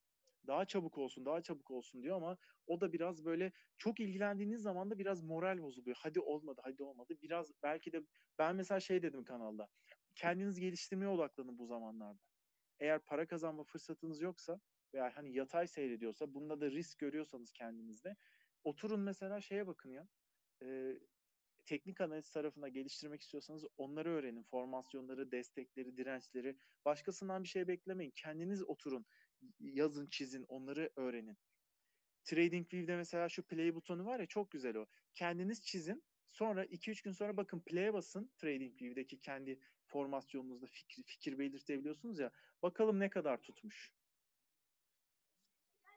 daha çabuk olsun, daha çabuk olsun diyor ama o da biraz böyle çok ilgilendiğiniz zaman da biraz moral bozuluyor. Hadi olmadı, hadi olmadı. Biraz belki de ben mesela şey dedim kanalda. Kendiniz geliştirmeye odaklanın bu zamanlarda. Eğer para kazanma fırsatınız yoksa veya hani yatay seyrediyorsa bunda da risk görüyorsanız kendinizde oturun mesela şeye bakın ya. E, teknik analiz tarafına geliştirmek istiyorsanız onları öğrenin. Formasyonları, destekleri, dirençleri. Başkasından bir şey beklemeyin. Kendiniz oturun, yazın, çizin, onları öğrenin. TradingView'de mesela şu play butonu var ya çok güzel o. Kendiniz çizin. Sonra 2-3 gün sonra bakın play'e basın TradingView'deki kendi formasyonunuzda fikir, fikir belirtebiliyorsunuz ya. Bakalım ne kadar tutmuş.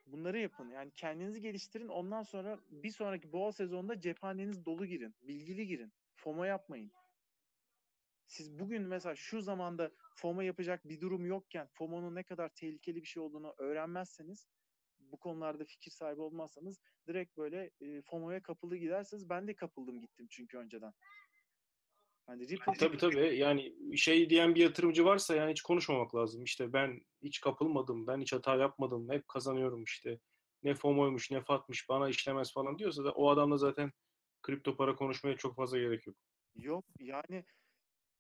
Bunları yapın. Yani kendinizi geliştirin. Ondan sonra bir sonraki boğa sezonunda cephaneniz dolu girin. Bilgili girin. FOMO yapmayın. Siz bugün mesela şu zamanda FOMO yapacak bir durum yokken FOMO'nun ne kadar tehlikeli bir şey olduğunu öğrenmezseniz bu konularda fikir sahibi olmazsanız direkt böyle e, FOMO'ya kapılı gidersiniz. Ben de kapıldım gittim çünkü önceden. Hani Ripple tabii tabii yani şey diyen bir yatırımcı varsa yani hiç konuşmamak lazım. İşte ben hiç kapılmadım, ben hiç hata yapmadım, hep kazanıyorum işte. Ne FOMO'ymuş, ne FAT'mış, bana işlemez falan diyorsa da o adamla zaten kripto para konuşmaya çok fazla gerek yok. Yok yani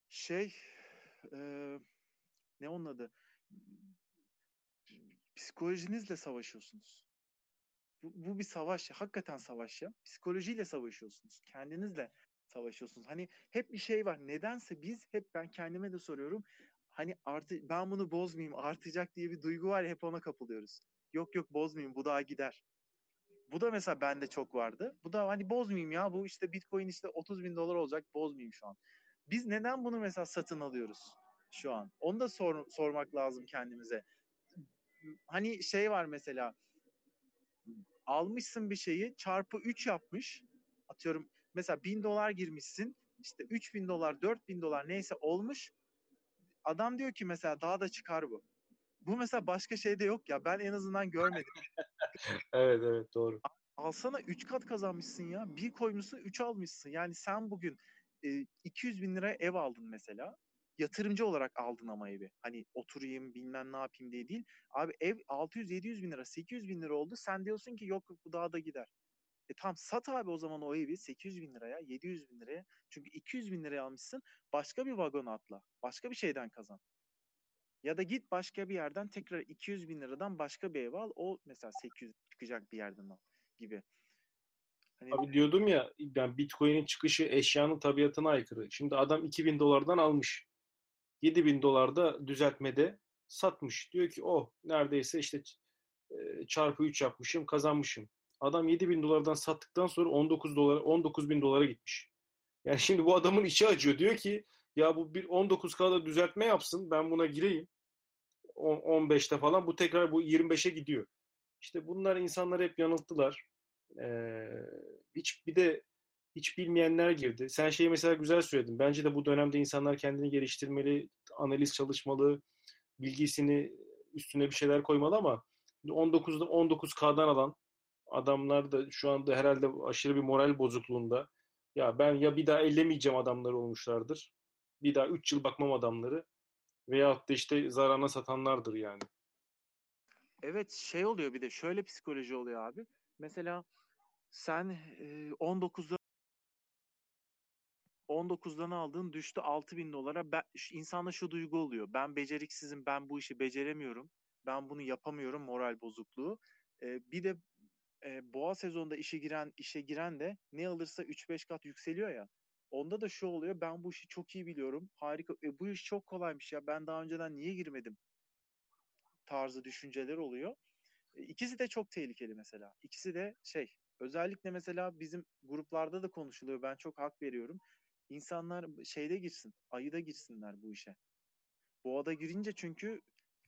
şey e, ne onun adı? Psikolojinizle savaşıyorsunuz. Bu, bu bir savaş. Hakikaten savaş ya. Psikolojiyle savaşıyorsunuz. Kendinizle savaşıyorsunuz. Hani hep bir şey var. Nedense biz hep ben kendime de soruyorum. Hani artı ben bunu bozmayayım artacak diye bir duygu var ya hep ona kapılıyoruz. Yok yok bozmayayım bu daha gider. Bu da mesela bende çok vardı. Bu da hani bozmayayım ya bu işte bitcoin işte 30 bin dolar olacak bozmayayım şu an. Biz neden bunu mesela satın alıyoruz şu an? Onu da sor, sormak lazım kendimize. Hani şey var mesela almışsın bir şeyi çarpı 3 yapmış. Atıyorum mesela 1000 dolar girmişsin işte 3000 dolar 4000 dolar neyse olmuş. Adam diyor ki mesela daha da çıkar bu. Bu mesela başka şeyde yok ya ben en azından görmedim. *laughs* evet evet doğru. Alsana 3 kat kazanmışsın ya. Bir koymuşsun 3 almışsın. Yani sen bugün e, 200 bin lira ev aldın mesela. Yatırımcı olarak aldın ama evi. Hani oturayım bilmem ne yapayım diye değil. Abi ev 600-700 bin lira 800 bin lira oldu. Sen diyorsun ki yok bu daha da gider. E tamam sat abi o zaman o evi 800 bin liraya 700 bin liraya. Çünkü 200 bin liraya almışsın. Başka bir vagon atla. Başka bir şeyden kazan. Ya da git başka bir yerden tekrar 200 bin liradan başka bir ev al. O mesela 800 çıkacak bir yerden al gibi. Hani... Abi diyordum ya yani Bitcoin'in çıkışı eşyanın tabiatına aykırı. Şimdi adam 2000 dolardan almış. 7000 dolarda düzeltmede satmış. Diyor ki oh neredeyse işte çarpı 3 yapmışım kazanmışım. Adam 7 bin dolardan sattıktan sonra 19 dolar 19 bin dolara gitmiş. Yani şimdi bu adamın içi acıyor. Diyor ki ya bu bir 19K'da düzeltme yapsın ben buna gireyim. 15'te falan bu tekrar bu 25'e gidiyor. İşte bunlar insanları hep yanılttılar. Ee, hiç bir de hiç bilmeyenler girdi. Sen şeyi mesela güzel söyledin. Bence de bu dönemde insanlar kendini geliştirmeli, analiz çalışmalı, bilgisini üstüne bir şeyler koymalı ama 19'da 19K'dan alan adamlar da şu anda herhalde aşırı bir moral bozukluğunda. Ya ben ya bir daha ellemeyeceğim adamları olmuşlardır. Bir daha 3 yıl bakmam adamları. Veyahut da işte zararına satanlardır yani. Evet şey oluyor bir de şöyle psikoloji oluyor abi. Mesela sen e, 19'da 19'dan aldığın düştü 6000 dolara. Ben, insanda şu duygu oluyor. Ben beceriksizim, ben bu işi beceremiyorum. Ben bunu yapamıyorum moral bozukluğu. E, bir de e, boğa sezonunda işe giren işe giren de ne alırsa 3-5 kat yükseliyor ya. Onda da şu oluyor. Ben bu işi çok iyi biliyorum. Harika. E, bu iş çok kolaymış ya. Ben daha önceden niye girmedim? tarzı düşünceler oluyor. E, İkisi de çok tehlikeli mesela. İkisi de şey özellikle mesela bizim gruplarda da konuşuluyor. Ben çok hak veriyorum. İnsanlar şeyde girsin. Ayıda girsinler bu işe. Boğada girince çünkü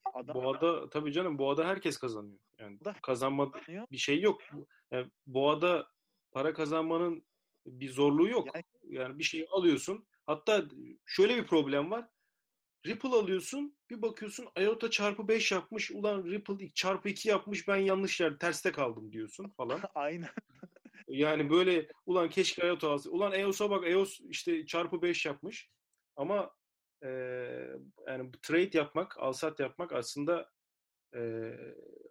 adam Boğada tabii canım boğada herkes kazanıyor. Yani Da- kazanma kazanıyor. bir şey yok. Yani boğada para kazanmanın bir zorluğu yok. Yani- Yani bir şey alıyorsun. Hatta şöyle bir problem var. Ripple alıyorsun, bir bakıyorsun IOTA çarpı 5 yapmış. Ulan Ripple çarpı 2 yapmış. Ben yanlış yer terste kaldım diyorsun falan. *laughs* aynen Yani böyle ulan keşke IOTA alsa. Ulan EOS'a bak EOS işte çarpı 5 yapmış. Ama e, yani trade yapmak, alsat yapmak aslında e,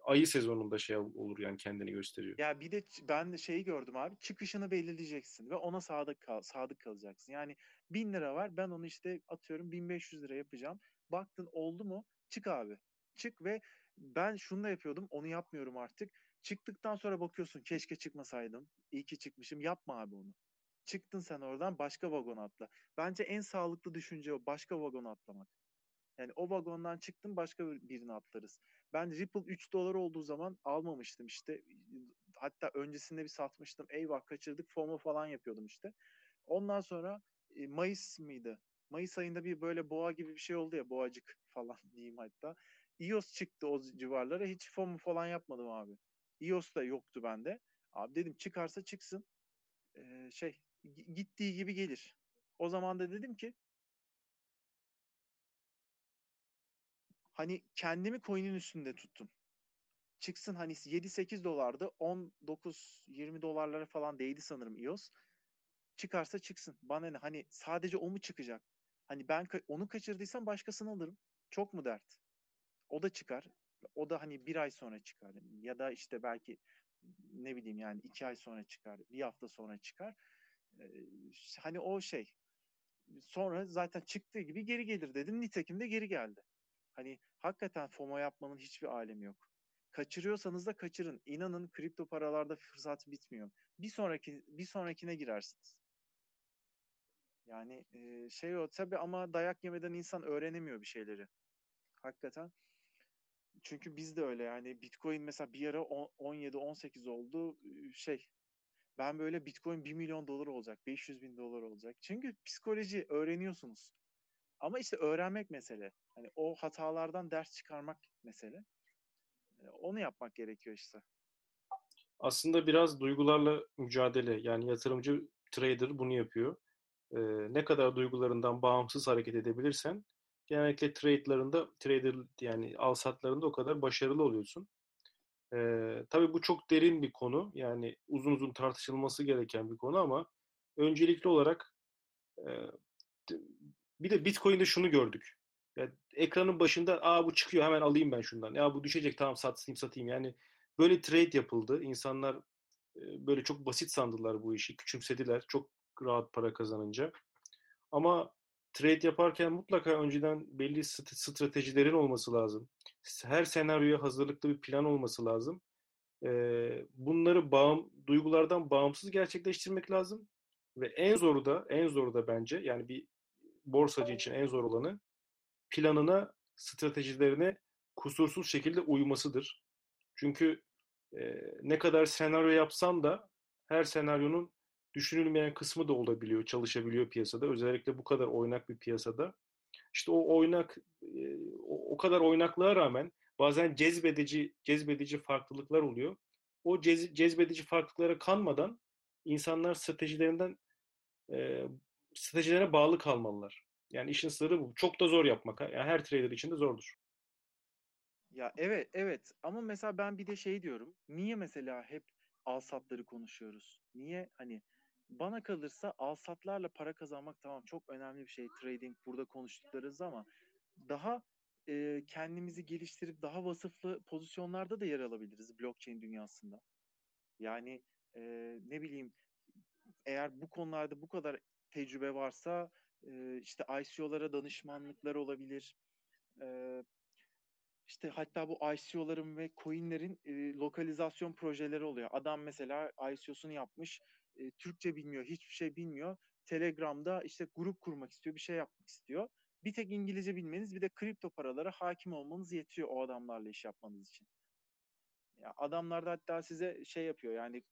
ayı sezonunda şey olur yani kendini gösteriyor. Ya bir de ben şeyi gördüm abi. Çıkışını belirleyeceksin ve ona sadık kal, sadık kalacaksın. Yani 1000 lira var. Ben onu işte atıyorum 1500 lira yapacağım. Baktın oldu mu? Çık abi. Çık ve ben şunu da yapıyordum. Onu yapmıyorum artık. Çıktıktan sonra bakıyorsun keşke çıkmasaydım. İyi ki çıkmışım. Yapma abi onu. Çıktın sen oradan başka vagona atla. Bence en sağlıklı düşünce o. Başka vagona atlamak. Yani o vagondan çıktın başka bir- birine atlarız. Ben Ripple 3 dolar olduğu zaman almamıştım işte. Hatta öncesinde bir satmıştım. Eyvah kaçırdık FOMO falan yapıyordum işte. Ondan sonra e, Mayıs mıydı? Mayıs ayında bir böyle boğa gibi bir şey oldu ya boğacık falan *laughs* diyeyim hatta. iOS çıktı o civarlara. Hiç FOMO falan yapmadım abi. iOS da yoktu bende. Abi dedim çıkarsa çıksın. Ee, şey gi- gittiği gibi gelir. O zaman da dedim ki hani kendimi coin'in üstünde tuttum. Çıksın hani 7-8 dolardı. 19-20 dolarlara falan değdi sanırım iOS. Çıkarsa çıksın. Bana ne? Hani sadece o mu çıkacak? Hani ben onu kaçırdıysam başkasını alırım. Çok mu dert? O da çıkar. O da hani bir ay sonra çıkar. Ya da işte belki ne bileyim yani iki ay sonra çıkar. Bir hafta sonra çıkar. Ee, hani o şey. Sonra zaten çıktığı gibi geri gelir dedim. Nitekim de geri geldi. Hani hakikaten FOMO yapmanın hiçbir alemi yok. Kaçırıyorsanız da kaçırın. İnanın kripto paralarda fırsat bitmiyor. Bir sonraki bir sonrakine girersiniz. Yani e, şey o tabii ama dayak yemeden insan öğrenemiyor bir şeyleri. Hakikaten. Çünkü biz de öyle yani Bitcoin mesela bir ara 17-18 oldu şey ben böyle Bitcoin 1 milyon dolar olacak 500 bin dolar olacak. Çünkü psikoloji öğreniyorsunuz. Ama işte öğrenmek mesele. Hani o hatalardan ders çıkarmak mesele. E, Onu yapmak gerekiyor işte. Aslında biraz duygularla mücadele. Yani yatırımcı trader bunu yapıyor. Ee, ne kadar duygularından bağımsız hareket edebilirsen genellikle trade'larında trader yani al satlarında o kadar başarılı oluyorsun. Ee, tabii bu çok derin bir konu. Yani uzun uzun tartışılması gereken bir konu ama öncelikli olarak e, bir de Bitcoin'de şunu gördük. Ya, ekranın başında aa bu çıkıyor hemen alayım ben şundan. Ya bu düşecek tamam satayım satayım. Yani böyle trade yapıldı. İnsanlar e, böyle çok basit sandılar bu işi. Küçümsediler. Çok rahat para kazanınca. Ama trade yaparken mutlaka önceden belli st- stratejilerin olması lazım. Her senaryoya hazırlıklı bir plan olması lazım. Ee, bunları bağım, duygulardan bağımsız gerçekleştirmek lazım. Ve en zoru da, en zoru da bence yani bir borsacı için en zor olanı planına, stratejilerine kusursuz şekilde uymasıdır. Çünkü e, ne kadar senaryo yapsan da her senaryonun düşünülmeyen kısmı da olabiliyor, çalışabiliyor piyasada. Özellikle bu kadar oynak bir piyasada. İşte o oynak, e, o, kadar oynaklığa rağmen bazen cezbedici, cezbedici farklılıklar oluyor. O cez, cezbedici farklılıklara kanmadan insanlar stratejilerinden e, stratejilerine bağlı kalmalılar. Yani işin sırrı bu. Çok da zor yapmak. Yani her trader için de zordur. Ya evet evet ama mesela ben bir de şey diyorum. Niye mesela hep alsatları konuşuyoruz? Niye hani bana kalırsa alsatlarla para kazanmak tamam çok önemli bir şey trading burada konuştuklarız ama daha e, kendimizi geliştirip daha vasıflı pozisyonlarda da yer alabiliriz blockchain dünyasında. Yani e, ne bileyim eğer bu konularda bu kadar tecrübe varsa e, işte ICO'lara danışmanlıklar olabilir. E, işte hatta bu ICO'ların ve coinlerin e, lokalizasyon projeleri oluyor. Adam mesela ICO'sunu yapmış, e, Türkçe bilmiyor, hiçbir şey bilmiyor. Telegram'da işte grup kurmak istiyor, bir şey yapmak istiyor. Bir tek İngilizce bilmeniz, bir de kripto paralara hakim olmanız yetiyor o adamlarla iş yapmanız için. Ya adamlar da hatta size şey yapıyor yani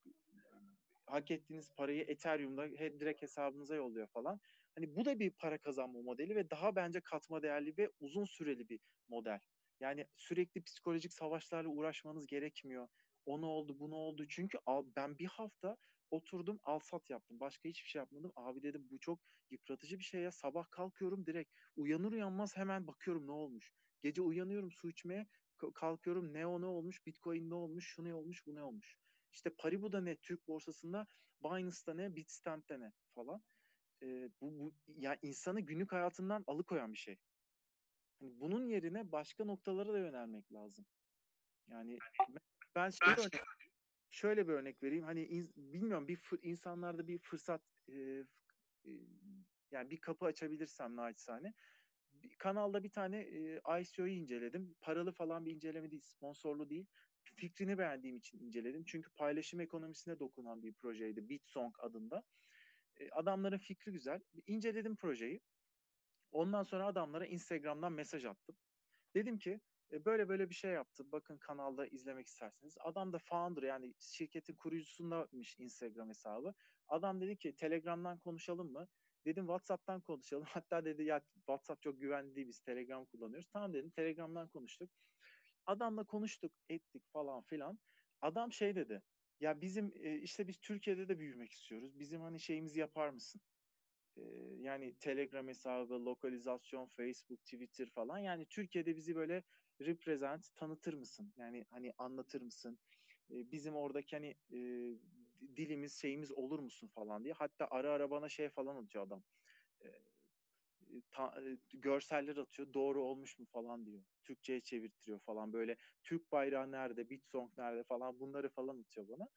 hak ettiğiniz parayı Ethereum'da direkt hesabınıza yolluyor falan. Hani bu da bir para kazanma modeli ve daha bence katma değerli ve uzun süreli bir model. Yani sürekli psikolojik savaşlarla uğraşmanız gerekmiyor. Onu oldu, bunu oldu. Çünkü ben bir hafta oturdum al sat yaptım. Başka hiçbir şey yapmadım. Abi dedim bu çok yıpratıcı bir şey ya. Sabah kalkıyorum direkt. Uyanır uyanmaz hemen bakıyorum ne olmuş. Gece uyanıyorum su içmeye kalkıyorum ne o ne olmuş, Bitcoin ne olmuş, şu ne olmuş, bu ne olmuş. İşte Paribu'da ne, Türk borsasında, Binance'da ne, Bitstamp'te ne falan. Ee, bu, bu ya insanı günlük hayatından alıkoyan bir şey. Hani bunun yerine başka noktalara da yönelmek lazım. Yani ben şey örnek, şöyle bir örnek vereyim. Hani in, bilmiyorum bir fır, insanlarda bir fırsat e, e, yani bir kapı açabilirsem naçizane. Bir, kanalda bir tane e, ICO'yu inceledim. Paralı falan bir inceleme değil, sponsorlu değil. Fikrini beğendiğim için inceledim. Çünkü paylaşım ekonomisine dokunan bir projeydi. BitSong adında. E, adamların fikri güzel. İnceledim projeyi. Ondan sonra adamlara Instagram'dan mesaj attım. Dedim ki e, böyle böyle bir şey yaptım. Bakın kanalda izlemek isterseniz. Adam da founder yani şirketin kurucusundaymış Instagram hesabı. Adam dedi ki Telegram'dan konuşalım mı? Dedim WhatsApp'tan konuşalım. *laughs* Hatta dedi ya WhatsApp çok güvenli değil biz Telegram kullanıyoruz. Tamam dedim Telegram'dan konuştuk. Adamla konuştuk ettik falan filan. Adam şey dedi. Ya bizim e, işte biz Türkiye'de de büyümek istiyoruz. Bizim hani şeyimizi yapar mısın? yani Telegram hesabı, lokalizasyon, Facebook, Twitter falan. Yani Türkiye'de bizi böyle represent tanıtır mısın? Yani hani anlatır mısın? bizim oradaki hani dilimiz şeyimiz olur musun falan diye. Hatta ara ara bana şey falan atıyor adam. Ta, görseller atıyor. Doğru olmuş mu falan diyor. Türkçe'ye çevirtiriyor falan. Böyle Türk bayrağı nerede, Bitsong nerede falan bunları falan atıyor bana.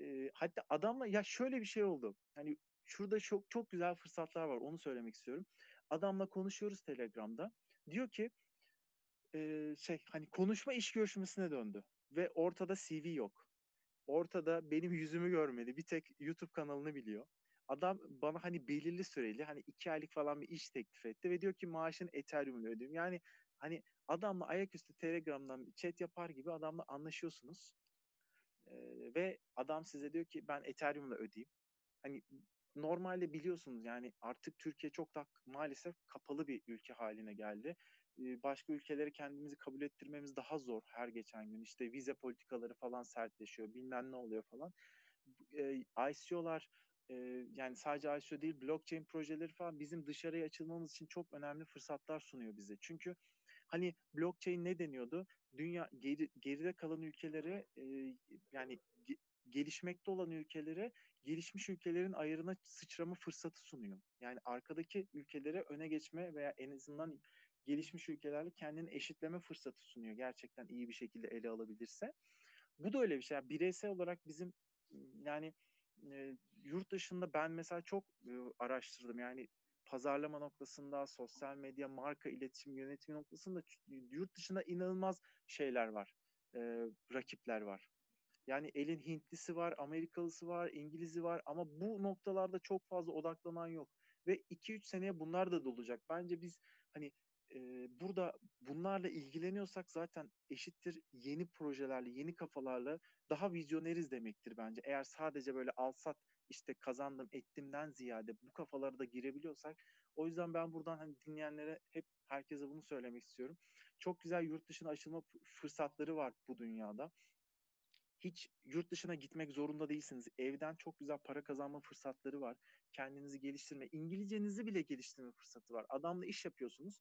E, hatta adamla ya şöyle bir şey oldu. Hani şurada çok çok güzel fırsatlar var. Onu söylemek istiyorum. Adamla konuşuyoruz Telegram'da. Diyor ki e, şey hani konuşma iş görüşmesine döndü ve ortada CV yok. Ortada benim yüzümü görmedi. Bir tek YouTube kanalını biliyor. Adam bana hani belirli süreli hani iki aylık falan bir iş teklif etti ve diyor ki maaşın Ethereum'la ödeyeyim. Yani hani adamla ayaküstü Telegram'dan chat yapar gibi adamla anlaşıyorsunuz. Ee, ve adam size diyor ki ben Ethereum'la ödeyeyim. Hani normalde biliyorsunuz yani artık Türkiye çok da maalesef kapalı bir ülke haline geldi. Başka ülkelere kendimizi kabul ettirmemiz daha zor her geçen gün. İşte vize politikaları falan sertleşiyor, bilmem ne oluyor falan. ICO'lar yani sadece ICO değil blockchain projeleri falan bizim dışarıya açılmamız için çok önemli fırsatlar sunuyor bize. Çünkü hani blockchain ne deniyordu? Dünya geri, geride kalan ülkelere yani gelişmekte olan ülkelere gelişmiş ülkelerin ayarına sıçrama fırsatı sunuyor. Yani arkadaki ülkelere öne geçme veya en azından gelişmiş ülkelerle kendini eşitleme fırsatı sunuyor. Gerçekten iyi bir şekilde ele alabilirse. Bu da öyle bir şey. Yani bireysel olarak bizim yani e, yurt dışında ben mesela çok e, araştırdım. Yani pazarlama noktasında, sosyal medya, marka iletişim yönetimi noktasında yurt dışında inanılmaz şeyler var. E, rakipler var. Yani elin Hintlisi var, Amerikalısı var, İngilizi var ama bu noktalarda çok fazla odaklanan yok. Ve 2-3 seneye bunlar da dolacak. Bence biz hani e, burada bunlarla ilgileniyorsak zaten eşittir yeni projelerle, yeni kafalarla daha vizyoneriz demektir bence. Eğer sadece böyle alsat işte kazandım ettimden ziyade bu kafalara da girebiliyorsak o yüzden ben buradan hani dinleyenlere hep herkese bunu söylemek istiyorum. Çok güzel yurt dışına açılma fırsatları var bu dünyada hiç yurt dışına gitmek zorunda değilsiniz. Evden çok güzel para kazanma fırsatları var. Kendinizi geliştirme, İngilizcenizi bile geliştirme fırsatı var. Adamla iş yapıyorsunuz.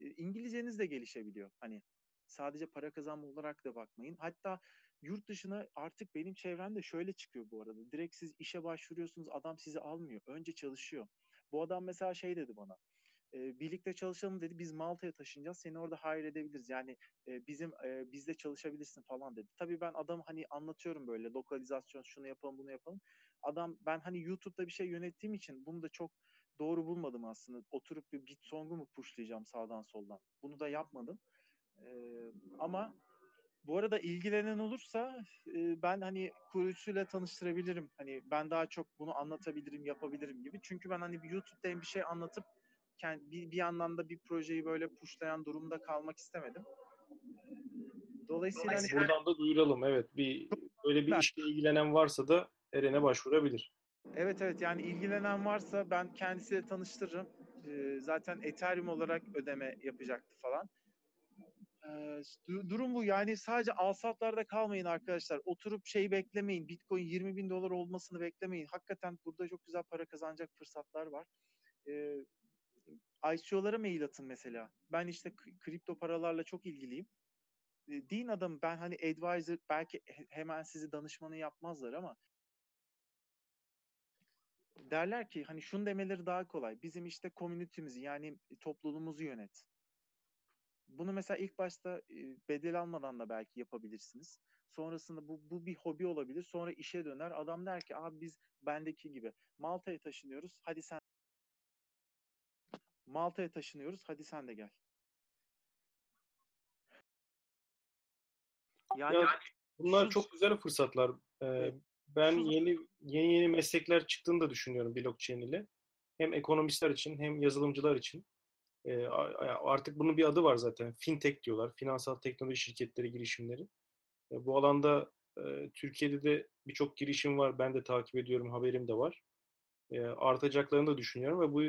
İngilizceniz de gelişebiliyor. Hani Sadece para kazanma olarak da bakmayın. Hatta yurt dışına artık benim çevremde şöyle çıkıyor bu arada. Direkt siz işe başvuruyorsunuz adam sizi almıyor. Önce çalışıyor. Bu adam mesela şey dedi bana. E, birlikte çalışalım dedi. Biz Malta'ya taşınacağız. Seni orada hire edebiliriz. Yani e, bizim e, bizde çalışabilirsin falan dedi. Tabii ben adam hani anlatıyorum böyle lokalizasyon şunu yapalım bunu yapalım. Adam ben hani YouTube'da bir şey yönettiğim için bunu da çok doğru bulmadım aslında. Oturup bir beat song'u mu pushlayacağım sağdan soldan. Bunu da yapmadım. E, ama bu arada ilgilenen olursa e, ben hani kurucusuyla tanıştırabilirim. Hani ben daha çok bunu anlatabilirim, yapabilirim gibi. Çünkü ben hani bir YouTube'da bir şey anlatıp kendi, bir, bir anlamda bir projeyi böyle pushlayan durumda kalmak istemedim. Dolayısıyla hani, buradan da duyuralım. Evet, bir böyle bir işle ilgilenen varsa da Eren'e başvurabilir. Evet evet yani ilgilenen varsa ben kendisiyle tanıştırırım. Ee, zaten Ethereum olarak ödeme yapacaktı falan. Ee, du- durum bu yani sadece alsatlarda kalmayın arkadaşlar. Oturup şey beklemeyin. Bitcoin 20 bin dolar olmasını beklemeyin. Hakikaten burada çok güzel para kazanacak fırsatlar var. Ee, ICO'lara mail atın mesela. Ben işte kripto paralarla çok ilgiliyim. E, deyin adam ben hani advisor belki he- hemen sizi danışmanı yapmazlar ama derler ki hani şunu demeleri daha kolay. Bizim işte community'mizi yani topluluğumuzu yönet. Bunu mesela ilk başta e, bedel almadan da belki yapabilirsiniz. Sonrasında bu, bu bir hobi olabilir. Sonra işe döner. Adam der ki abi biz bendeki gibi Malta'ya taşınıyoruz. Hadi sen Malta'ya taşınıyoruz. Hadi sen de gel. Yani Ya, Bunlar çok güzel fırsatlar. Ee, ben yeni yeni yeni meslekler çıktığını da düşünüyorum blockchain ile. Hem ekonomistler için hem yazılımcılar için. A- artık bunun bir adı var zaten. Fintech diyorlar. Finansal teknoloji şirketleri girişimleri. E, bu alanda e, Türkiye'de de birçok girişim var. Ben de takip ediyorum. Haberim de var. E, artacaklarını da düşünüyorum ve bu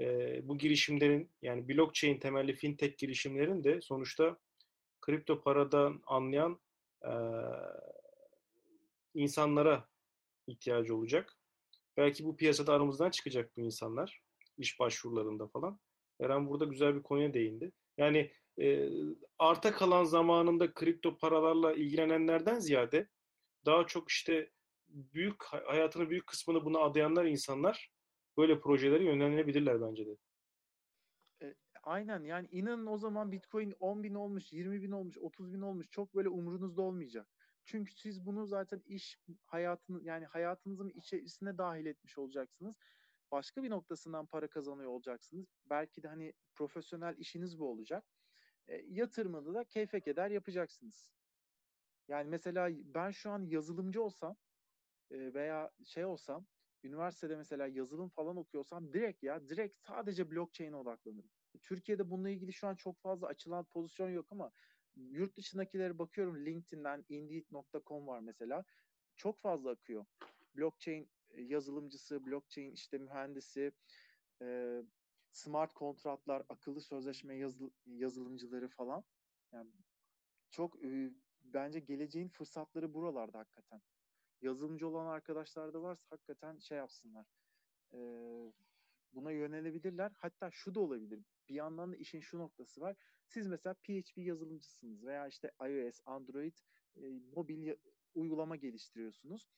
e, bu girişimlerin yani blockchain temelli fintech girişimlerin de sonuçta kripto paradan anlayan e, insanlara ihtiyacı olacak. Belki bu piyasada aramızdan çıkacak bu insanlar iş başvurularında falan. Eren burada güzel bir konuya değindi. Yani e, arta kalan zamanında kripto paralarla ilgilenenlerden ziyade daha çok işte büyük hayatının büyük kısmını buna adayanlar insanlar böyle projelere yönelebilirler bence de. Aynen yani inanın o zaman Bitcoin 10 bin olmuş, 20 bin olmuş, 30 bin olmuş çok böyle umrunuzda olmayacak. Çünkü siz bunu zaten iş hayatını yani hayatınızın içerisine dahil etmiş olacaksınız. Başka bir noktasından para kazanıyor olacaksınız. Belki de hani profesyonel işiniz bu olacak. E, yatırımını da keyfe keder yapacaksınız. Yani mesela ben şu an yazılımcı olsam e, veya şey olsam üniversitede mesela yazılım falan okuyorsam direkt ya direkt sadece blockchain'e odaklanırım. Türkiye'de bununla ilgili şu an çok fazla açılan pozisyon yok ama yurt dışındakilere bakıyorum LinkedIn'den Indeed.com var mesela. Çok fazla akıyor. Blockchain e, yazılımcısı, blockchain işte mühendisi, e, smart kontratlar, akıllı sözleşme yazı, yazılımcıları falan. Yani çok e, bence geleceğin fırsatları buralarda hakikaten. Yazılımcı olan arkadaşlar da varsa hakikaten şey yapsınlar. E, buna yönelebilirler. Hatta şu da olabilir. Bir yandan da işin şu noktası var. Siz mesela PHP yazılımcısınız veya işte iOS, Android e, mobil uygulama geliştiriyorsunuz.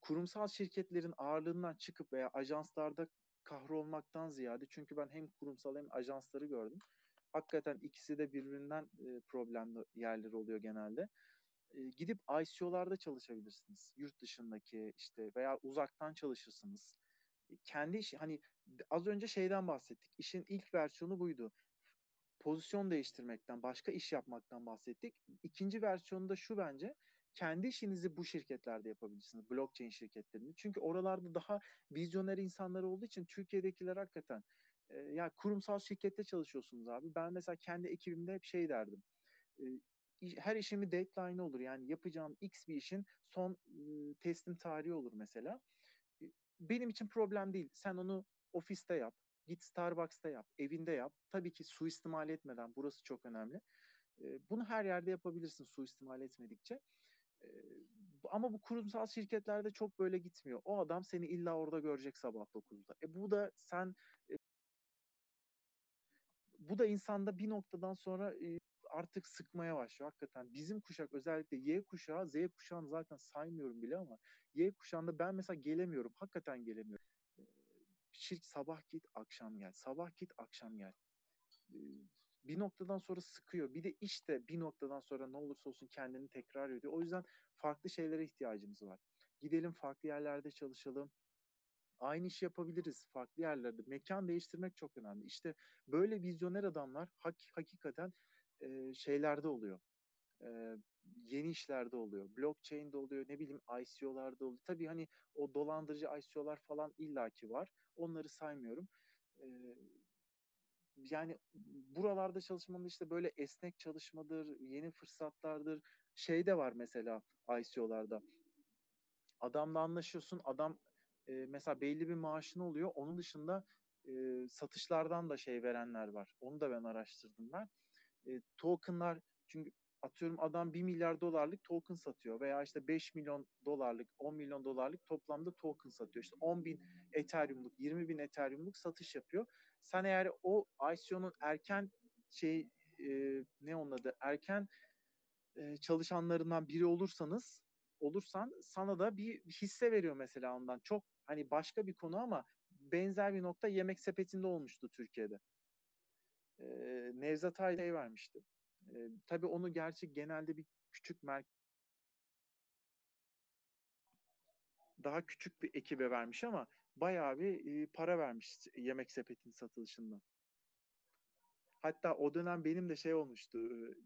Kurumsal şirketlerin ağırlığından çıkıp veya ajanslarda kahrolmaktan ziyade çünkü ben hem kurumsal hem ajansları gördüm. Hakikaten ikisi de birbirinden e, problemli yerler oluyor genelde. E, gidip ICO'larda çalışabilirsiniz. Yurt dışındaki işte veya uzaktan çalışırsınız. E, kendi işi hani az önce şeyden bahsettik. İşin ilk versiyonu buydu. Pozisyon değiştirmekten, başka iş yapmaktan bahsettik. İkinci versiyonu da şu bence. Kendi işinizi bu şirketlerde yapabilirsiniz. Blockchain şirketlerinde. Çünkü oralarda daha vizyoner insanlar olduğu için Türkiye'dekiler hakikaten e, ya kurumsal şirkette çalışıyorsunuz abi. Ben mesela kendi ekibimde hep şey derdim. E, her işimin deadline olur. Yani yapacağım X bir işin son e, teslim tarihi olur mesela. E, Benim için problem değil. Sen onu ofiste yap. Git Starbucks'ta yap. Evinde yap. Tabii ki suistimal etmeden. Burası çok önemli. E, Bunu her yerde yapabilirsin suistimal etmedikçe. E, Ama bu kurumsal şirketlerde çok böyle gitmiyor. O adam seni illa orada görecek sabah 9'da. E bu da sen bu da insanda bir noktadan sonra e, artık sıkmaya başlıyor hakikaten. Bizim kuşak özellikle Y kuşağı, Z kuşağını zaten saymıyorum bile ama Y kuşağında ben mesela gelemiyorum. Hakikaten gelemiyorum. Şirk sabah git, akşam gel. Sabah git, akşam gel. E, bir noktadan sonra sıkıyor. Bir de işte bir noktadan sonra ne olursa olsun kendini tekrar ediyor. O yüzden farklı şeylere ihtiyacımız var. Gidelim farklı yerlerde çalışalım. Aynı işi yapabiliriz farklı yerlerde. Mekan değiştirmek çok önemli. İşte böyle vizyoner adamlar hak, hakikaten e, şeylerde oluyor. E, yeni işlerde oluyor. Blockchain'de oluyor. Ne bileyim ICO'larda oluyor. Tabii hani o dolandırıcı ICO'lar falan illaki var. Onları saymıyorum. E, yani buralarda çalışmanın işte böyle esnek çalışmadır, yeni fırsatlardır. Şey de var mesela ICO'larda. Adamla anlaşıyorsun. Adam e, mesela belli bir maaşın oluyor. Onun dışında e, satışlardan da şey verenler var. Onu da ben araştırdım ben. E, tokenlar çünkü atıyorum adam 1 milyar dolarlık token satıyor veya işte 5 milyon dolarlık 10 milyon dolarlık toplamda token satıyor. İşte 10 bin Ethereum'luk 20 bin Ethereum'luk satış yapıyor. Sen eğer o ICO'nun erken şey e, ne onun adı erken e, çalışanlarından biri olursanız olursan sana da bir hisse veriyor mesela ondan. Çok hani başka bir konu ama benzer bir nokta yemek sepetinde olmuştu Türkiye'de. Ee, Nevzat Ayda'ya vermişti. Ee, tabii onu gerçek genelde bir küçük merkez daha küçük bir ekibe vermiş ama bayağı bir e, para vermiş yemek sepetinin satılışından. Hatta o dönem benim de şey olmuştu.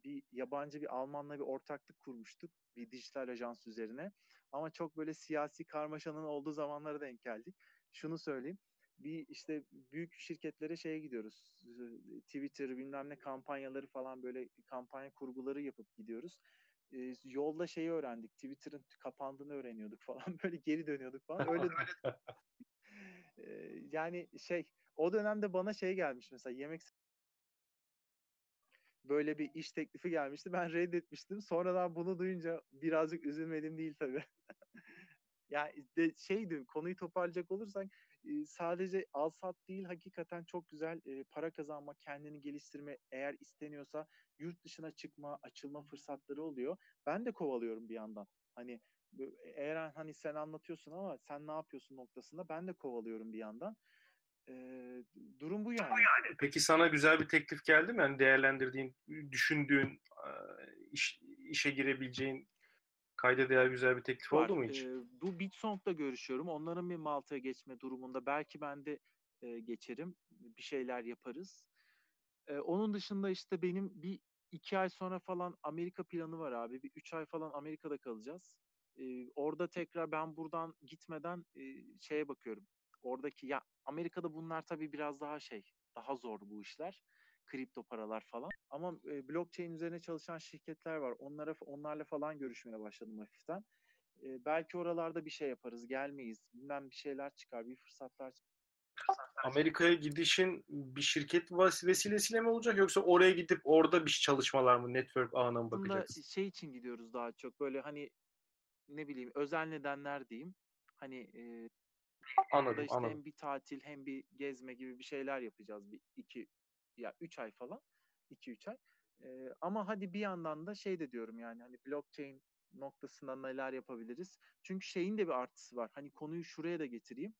Bir yabancı bir Almanla bir ortaklık kurmuştuk. Bir dijital ajans üzerine. Ama çok böyle siyasi karmaşanın olduğu zamanlara denk geldik. Şunu söyleyeyim. Bir işte büyük şirketlere şeye gidiyoruz. Twitter bilmem ne kampanyaları falan böyle kampanya kurguları yapıp gidiyoruz. E, yolda şeyi öğrendik. Twitter'ın kapandığını öğreniyorduk *laughs* falan. Böyle geri dönüyorduk falan. *laughs* Öyle *laughs* e, yani şey o dönemde bana şey gelmiş mesela yemek böyle bir iş teklifi gelmişti. Ben reddetmiştim. Sonradan bunu duyunca birazcık üzülmedim değil tabii. yani de şeydi konuyu toparlayacak olursak sadece al sat değil hakikaten çok güzel para kazanma, kendini geliştirme eğer isteniyorsa yurt dışına çıkma, açılma fırsatları oluyor. Ben de kovalıyorum bir yandan. Hani eğer hani sen anlatıyorsun ama sen ne yapıyorsun noktasında ben de kovalıyorum bir yandan. Ee, durum bu yani. Peki sana güzel bir teklif geldi mi? Yani değerlendirdiğin, düşündüğün, iş, işe girebileceğin kayda değer güzel bir teklif Var. oldu mu hiç? Ee, bu Bitsong'da görüşüyorum. Onların bir Malta'ya geçme durumunda belki ben de e, geçerim. Bir şeyler yaparız. E, onun dışında işte benim bir iki ay sonra falan Amerika planı var abi. Bir üç ay falan Amerika'da kalacağız. E, orada tekrar ben buradan gitmeden e, şeye bakıyorum oradaki ya Amerika'da bunlar tabii biraz daha şey daha zor bu işler kripto paralar falan. Ama e, blockchain üzerine çalışan şirketler var. Onlara onlarla falan görüşmeye başladım hafiften. E, belki oralarda bir şey yaparız gelmeyiz. Bilmem bir şeyler çıkar bir fırsatlar Amerika'ya gidişin bir şirket vesilesiyle mi olacak? Yoksa oraya gidip orada bir çalışmalar mı network ağına mı bakacaksın? Şey için gidiyoruz daha çok. Böyle hani ne bileyim özel nedenler diyeyim. Hani e, Anladım, işte anladım. hem bir tatil hem bir gezme gibi bir şeyler yapacağız. Bir iki ya üç ay falan iki üç ay. Ee, ama hadi bir yandan da şey de diyorum yani hani blockchain noktasında neler yapabiliriz? Çünkü şeyin de bir artısı var. Hani konuyu şuraya da getireyim.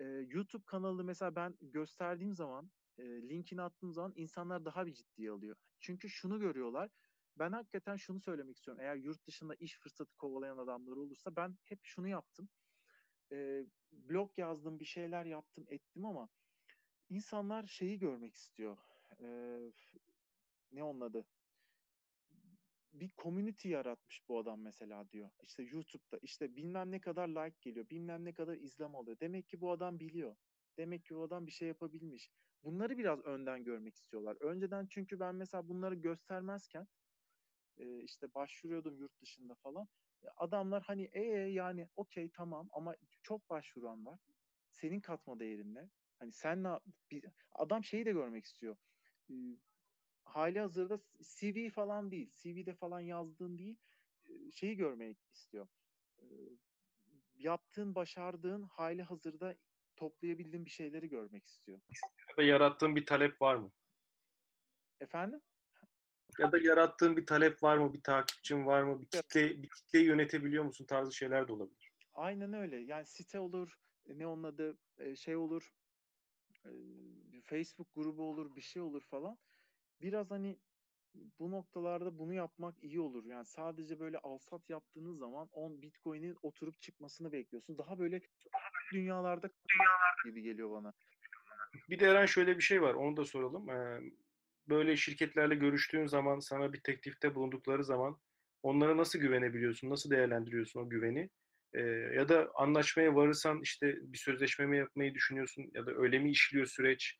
Ee, YouTube kanalı mesela ben gösterdiğim zaman e, linkini attığım zaman insanlar daha bir ciddiye alıyor. Çünkü şunu görüyorlar. Ben hakikaten şunu söylemek istiyorum. Eğer yurt dışında iş fırsatı kovalayan adamlar olursa ben hep şunu yaptım e, blog yazdım, bir şeyler yaptım, ettim ama insanlar şeyi görmek istiyor. E, ne onun adı? Bir community yaratmış bu adam mesela diyor. İşte YouTube'da işte bilmem ne kadar like geliyor, bilmem ne kadar izlem oluyor. Demek ki bu adam biliyor. Demek ki bu adam bir şey yapabilmiş. Bunları biraz önden görmek istiyorlar. Önceden çünkü ben mesela bunları göstermezken işte başvuruyordum yurt dışında falan. Adamlar hani e yani okey tamam ama çok başvuran var. Senin katma değerinle. Hani sen ne adam şeyi de görmek istiyor. E, hali hazırda CV falan değil. CV'de falan yazdığın değil. E, şeyi görmek istiyor. E, yaptığın, başardığın hali hazırda toplayabildiğin bir şeyleri görmek istiyor. Ve yarattığın bir talep var mı? Efendim? Ya da yarattığın bir talep var mı? Bir takipçin var mı? Bir kitle bir kitleyi yönetebiliyor musun? Tarzı şeyler de olabilir. Aynen öyle. Yani site olur, e, ne onun adı, e, şey olur, e, Facebook grubu olur, bir şey olur falan. Biraz hani bu noktalarda bunu yapmak iyi olur. Yani sadece böyle alsat yaptığınız zaman 10 Bitcoin'in oturup çıkmasını bekliyorsun. Daha böyle dünyalarda gibi geliyor bana. Bir de Eren şöyle bir şey var. Onu da soralım. Böyle şirketlerle görüştüğün zaman, sana bir teklifte bulundukları zaman onlara nasıl güvenebiliyorsun? Nasıl değerlendiriyorsun o güveni? Ee, ya da anlaşmaya varırsan işte bir sözleşme mi yapmayı düşünüyorsun? Ya da öyle mi işliyor süreç?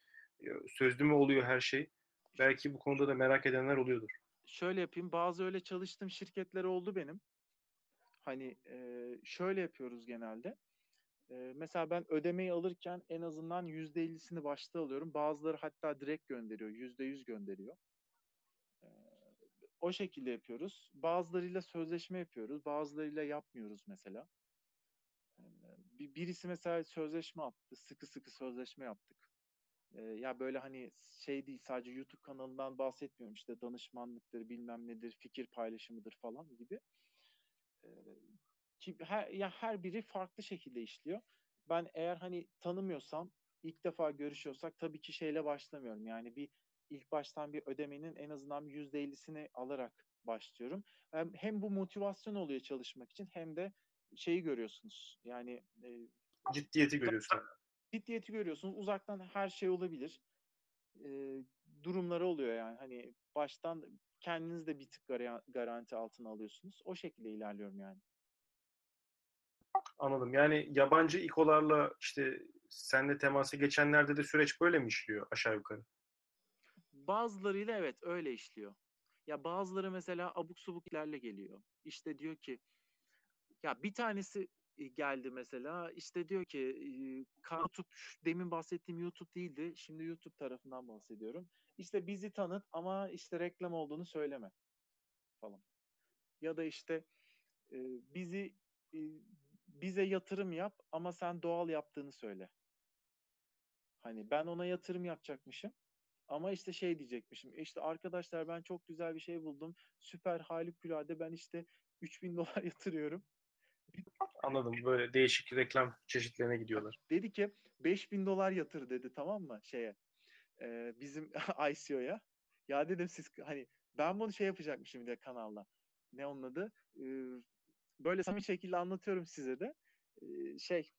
Sözlü mü oluyor her şey? Belki bu konuda da merak edenler oluyordur. Şöyle yapayım. Bazı öyle çalıştığım şirketler oldu benim. Hani e, şöyle yapıyoruz genelde. E, mesela ben ödemeyi alırken en azından %50'sini başta alıyorum. Bazıları hatta direkt gönderiyor. %100 gönderiyor. E, o şekilde yapıyoruz. Bazılarıyla sözleşme yapıyoruz. Bazılarıyla yapmıyoruz mesela. E, birisi mesela sözleşme attı. Sıkı sıkı sözleşme yaptık. E, ya böyle hani şey değil sadece YouTube kanalından bahsetmiyorum. İşte danışmanlıktır, bilmem nedir, fikir paylaşımıdır falan gibi. E, ki her, ya her biri farklı şekilde işliyor. Ben eğer hani tanımıyorsam, ilk defa görüşüyorsak tabii ki şeyle başlamıyorum. Yani bir ilk baştan bir ödemenin en azından %50'sini alarak başlıyorum. Hem bu motivasyon oluyor çalışmak için hem de şeyi görüyorsunuz. Yani e, ciddiyeti görüyorsun. Ciddiyeti görüyorsunuz. Uzaktan her şey olabilir. E, durumları oluyor yani. Hani baştan kendiniz de bir tık garanti altına alıyorsunuz. O şekilde ilerliyorum yani. Anladım. Yani yabancı ikolarla işte senle temasa geçenlerde de süreç böyle mi işliyor aşağı yukarı? Bazılarıyla evet öyle işliyor. Ya bazıları mesela abuk subuk ilerle geliyor. İşte diyor ki ya bir tanesi geldi mesela işte diyor ki YouTube demin bahsettiğim YouTube değildi. Şimdi YouTube tarafından bahsediyorum. İşte bizi tanıt ama işte reklam olduğunu söyleme falan. Ya da işte bizi bize yatırım yap ama sen doğal yaptığını söyle. Hani ben ona yatırım yapacakmışım. Ama işte şey diyecekmişim. İşte arkadaşlar ben çok güzel bir şey buldum. Süper harikulade ben işte 3000 dolar *laughs* yatırıyorum. Anladım. Böyle değişik reklam çeşitlerine gidiyorlar. Dedi ki 5000 dolar yatır dedi tamam mı şeye. E, bizim *laughs* ICO'ya. Ya dedim siz hani ben bunu şey yapacakmışım bir de kanalda. Ne onun adı? E, böyle samimi şekilde anlatıyorum size de. E, şey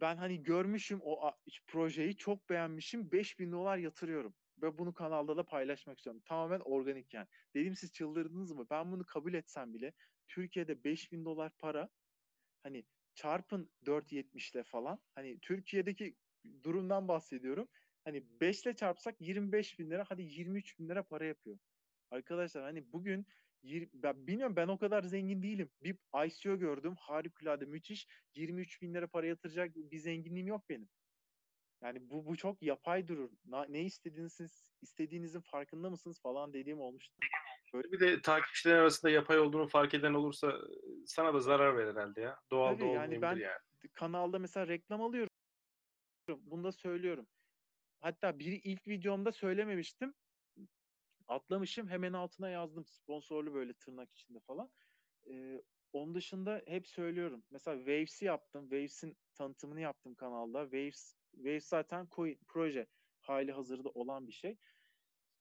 ben hani görmüşüm o projeyi çok beğenmişim 5000 dolar yatırıyorum ve bunu kanalda da paylaşmak istiyorum. Tamamen organik yani. Dedim siz çıldırdınız mı? Ben bunu kabul etsem bile Türkiye'de 5000 dolar para hani çarpın 4.70 ile falan hani Türkiye'deki durumdan bahsediyorum. Hani 5 ile çarpsak 25 bin lira hadi 23 bin lira para yapıyor. Arkadaşlar hani bugün ben bilmiyorum ben o kadar zengin değilim. Bir ICO gördüm harikulade müthiş 23 bin lira para yatıracak bir zenginliğim yok benim. Yani bu, bu çok yapay durur. Ne istediğiniz, istediğinizin farkında mısınız falan dediğim olmuştu. Böyle bir de takipçilerin arasında yapay olduğunu fark eden olursa sana da zarar verir herhalde ya. Doğal da yani ben yani. kanalda mesela reklam alıyorum. Bunu da söylüyorum. Hatta bir ilk videomda söylememiştim. Atlamışım hemen altına yazdım sponsorlu böyle tırnak içinde falan. Ee, onun dışında hep söylüyorum. Mesela Waves'i yaptım. Waves'in tanıtımını yaptım kanalda. Waves Waves zaten coin, proje hali hazırda olan bir şey.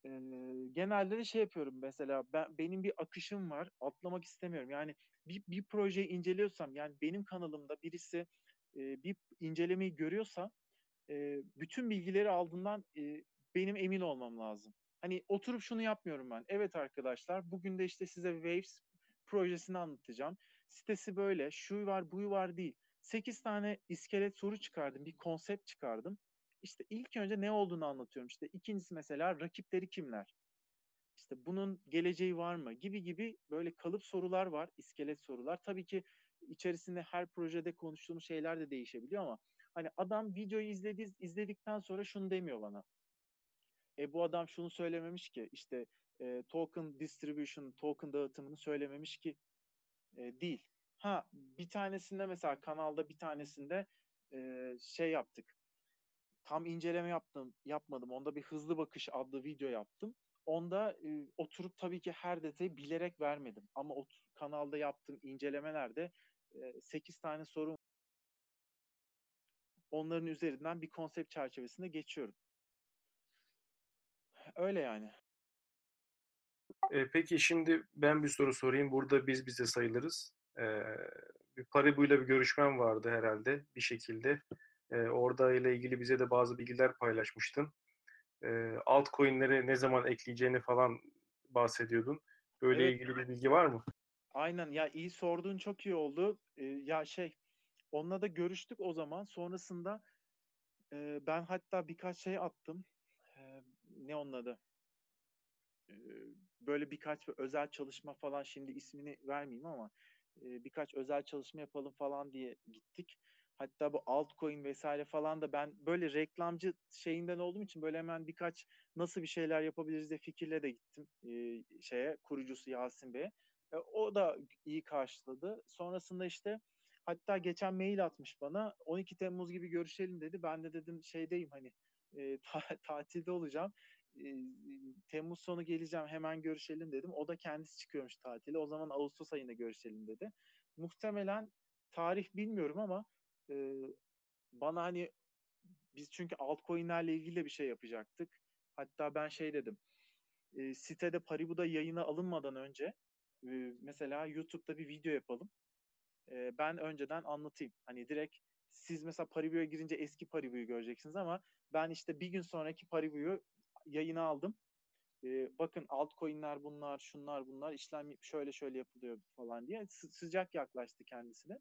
Ee, genelde de şey yapıyorum mesela ben benim bir akışım var atlamak istemiyorum yani bir, bir projeyi inceliyorsam yani benim kanalımda birisi e, bir incelemeyi görüyorsa e, bütün bilgileri aldığından e, benim emin olmam lazım. Hani oturup şunu yapmıyorum ben. Evet arkadaşlar bugün de işte size Waves projesini anlatacağım. Sitesi böyle, şu var, bu var değil. 8 tane iskelet soru çıkardım, bir konsept çıkardım. İşte ilk önce ne olduğunu anlatıyorum. İşte ikincisi mesela rakipleri kimler? İşte bunun geleceği var mı? Gibi gibi böyle kalıp sorular var, iskelet sorular. Tabii ki içerisinde her projede konuştuğumuz şeyler de değişebiliyor ama hani adam videoyu izledi, izledikten sonra şunu demiyor bana. E bu adam şunu söylememiş ki işte e, token distribution, token dağıtımını söylememiş ki e, değil. Ha bir tanesinde mesela kanalda bir tanesinde e, şey yaptık. Tam inceleme yaptım yapmadım. Onda bir hızlı bakış adlı video yaptım. Onda e, oturup tabii ki her detayı bilerek vermedim. Ama o kanalda yaptığım incelemelerde e, 8 tane sorun onların üzerinden bir konsept çerçevesinde geçiyorum. Öyle yani. E, peki şimdi ben bir soru sorayım. Burada biz bize sayılırız. E, bir Paribu'yla bir görüşmem vardı herhalde bir şekilde. E, orada ile ilgili bize de bazı bilgiler paylaşmıştın. E, altcoin'leri ne zaman ekleyeceğini falan bahsediyordun. Böyle Evet. ilgili bir bilgi var mı? Aynen ya iyi sorduğun çok iyi oldu. Ee, ya şey onunla da görüştük o zaman. Sonrasında e, ben hatta birkaç şey attım. Ee, ne onun adı? Böyle birkaç bir özel çalışma falan şimdi ismini vermeyeyim ama e, birkaç özel çalışma yapalım falan diye gittik. Hatta bu altcoin vesaire falan da ben böyle reklamcı şeyinden olduğum için böyle hemen birkaç nasıl bir şeyler yapabiliriz de fikirle de gittim e, şeye kurucusu Yasin Bey'e. E, o da iyi karşıladı. Sonrasında işte hatta geçen mail atmış bana 12 Temmuz gibi görüşelim dedi. Ben de dedim şeydeyim hani e, *laughs* ta- tatilde olacağım. E, Temmuz sonu geleceğim hemen görüşelim dedim. O da kendisi çıkıyormuş tatile. O zaman Ağustos ayında görüşelim dedi. Muhtemelen tarih bilmiyorum ama e, bana hani biz çünkü altcoin'lerle ilgili de bir şey yapacaktık. Hatta ben şey dedim. E, sitede Paribu'da yayına alınmadan önce e, mesela YouTube'da bir video yapalım. E, ben önceden anlatayım. Hani direkt siz mesela Paribu'ya girince eski Paribu'yu göreceksiniz ama ben işte bir gün sonraki Paribu'yu yayına aldım. E, bakın altcoin'ler bunlar, şunlar bunlar, işlem şöyle şöyle yapılıyor falan diye Sı- sıcak yaklaştı kendisine.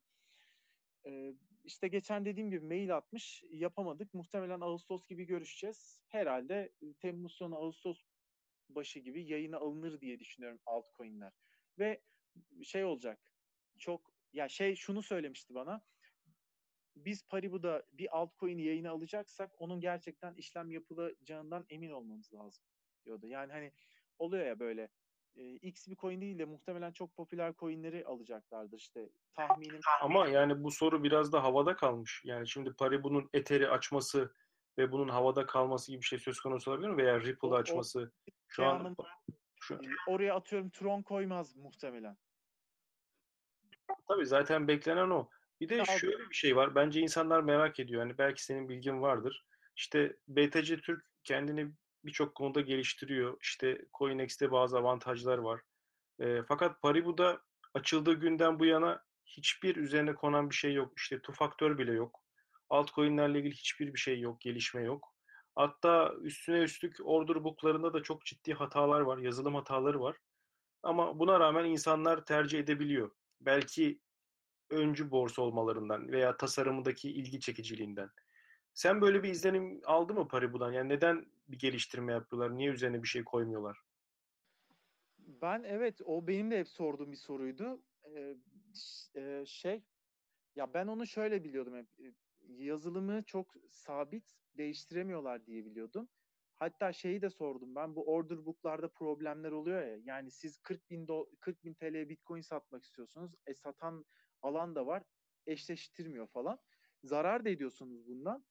E, işte geçen dediğim gibi mail atmış, yapamadık. Muhtemelen Ağustos gibi görüşeceğiz. Herhalde Temmuz sonu Ağustos başı gibi yayına alınır diye düşünüyorum altcoin'ler. Ve şey olacak. Çok ya şey şunu söylemişti bana. Biz Paribu'da bir altcoin'i yayına alacaksak onun gerçekten işlem yapılacağından emin olmamız lazım diyordu. Yani hani oluyor ya böyle e, X bir coin değil de muhtemelen çok popüler coin'leri alacaklardır işte tahminim. Ama yani bu soru biraz da havada kalmış. Yani şimdi Paribu'nun Ether'i açması ve bunun havada kalması gibi bir şey söz konusu olabilir mi? Veya Ripple'ı O- o- açması. Şu şey an şu, oraya atıyorum Tron koymaz muhtemelen. Tabii zaten beklenen o. Bir de Ya- şöyle bir şey var. Bence insanlar merak ediyor. Hani belki senin bilgin vardır. İşte BTC Türk kendini birçok konuda geliştiriyor. İşte CoinEx'te bazı avantajlar var. E, fakat Paribu'da açıldığı günden bu yana hiçbir üzerine konan bir şey yok. İşte two faktör bile yok. Altcoin'lerle ilgili hiçbir bir şey yok, gelişme yok. Hatta üstüne üstlük order book'larında da çok ciddi hatalar var, yazılım hataları var. Ama buna rağmen insanlar tercih edebiliyor. Belki öncü borsa olmalarından veya tasarımındaki ilgi çekiciliğinden. Sen böyle bir izlenim aldı mı Paribu'dan? Yani neden bir geliştirme yapıyorlar? Niye üzerine bir şey koymuyorlar? Ben evet o benim de hep sorduğum bir soruydu. Ee, şey ya ben onu şöyle biliyordum hep. Yazılımı çok sabit değiştiremiyorlar diye biliyordum. Hatta şeyi de sordum ben bu order book'larda problemler oluyor ya. Yani siz 40 bin, do- 40 bin TL bitcoin satmak istiyorsunuz. E satan alan da var. Eşleştirmiyor falan. Zarar da ediyorsunuz bundan.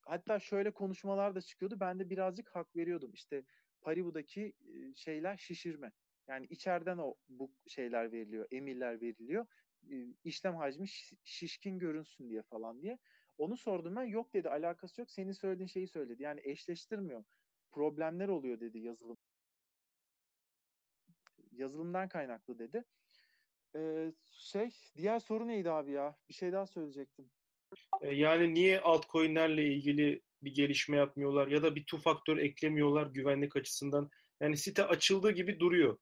Hatta şöyle konuşmalar da çıkıyordu. Ben de birazcık hak veriyordum. İşte Paribu'daki şeyler şişirme. Yani içeriden o bu şeyler veriliyor, emirler veriliyor. E, işlem hacmi şi- şişkin görünsün diye falan diye. Onu sordum ben. Yok dedi, alakası yok. Senin söylediğin şeyi söyledi. Yani eşleştirmiyor. Problemler oluyor dedi yazılım. Yazılımdan kaynaklı dedi. Ee, şey, diğer soru neydi abi ya? Bir şey daha söyleyecektim. E, Yani niye altcoin'lerle ilgili bir gelişme yapmıyorlar ya da bir two faktör eklemiyorlar güvenlik açısından? Yani site açıldığı gibi duruyor.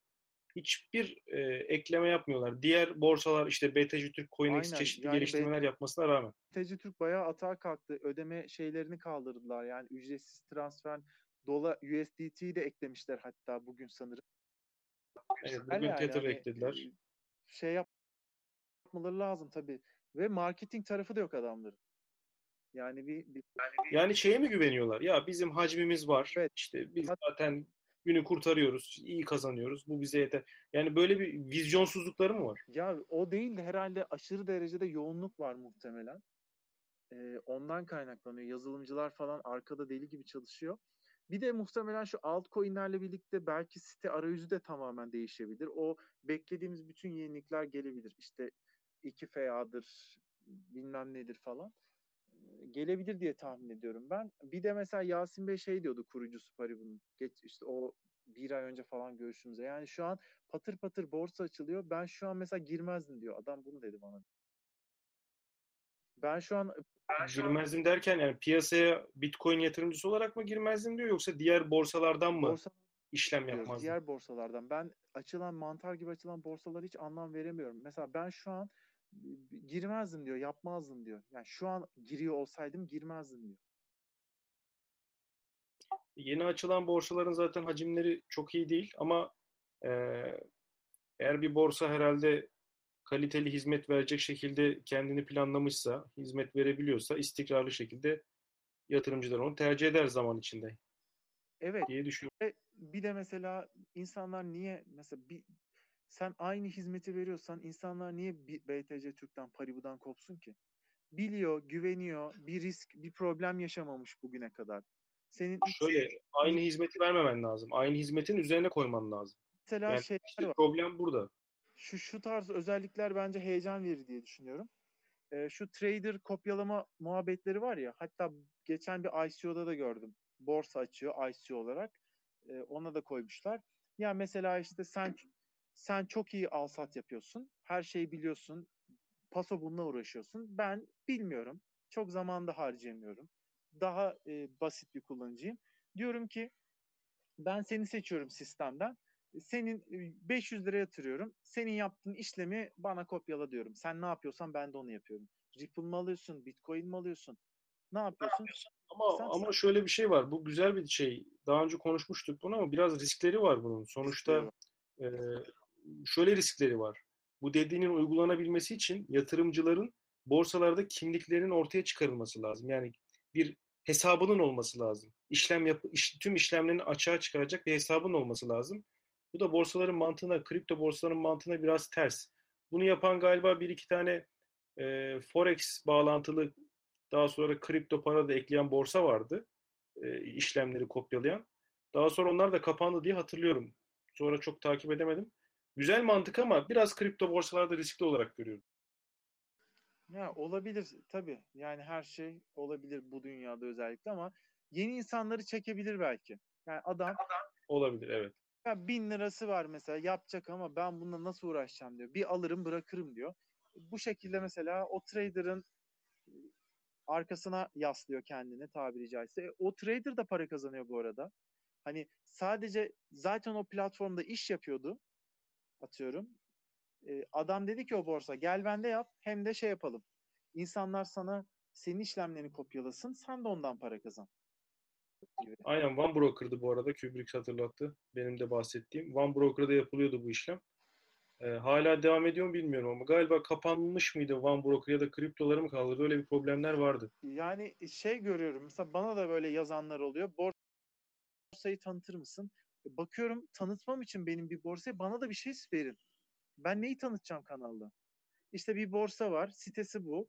Hiçbir e, ekleme yapmıyorlar. Diğer borsalar işte BTC Türk, CoinEx Aynen, çeşitli yani geliştirmeler yapmasına rağmen. TC Türk bayağı atağa kalktı. Ödeme şeylerini kaldırdılar. Yani ücretsiz transfer, dola USDT'yi de eklemişler hatta bugün sanırım. Evet, bugün yani Tether hani, eklediler. e, Şey yapmaları lazım tabii. Ve marketing tarafı da yok adamların. Yani bir, bir Yani şeye mi güveniyorlar? Ya bizim hacmimiz var. Evet. İşte biz zaten günü kurtarıyoruz, iyi kazanıyoruz. Bu bize yeter. Yani böyle bir vizyonsuzlukları mı var? ya o değil de herhalde aşırı derecede yoğunluk var muhtemelen. E, ondan kaynaklanıyor. Yazılımcılar falan arkada deli gibi çalışıyor. Bir de muhtemelen şu altcoin'lerle birlikte belki site arayüzü de tamamen değişebilir. O beklediğimiz bütün yenilikler gelebilir. İşte 2FA'dır, bilmem nedir falan. Gelebilir diye tahmin ediyorum ben. Bir de mesela Yasin Bey şey diyordu kurucusu Paribu'nun. Geç işte o bir ay önce falan görüşümüzde. Yani şu an patır patır borsa açılıyor. Ben şu an mesela girmezdim diyor. Adam bunu dedi bana. Ben şu an Girmezdim derken yani piyasaya Bitcoin yatırımcısı olarak mı girmezdim diyor yoksa diğer borsalardan mı borsa işlem yapmazdım? diğer borsalardan. Ben açılan mantar gibi açılan borsalara hiç anlam veremiyorum. Mesela ben şu an girmezdim diyor, yapmazdım diyor. Yani şu an giriyor olsaydım girmezdim diyor. Yeni açılan borsaların zaten hacimleri çok iyi değil ama e, eğer bir borsa herhalde kaliteli hizmet verecek şekilde kendini planlamışsa, hizmet verebiliyorsa istikrarlı şekilde yatırımcılar onu tercih eder zaman içinde Evet. diye düşünüyorum. Bir de mesela insanlar niye mesela bir sen aynı hizmeti veriyorsan insanlar niye BTC Türk'ten Paribu'dan kopsun ki? Biliyor, güveniyor, bir risk, bir problem yaşamamış bugüne kadar. Senin Şöyle aynı hizmeti vermemen lazım. Aynı hizmetin üzerine koyman lazım. mesela Yani şeyler işte var. problem burada. Şu şu tarz özellikler bence heyecan verir diye düşünüyorum. Ee, şu trader kopyalama muhabbetleri var ya. Hatta geçen bir ICO'da da gördüm. Borsa açıyor ICO olarak. Ee, ona da koymuşlar. Ya mesela işte sen sen çok iyi al sat yapıyorsun. Her şeyi biliyorsun. Paso bununla uğraşıyorsun. Ben bilmiyorum. Çok zaman da harcayamıyorum. Daha e, basit bir kullanıcıyım. Diyorum ki ben seni seçiyorum sistemden. Senin e, 500 lira yatırıyorum. Senin yaptığın işlemi bana kopyala diyorum. Sen ne yapıyorsan ben de onu yapıyorum. Ripple mı alıyorsun? Bitcoin mi alıyorsun? Ne yapıyorsun? Ama Sen- ama şöyle bir şey var. Bu güzel bir şey. Daha önce konuşmuştuk bunu ama biraz riskleri var bunun. Sonuçta e, şöyle riskleri var. Bu dediğinin uygulanabilmesi için yatırımcıların borsalarda kimliklerinin ortaya çıkarılması lazım. Yani bir hesabının olması lazım. İşlem yap iş, tüm işlemlerini açığa çıkaracak bir hesabın olması lazım. Bu da borsaların mantığına, kripto borsaların mantığına biraz ters. Bunu yapan galiba bir iki tane e, forex bağlantılı daha sonra kripto para da ekleyen borsa vardı. E, işlemleri kopyalayan. Daha sonra onlar da kapandı diye hatırlıyorum. Sonra çok takip edemedim. Güzel mantık ama biraz kripto borsalarda riskli olarak görüyorum. Ya olabilir tabii. Yani her şey olabilir bu dünyada özellikle ama yeni insanları çekebilir belki. Yani adam Olabilir evet. ya bin lirası var mesela yapacak ama ben bununla nasıl uğraşacağım diyor. Bir alırım bırakırım diyor. Bu şekilde mesela o trader'ın e, arkasına yaslıyor kendini tabiri caizse. E, O trader da para kazanıyor bu arada. Hani sadece zaten o platformda iş yapıyordu atıyorum. E, adam dedi ki o borsa gel bende yap hem de şey yapalım. İnsanlar sana senin işlemlerini kopyalasın sen de ondan para kazan. Gibi. Aynen One Broker'dı bu arada. Kubrick hatırlattı. Benim de bahsettiğim. One Broker'da yapılıyordu bu işlem. Ee, hala devam ediyor mu bilmiyorum ama galiba kapanmış mıydı One Broker ya da kriptoları mı kaldırdı? Öyle bir problemler vardı. Yani şey görüyorum mesela bana da böyle yazanlar oluyor. Borsayı tanıtır mısın? E, Bakıyorum tanıtmam için benim bir borsayı bana da bir şey verin. Ben neyi tanıtacağım kanalda? İşte bir borsa var, sitesi bu.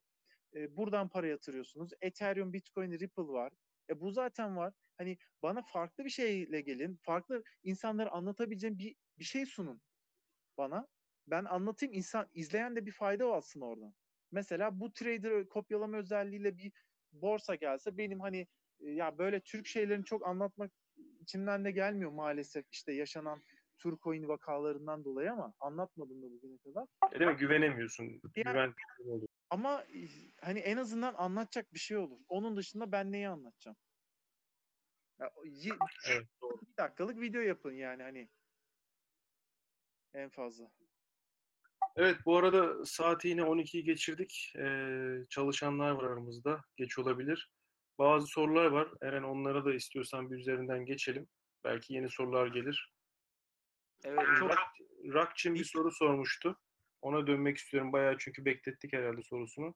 E, buradan para yatırıyorsunuz. Ethereum, Bitcoin, Ripple var. E, bu zaten var. Hani bana farklı bir şeyle gelin. Farklı insanlara anlatabileceğim bir, bir şey sunun bana. Ben anlatayım insan izleyen de bir fayda alsın oradan. Mesela bu trader kopyalama özelliğiyle bir borsa gelse benim hani e, ya böyle Türk şeylerini çok anlatmak içimden de gelmiyor maalesef işte yaşanan Turcoin vakalarından dolayı ama anlatmadım da bugüne kadar. E, Değil mi? Güvenemiyorsun. Güven oluyor. Ama hani en azından anlatacak bir şey olur. Onun dışında ben neyi anlatacağım? Ya, y- Evet, doğru. bir dakikalık video yapın yani hani en fazla. Evet bu arada saati yine 12'yi geçirdik. Ee, çalışanlar var aramızda. Geç olabilir. Bazı sorular var. Eren onlara da istiyorsan bir üzerinden geçelim. Belki yeni sorular gelir. Evet çok Rak, Rakçım bir soru sormuştu. Ona dönmek istiyorum bayağı çünkü beklettik herhalde sorusunu.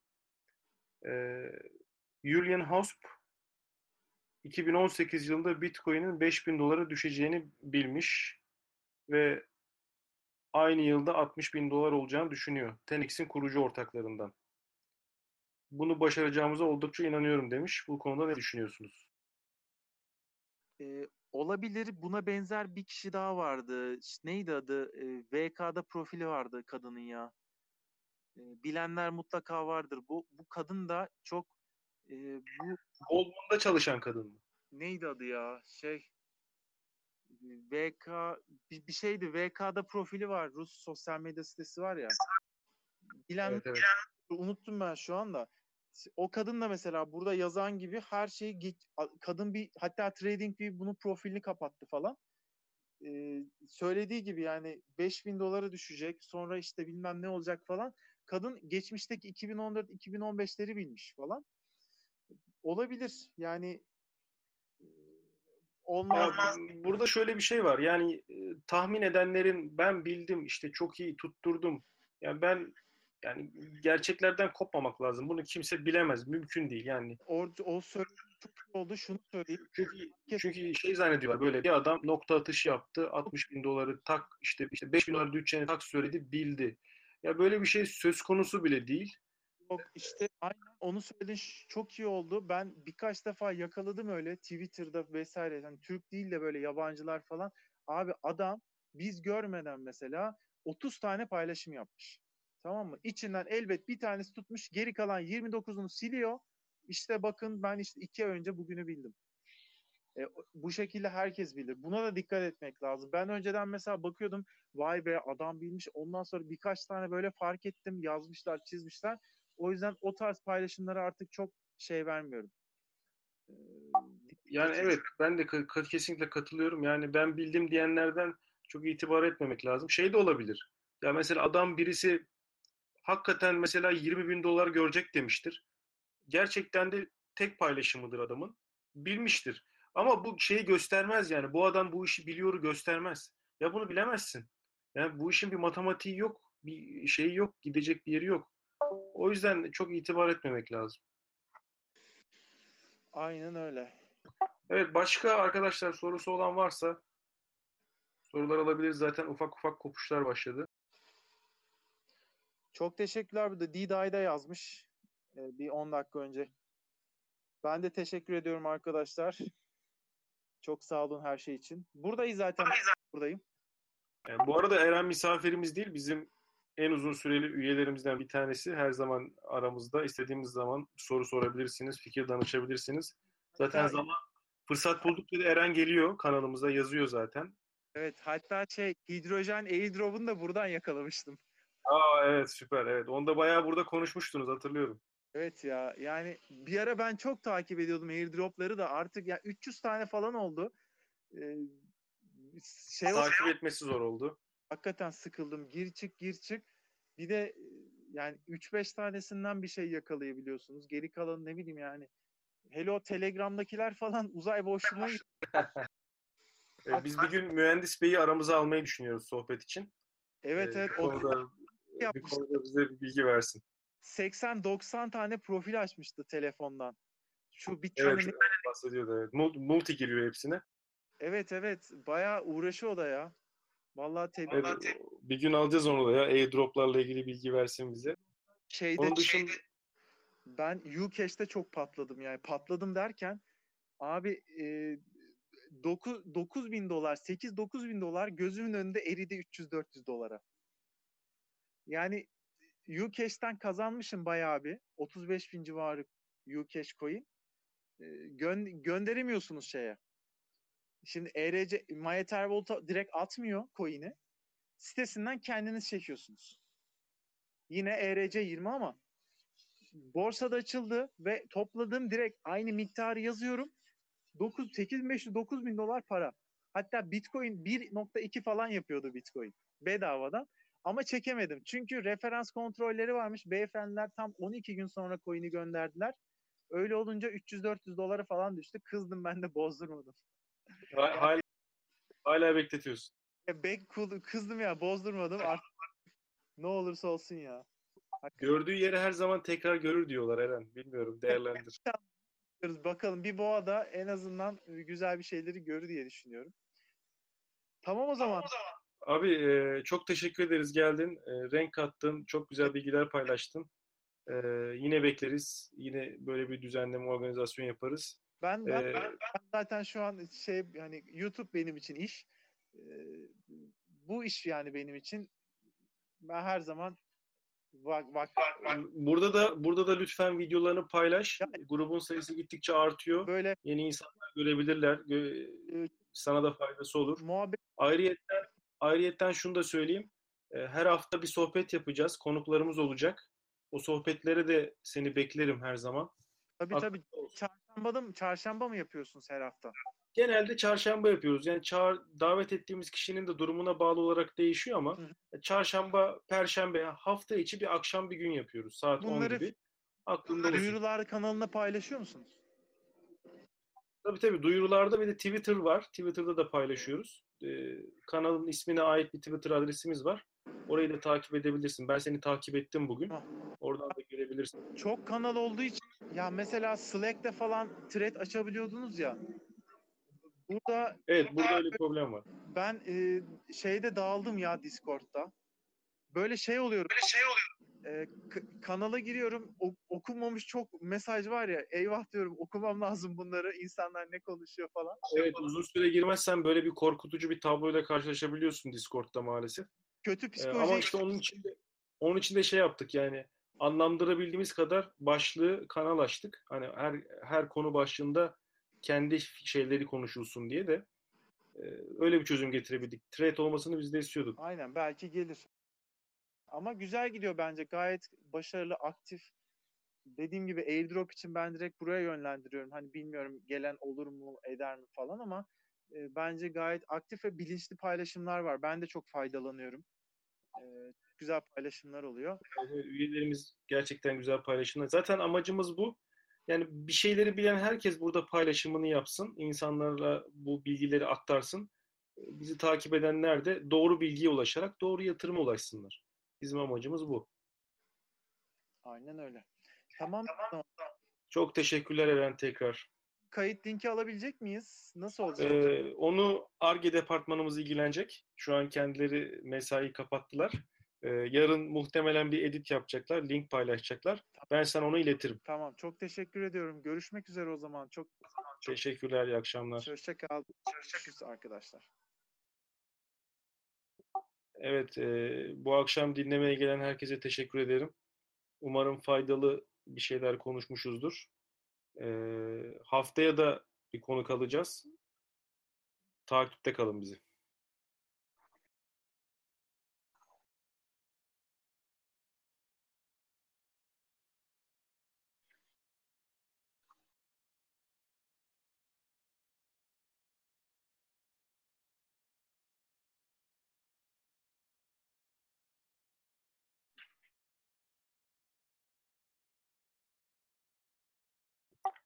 Ee, Julian Hausp 2018 yılında Bitcoin'in 5000 dolara düşeceğini bilmiş ve aynı yılda 60 bin dolar olacağını düşünüyor. Tenix'in kurucu ortaklarından. Bunu başaracağımıza oldukça inanıyorum demiş. Bu konuda ne düşünüyorsunuz? Ee, olabilir. Buna benzer bir kişi daha vardı. Neydi adı? Ee, VK'da profili vardı kadının ya. Ee, bilenler mutlaka vardır. Bu bu kadın da çok e, bu Goldman'da çalışan kadın mı? neydi adı ya? Şey VK bir, bir şeydi. VK'da profili var. Rus sosyal medya sitesi var ya. Bilen Evet, evet. Unuttum ben şu anda. O kadın da mesela burada yazan gibi her şeyi git kadın bir hatta Trading bir bunun profilini kapattı falan. Ee, söylediği gibi yani 5000 dolara düşecek sonra işte bilmem ne olacak falan. Kadın geçmişteki 2014-2015'leri bilmiş falan. Olabilir yani e, olmaz. Burada şöyle bir şey var. Yani e, tahmin edenlerin ben bildim işte çok iyi tutturdum. Yani ben yani gerçeklerden kopmamak lazım. Bunu kimse bilemez. Mümkün değil yani. O, o söylediği çok iyi oldu. Şunu söyleyeyim. Çünkü çünkü şey zannediyorlar böyle bir adam nokta atış yaptı. 60 bin doları tak işte işte 5 bin dolar düşeceğini tak söyledi bildi. Ya böyle bir şey söz konusu bile değil. Yok işte aynen onu söyledin çok iyi oldu. Ben birkaç defa yakaladım öyle Twitter'da vesaire. Yani Türk değil de böyle yabancılar falan. Abi adam biz görmeden mesela 30 tane paylaşım yapmış. Tamam mı? İçinden elbet bir tanesi tutmuş. Geri kalan 29'unu siliyor. İşte bakın ben işte iki ay önce bugünü bildim. E, bu şekilde herkes bilir. Buna da dikkat etmek lazım. Ben önceden mesela bakıyordum vay be adam bilmiş. Ondan sonra birkaç tane böyle fark ettim. Yazmışlar, çizmişler. O yüzden o tarz paylaşımlara artık çok şey vermiyorum. Ee, Yani evet ben de kesinlikle katılıyorum. Yani ben bildim diyenlerden çok itibar etmemek lazım. Şey de olabilir. Ya mesela adam birisi hakikaten mesela 20 bin dolar görecek demiştir. Gerçekten de tek paylaşımıdır adamın. Bilmiştir. Ama bu şeyi göstermez yani. Bu adam bu işi biliyoru göstermez. Ya bunu bilemezsin. Yani bu işin bir matematiği yok. Bir şeyi yok. Gidecek bir yeri yok. O yüzden çok itibar etmemek lazım. aynen öyle. Evet başka arkadaşlar sorusu olan varsa sorular alabiliriz. Zaten ufak ufak kopuşlar başladı. Çok teşekkürler. Bu da Dida'yı yazmış. Ee, bir 10 dakika önce. Ben de teşekkür ediyorum arkadaşlar. Çok sağ olun her şey için. Buradayız zaten. Buradayım. Yani bu arada Eren misafirimiz değil. Bizim en uzun süreli üyelerimizden bir tanesi. Her zaman aramızda. istediğimiz zaman soru sorabilirsiniz. Fikir danışabilirsiniz. Zaten Evet. zaman fırsat buldukça da Eren geliyor. Kanalımıza yazıyor zaten. Evet hatta şey hidrojen airdrop'unu da buradan yakalamıştım. Aa evet süper. Evet. Onda bayağı burada konuşmuştunuz hatırlıyorum. Evet ya yani bir ara ben çok takip ediyordum airdropları da artık ya 300 tane falan oldu. Ee, şey Takip etmesi zor oldu. hakikaten sıkıldım. Gir çık gir çık. Bir de yani 3-5 tanesinden bir şey yakalayabiliyorsunuz. Geri kalanı ne bileyim yani. Hello Telegram'dakiler falan uzay boşluğuna *laughs* biz bir gün mühendis beyi aramıza almayı düşünüyoruz sohbet için. Evet Ee, evet o konuda, bir yapmış. konuda bize bir bilgi versin. 80-90 tane profil açmıştı telefondan. Şu bir tane Evet, bahsediyordu. Evet. Mul- Multi giriyor hepsine. evet evet bayağı uğraşı o da ya. Vallahi te- Evet, bir gün alacağız onu da ya. Airdroplarla ilgili bilgi versin bize. şeyde Onun dışında ben Ucash'te çok patladım yani patladım derken abi e, 9, 9 bin dolar 8-9 bin dolar gözümün önünde eridi 300-400 dolara. Yani Ucash'ten kazanmışım bayağı bir 35 bin civarı Ucash coin. E, gö- gönderemiyorsunuz şeye. Şimdi ERC MyEtherVault'a direkt atmıyor coin'i. Sitesinden kendiniz çekiyorsunuz. Yine ERC20 ama borsada açıldı ve topladığım direkt aynı miktarı yazıyorum. 9 8500 9000 dolar para. Hatta Bitcoin 1.2 falan yapıyordu Bitcoin bedavadan. Ama çekemedim. Çünkü referans kontrolleri varmış. Beyefendiler tam 12 gün sonra coin'i gönderdiler. Öyle olunca 300-400 dolara falan düştü. Kızdım ben de bozdurmadım. ha- hala, hala bekletiyorsun. Ya bek kul- kızdım ya bozdurmadım. Artık ne olursa olsun ya. Gördüğü yeri her zaman tekrar görür diyorlar Eren. Bilmiyorum değerlendir. *laughs* Bakalım bir boğa da en azından güzel bir şeyleri görür diye düşünüyorum. Tamam o zaman. Abi e, çok teşekkür ederiz geldin. E, renk kattın. Çok güzel bilgiler paylaştın. Ee, yine bekleriz. Yine böyle bir düzenleme, organizasyon yaparız. Ben, ben, Ee, ben, ben zaten şu an şey hani YouTube benim için iş. Ee, bu iş yani benim için. Ben her zaman bak bak Burada da burada da lütfen videolarını paylaş. Ya- Grubun sayısı gittikçe artıyor. böyle Yeni insanlar görebilirler. Gö- e, sana da faydası olur. muhabbet Ayrıyetten, ayrıyetten şunu da söyleyeyim. Ee, Her hafta bir sohbet yapacağız. Konuklarımız olacak. O sohbetlere de seni beklerim her zaman. tabii tabii olsun. çarşamba mı çarşamba mı yapıyorsunuz her hafta? Genelde çarşamba yapıyoruz. Yani çağır, davet ettiğimiz kişinin de durumuna bağlı olarak değişiyor ama Hı çarşamba, perşembe hafta içi bir akşam bir gün yapıyoruz. Saat 10 Bunları gibi. Aklında olsun. Duyurular kanalına paylaşıyor musunuz? Tabii tabii duyurularda bir de Twitter var. Twitter'da da paylaşıyoruz. Ee, kanalın ismine ait bir Twitter adresimiz var. Orayı da takip edebilirsin. Ben seni takip ettim bugün. Oradan da görebilirsin. Çok kanal olduğu için ya mesela Slack'te falan thread açabiliyordunuz ya. Burada Evet burada öyle bir problem var. ben e, şeyde dağıldım ya Discord'da. Böyle şey oluyorum. Böyle şey oluyorum. kanala giriyorum. o- okunmamış çok mesaj var ya. Eyvah diyorum okumam lazım bunları. İnsanlar ne konuşuyor falan. Evet uzun süre girmezsen böyle bir korkutucu bir tabloyla karşılaşabiliyorsun Discord'da maalesef. Kötü Ee, psikoloji. ama işte onun için de onun için de şey yaptık yani anlamdırabildiğimiz kadar başlığı kanal açtık. Hani her her konu başlığında kendi şeyleri konuşulsun diye de e, öyle bir çözüm getirebildik. Thread olmasını biz de istiyorduk. Aynen belki gelir. Ama güzel gidiyor bence. Gayet başarılı, aktif. Dediğim gibi airdrop için ben direkt buraya yönlendiriyorum. Hani bilmiyorum gelen olur mu, eder mi falan ama e, bence gayet aktif ve bilinçli paylaşımlar var. Ben de çok faydalanıyorum. E, güzel paylaşımlar oluyor. Yani üyelerimiz gerçekten güzel paylaşımlar. Zaten amacımız bu. Yani bir şeyleri bilen herkes burada paylaşımını yapsın. İnsanlara bu bilgileri aktarsın. Bizi takip edenler de doğru bilgiye ulaşarak doğru yatırıma ulaşsınlar. Bizim amacımız bu. Aynen öyle. Tamam. tamam. Çok teşekkürler Eren tekrar. Kayıt linki alabilecek miyiz? Nasıl olacak? Ee, onu ARGE departmanımız ilgilenecek. Şu an kendileri mesai kapattılar. Ee, yarın muhtemelen bir edit yapacaklar. Link paylaşacaklar. Ben sana onu iletirim. Tamam. Çok teşekkür ediyorum. Görüşmek üzere o zaman. Çok Teşekkürler. iyi akşamlar. hoşça kal. Görüşürüz arkadaşlar. Evet, e, bu akşam dinlemeye gelen herkese teşekkür ederim. Umarım faydalı bir şeyler konuşmuşuzdur. E, haftaya da bir konuk alacağız. Takipte kalın bizi.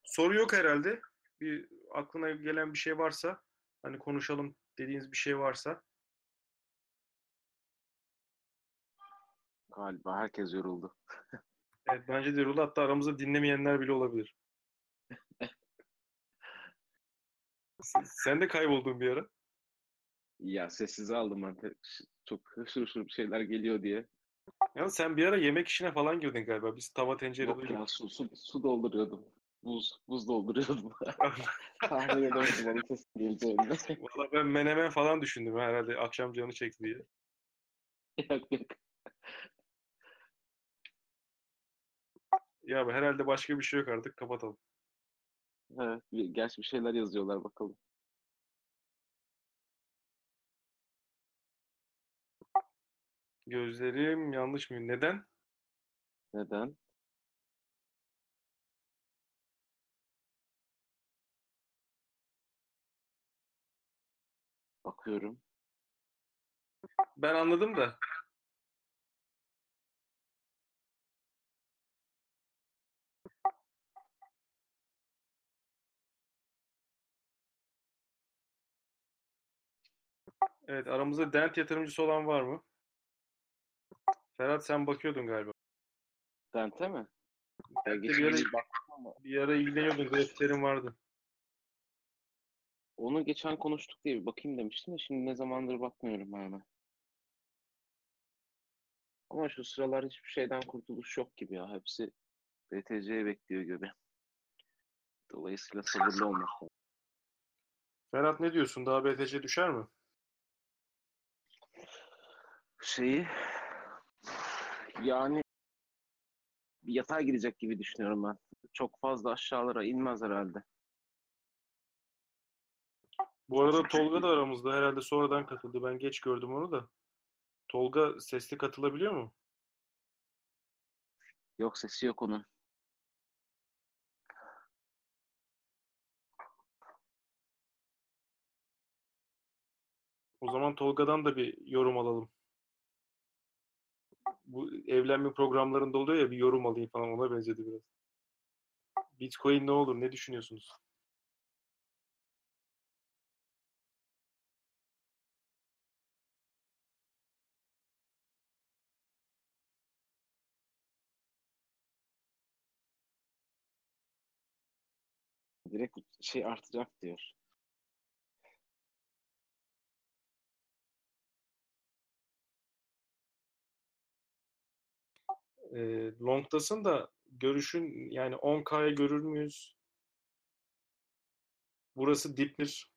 Soru yok herhalde. Bir aklına gelen bir şey varsa, hani konuşalım dediğiniz bir şey varsa. Galiba herkes yoruldu. *laughs* Evet, bence de Rula hatta aramızda dinlemeyenler bile olabilir. Sen- de kayboldun bir ara. Ya sessize aldım ben. Çok hışır hışır şeyler geliyor diye. Ya sen bir ara yemek işine falan girdin galiba. Biz tava tencere Yok ya su, su, su dolduruyordum. Buz, buz dolduruyordum. *laughs* Tahmin edemedim onun sesin geleceğini. *laughs* Valla ben menemen falan düşündüm herhalde akşam canı çekti diye. yok yok. Ya herhalde başka bir şey yok artık kapatalım. Evet, gerçi bir şeyler yazıyorlar bakalım. Gözlerim yanlış mı? Neden? Neden? Bakıyorum. Ben anladım da. Evet aramızda dent yatırımcısı olan var mı? Ferhat sen bakıyordun galiba. Dente mi? Ya geçen bir ara, bir ara ilgileniyordun. Grafiklerin vardı. Onu geçen konuştuk diye bir bakayım demiştim de şimdi ne zamandır bakmıyorum hemen. Ama şu sıralar hiçbir şeyden kurtuluş yok gibi ya. Hepsi BTC'ye bekliyor gibi. Dolayısıyla sabırlı olmak lazım. Ferhat ne diyorsun? Daha BTC düşer mi? Şeyi yani bir yatay gidecek gibi düşünüyorum ben. Çok fazla aşağılara inmez herhalde. Bu arada Tolga da aramızda herhalde sonradan katıldı. Ben geç gördüm onu da. Tolga sesli katılabiliyor mu? Yok sesi yok onun. O zaman Tolga'dan da bir yorum alalım. Bu evlenme programlarında oluyor ya bir yorum alayım falan ona benzedi biraz. Bitcoin ne olur? Ne düşünüyorsunuz? Direkt şey artacak diyor. E, long'tasın da görüşün yani 10K'ya görür müyüz? Burası diptir.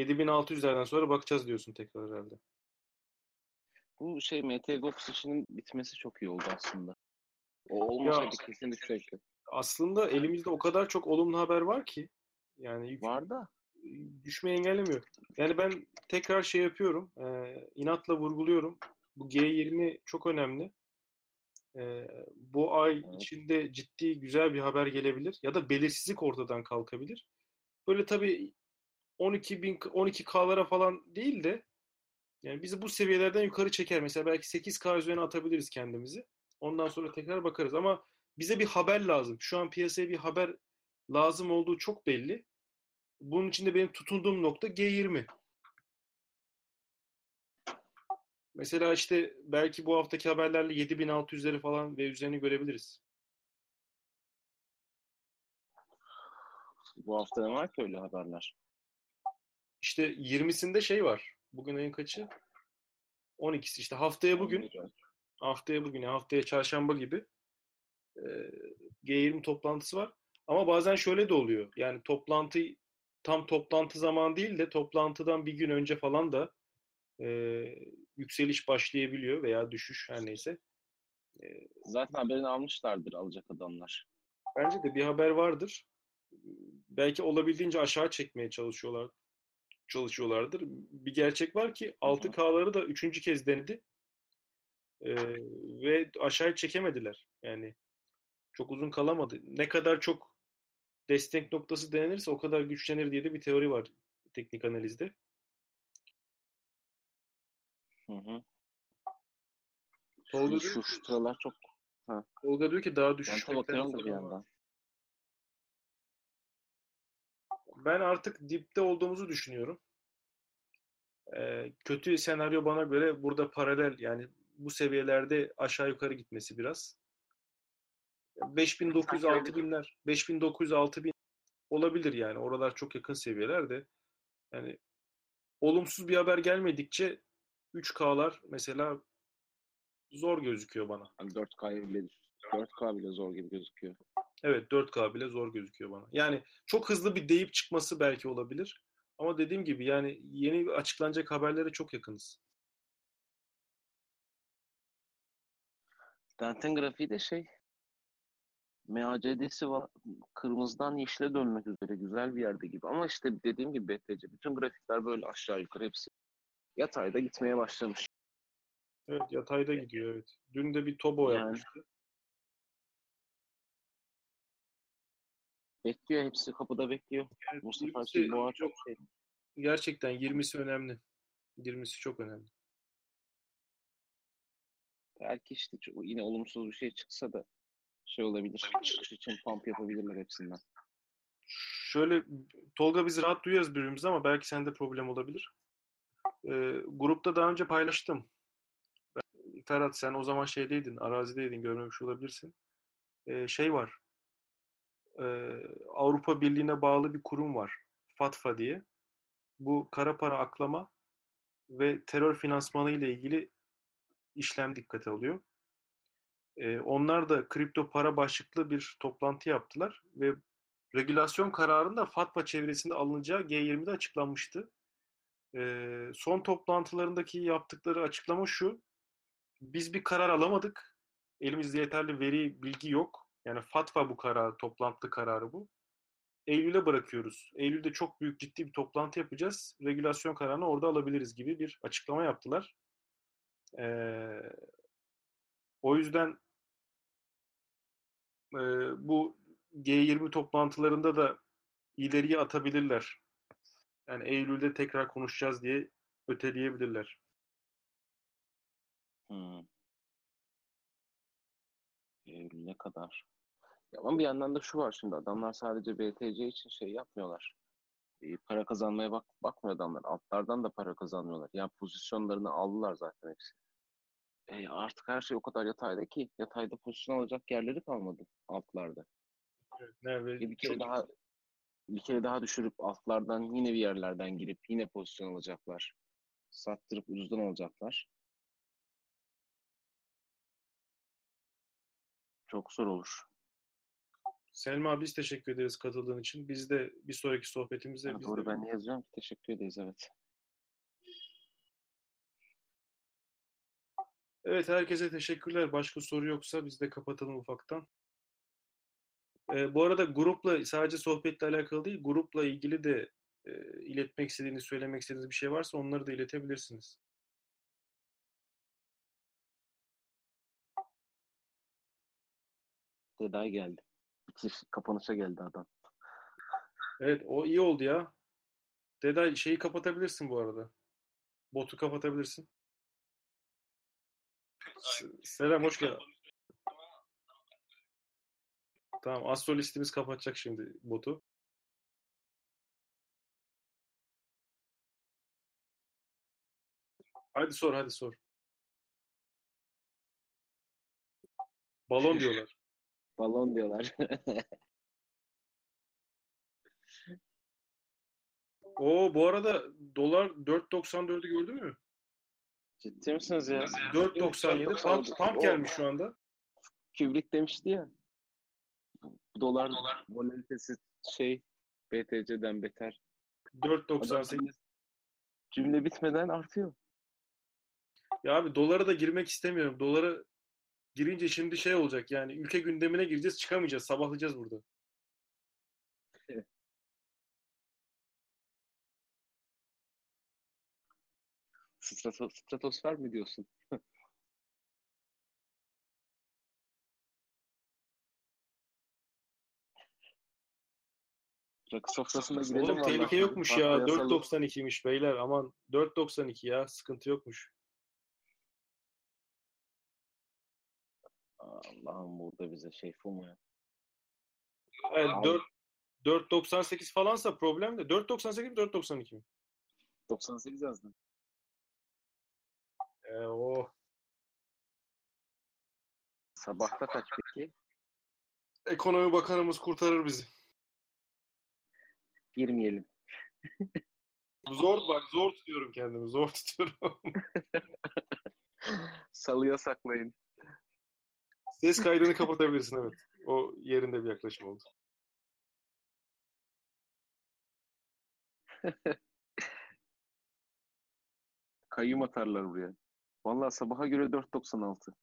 ...7600'lerden sonra bakacağız diyorsun tekrar herhalde. Bu şey MTGOX işinin bitmesi çok iyi oldu aslında. O olmasaydı kesin düşecekti. Aslında elimizde o kadar çok olumlu haber var ki... ...yani yük- Var da düşmeyi engellemiyor. Yani ben tekrar şey yapıyorum, e, inatla vurguluyorum. Bu G20 çok önemli. E, bu ay Evet. içinde ciddi güzel bir haber gelebilir ya da belirsizlik ortadan kalkabilir. Böyle tabii 12 bin 12K'lara falan değil de yani bizi bu seviyelerden yukarı çeker. Mesela belki 8K üzerine atabiliriz kendimizi. Ondan sonra tekrar bakarız ama bize bir haber lazım. Şu an piyasaya bir haber lazım olduğu çok belli. Bunun için de benim tutunduğum nokta G20. Mesela işte belki bu haftaki haberlerle 7600'leri falan ve üzerini görebiliriz. bu hafta ne var ki öyle haberler? İşte 20'sinde şey var. Bugün ayın kaçı? 12'si işte haftaya bugün haftaya bugün haftaya çarşamba gibi e, G20 toplantısı var. Ama bazen şöyle de oluyor. Yani toplantı tam toplantı zamanı değil de toplantıdan bir gün önce falan da e, yükseliş başlayabiliyor veya düşüş her neyse. Zaten haberini almışlardır alacak adamlar. Bence de bir haber vardır. Belki olabildiğince aşağı çekmeye çalışıyorlar çalışıyorlardır. Bir gerçek var ki 6K'ları da üçüncü kez denedi. Ee, ve aşağı çekemediler. Yani çok uzun kalamadı. Ne kadar çok destek noktası denenirse o kadar güçlenir diye de bir teori var teknik analizde. Hı hı. Tolga Şu, diyor, şu sıralar çok Tolga diyor ki daha düşüş beklentileri var. Ben artık dipte olduğumuzu düşünüyorum. Ee, kötü senaryo bana göre burada paralel yani bu seviyelerde aşağı yukarı gitmesi biraz. 5900 6000'ler 5900 6000 olabilir yani. Oralar çok yakın seviyeler de yani olumsuz bir haber gelmedikçe 3K'lar mesela zor gözüküyor bana. Hani 4K bile 4K bile zor gibi gözüküyor. Evet 4K bile zor gözüküyor bana. Yani çok hızlı bir deyip çıkması belki olabilir. Ama dediğim gibi yani yeni açıklanacak haberlere çok yakınız. Denten grafiği de şey MACD'si var. Kırmızıdan yeşile dönmek üzere güzel bir yerde gibi. Ama işte dediğim gibi BTC. Bütün grafikler böyle aşağı yukarı hepsi yatayda gitmeye başlamış. Evet yatayda gidiyor evet. Dün de bir Tobo Yani. yapmıştı. Bekliyor hepsi kapıda bekliyor. Evet, Bu 20'si seferki boğa çok şey. gerçekten 20'si önemli. 20'si çok önemli. Belki işte yine olumsuz bir şey çıksa da şey olabilir. Çıkış için pump yapabilirler hepsinden. Şöyle Tolga biz rahat duyuyoruz birbirimizi ama belki sende problem olabilir. Ee, grupta daha önce paylaştım. Ferhat sen o zaman şeydeydin, arazideydin, görmemiş olabilirsin. Ee, şey var. Ee, Avrupa Birliği'ne bağlı bir kurum var. FATFA diye. Bu kara para aklama ve terör finansmanı ile ilgili işlem dikkate alıyor. Ee, onlar da kripto para başlıklı bir toplantı yaptılar ve regülasyon kararında FATFA çevresinde alınacağı G20'de açıklanmıştı. Ee, son toplantılarındaki yaptıkları açıklama şu. Biz bir karar alamadık. Elimizde yeterli veri, bilgi yok. Yani FATFA bu karar, toplantı kararı bu. Eylül'e bırakıyoruz. Eylül'de çok büyük ciddi bir toplantı yapacağız. Regülasyon kararını orada alabiliriz gibi bir açıklama yaptılar. Ee, o yüzden e, bu G20 toplantılarında da ileriye atabilirler. Yani Eylül'de tekrar konuşacağız diye öteleyebilirler. Hmm. Eylül'e kadar. Ya ama bir yandan da şu var şimdi adamlar sadece BTC için şey yapmıyorlar. E, para kazanmaya bak bakmıyor adamlar. Altlardan da para kazanmıyorlar. Yani pozisyonlarını aldılar zaten hepsi. E, artık her şey o kadar yatayda ki yatayda pozisyon alacak yerleri kalmadı altlarda. Evet, E, bir kere daha bir kere daha düşürüp altlardan yine bir yerlerden girip yine pozisyon alacaklar. Sattırıp ucuzdan alacaklar. Çok zor olur. Selma biz teşekkür ederiz katıldığın için. Biz de bir sonraki sohbetimizde Ha, biz doğru de- ben ne yazıyorum ki? Teşekkür ederiz evet. Evet herkese teşekkürler. Başka soru yoksa biz de kapatalım ufaktan. Ee, bu arada grupla sadece sohbetle alakalı değil, grupla ilgili de e, iletmek istediğiniz, söylemek istediğiniz bir şey varsa onları da iletebilirsiniz. Deday geldi. Bitiriş, kapanışa geldi adam. Evet o iyi oldu ya. Deday şeyi kapatabilirsin bu arada. Botu kapatabilirsin. Selam hoş geldin. Tamam astrolistimiz kapatacak şimdi botu. Hadi sor hadi sor. Balon diyorlar. Balon diyorlar. *laughs* Oo bu arada dolar 4.94'ü gördün mü? Ciddi misiniz ya? 4.97 pump, pump gelmiş şu anda. Kubrick demişti ya. Dolar, volatilitesi şey BTC'den beter. 4.98. Cümle bitmeden artıyor. Ya abi dolara da girmek istemiyorum. Dolara girince şimdi şey olacak yani ülke gündemine gireceğiz çıkamayacağız. Sabahlayacağız burada. Strato, stratosfer mi diyorsun? *laughs* Rakı sofrasında girelim Oğlum tehlike yokmuş ya. Haftaya salı- 4.92'ymiş beyler. Aman 4.92 ya. Sıkıntı yokmuş. Allah'ım burada bize şey mu ya? Evet, Abi. 4 4.98 falansa problem de. 4.98 mi 4.92 mi? 98 yazdım. Ee, o Sabahta kaç peki? ekonomi bakanımız kurtarır bizi. Girmeyelim. Zor bak zor tutuyorum kendimi. Zor tutuyorum. *laughs* Salıya saklayın. Ses kaydını kapatabilirsin evet. O yerinde bir yaklaşım oldu. *laughs* Kayyum atarlar buraya. Vallahi sabaha göre 4.96.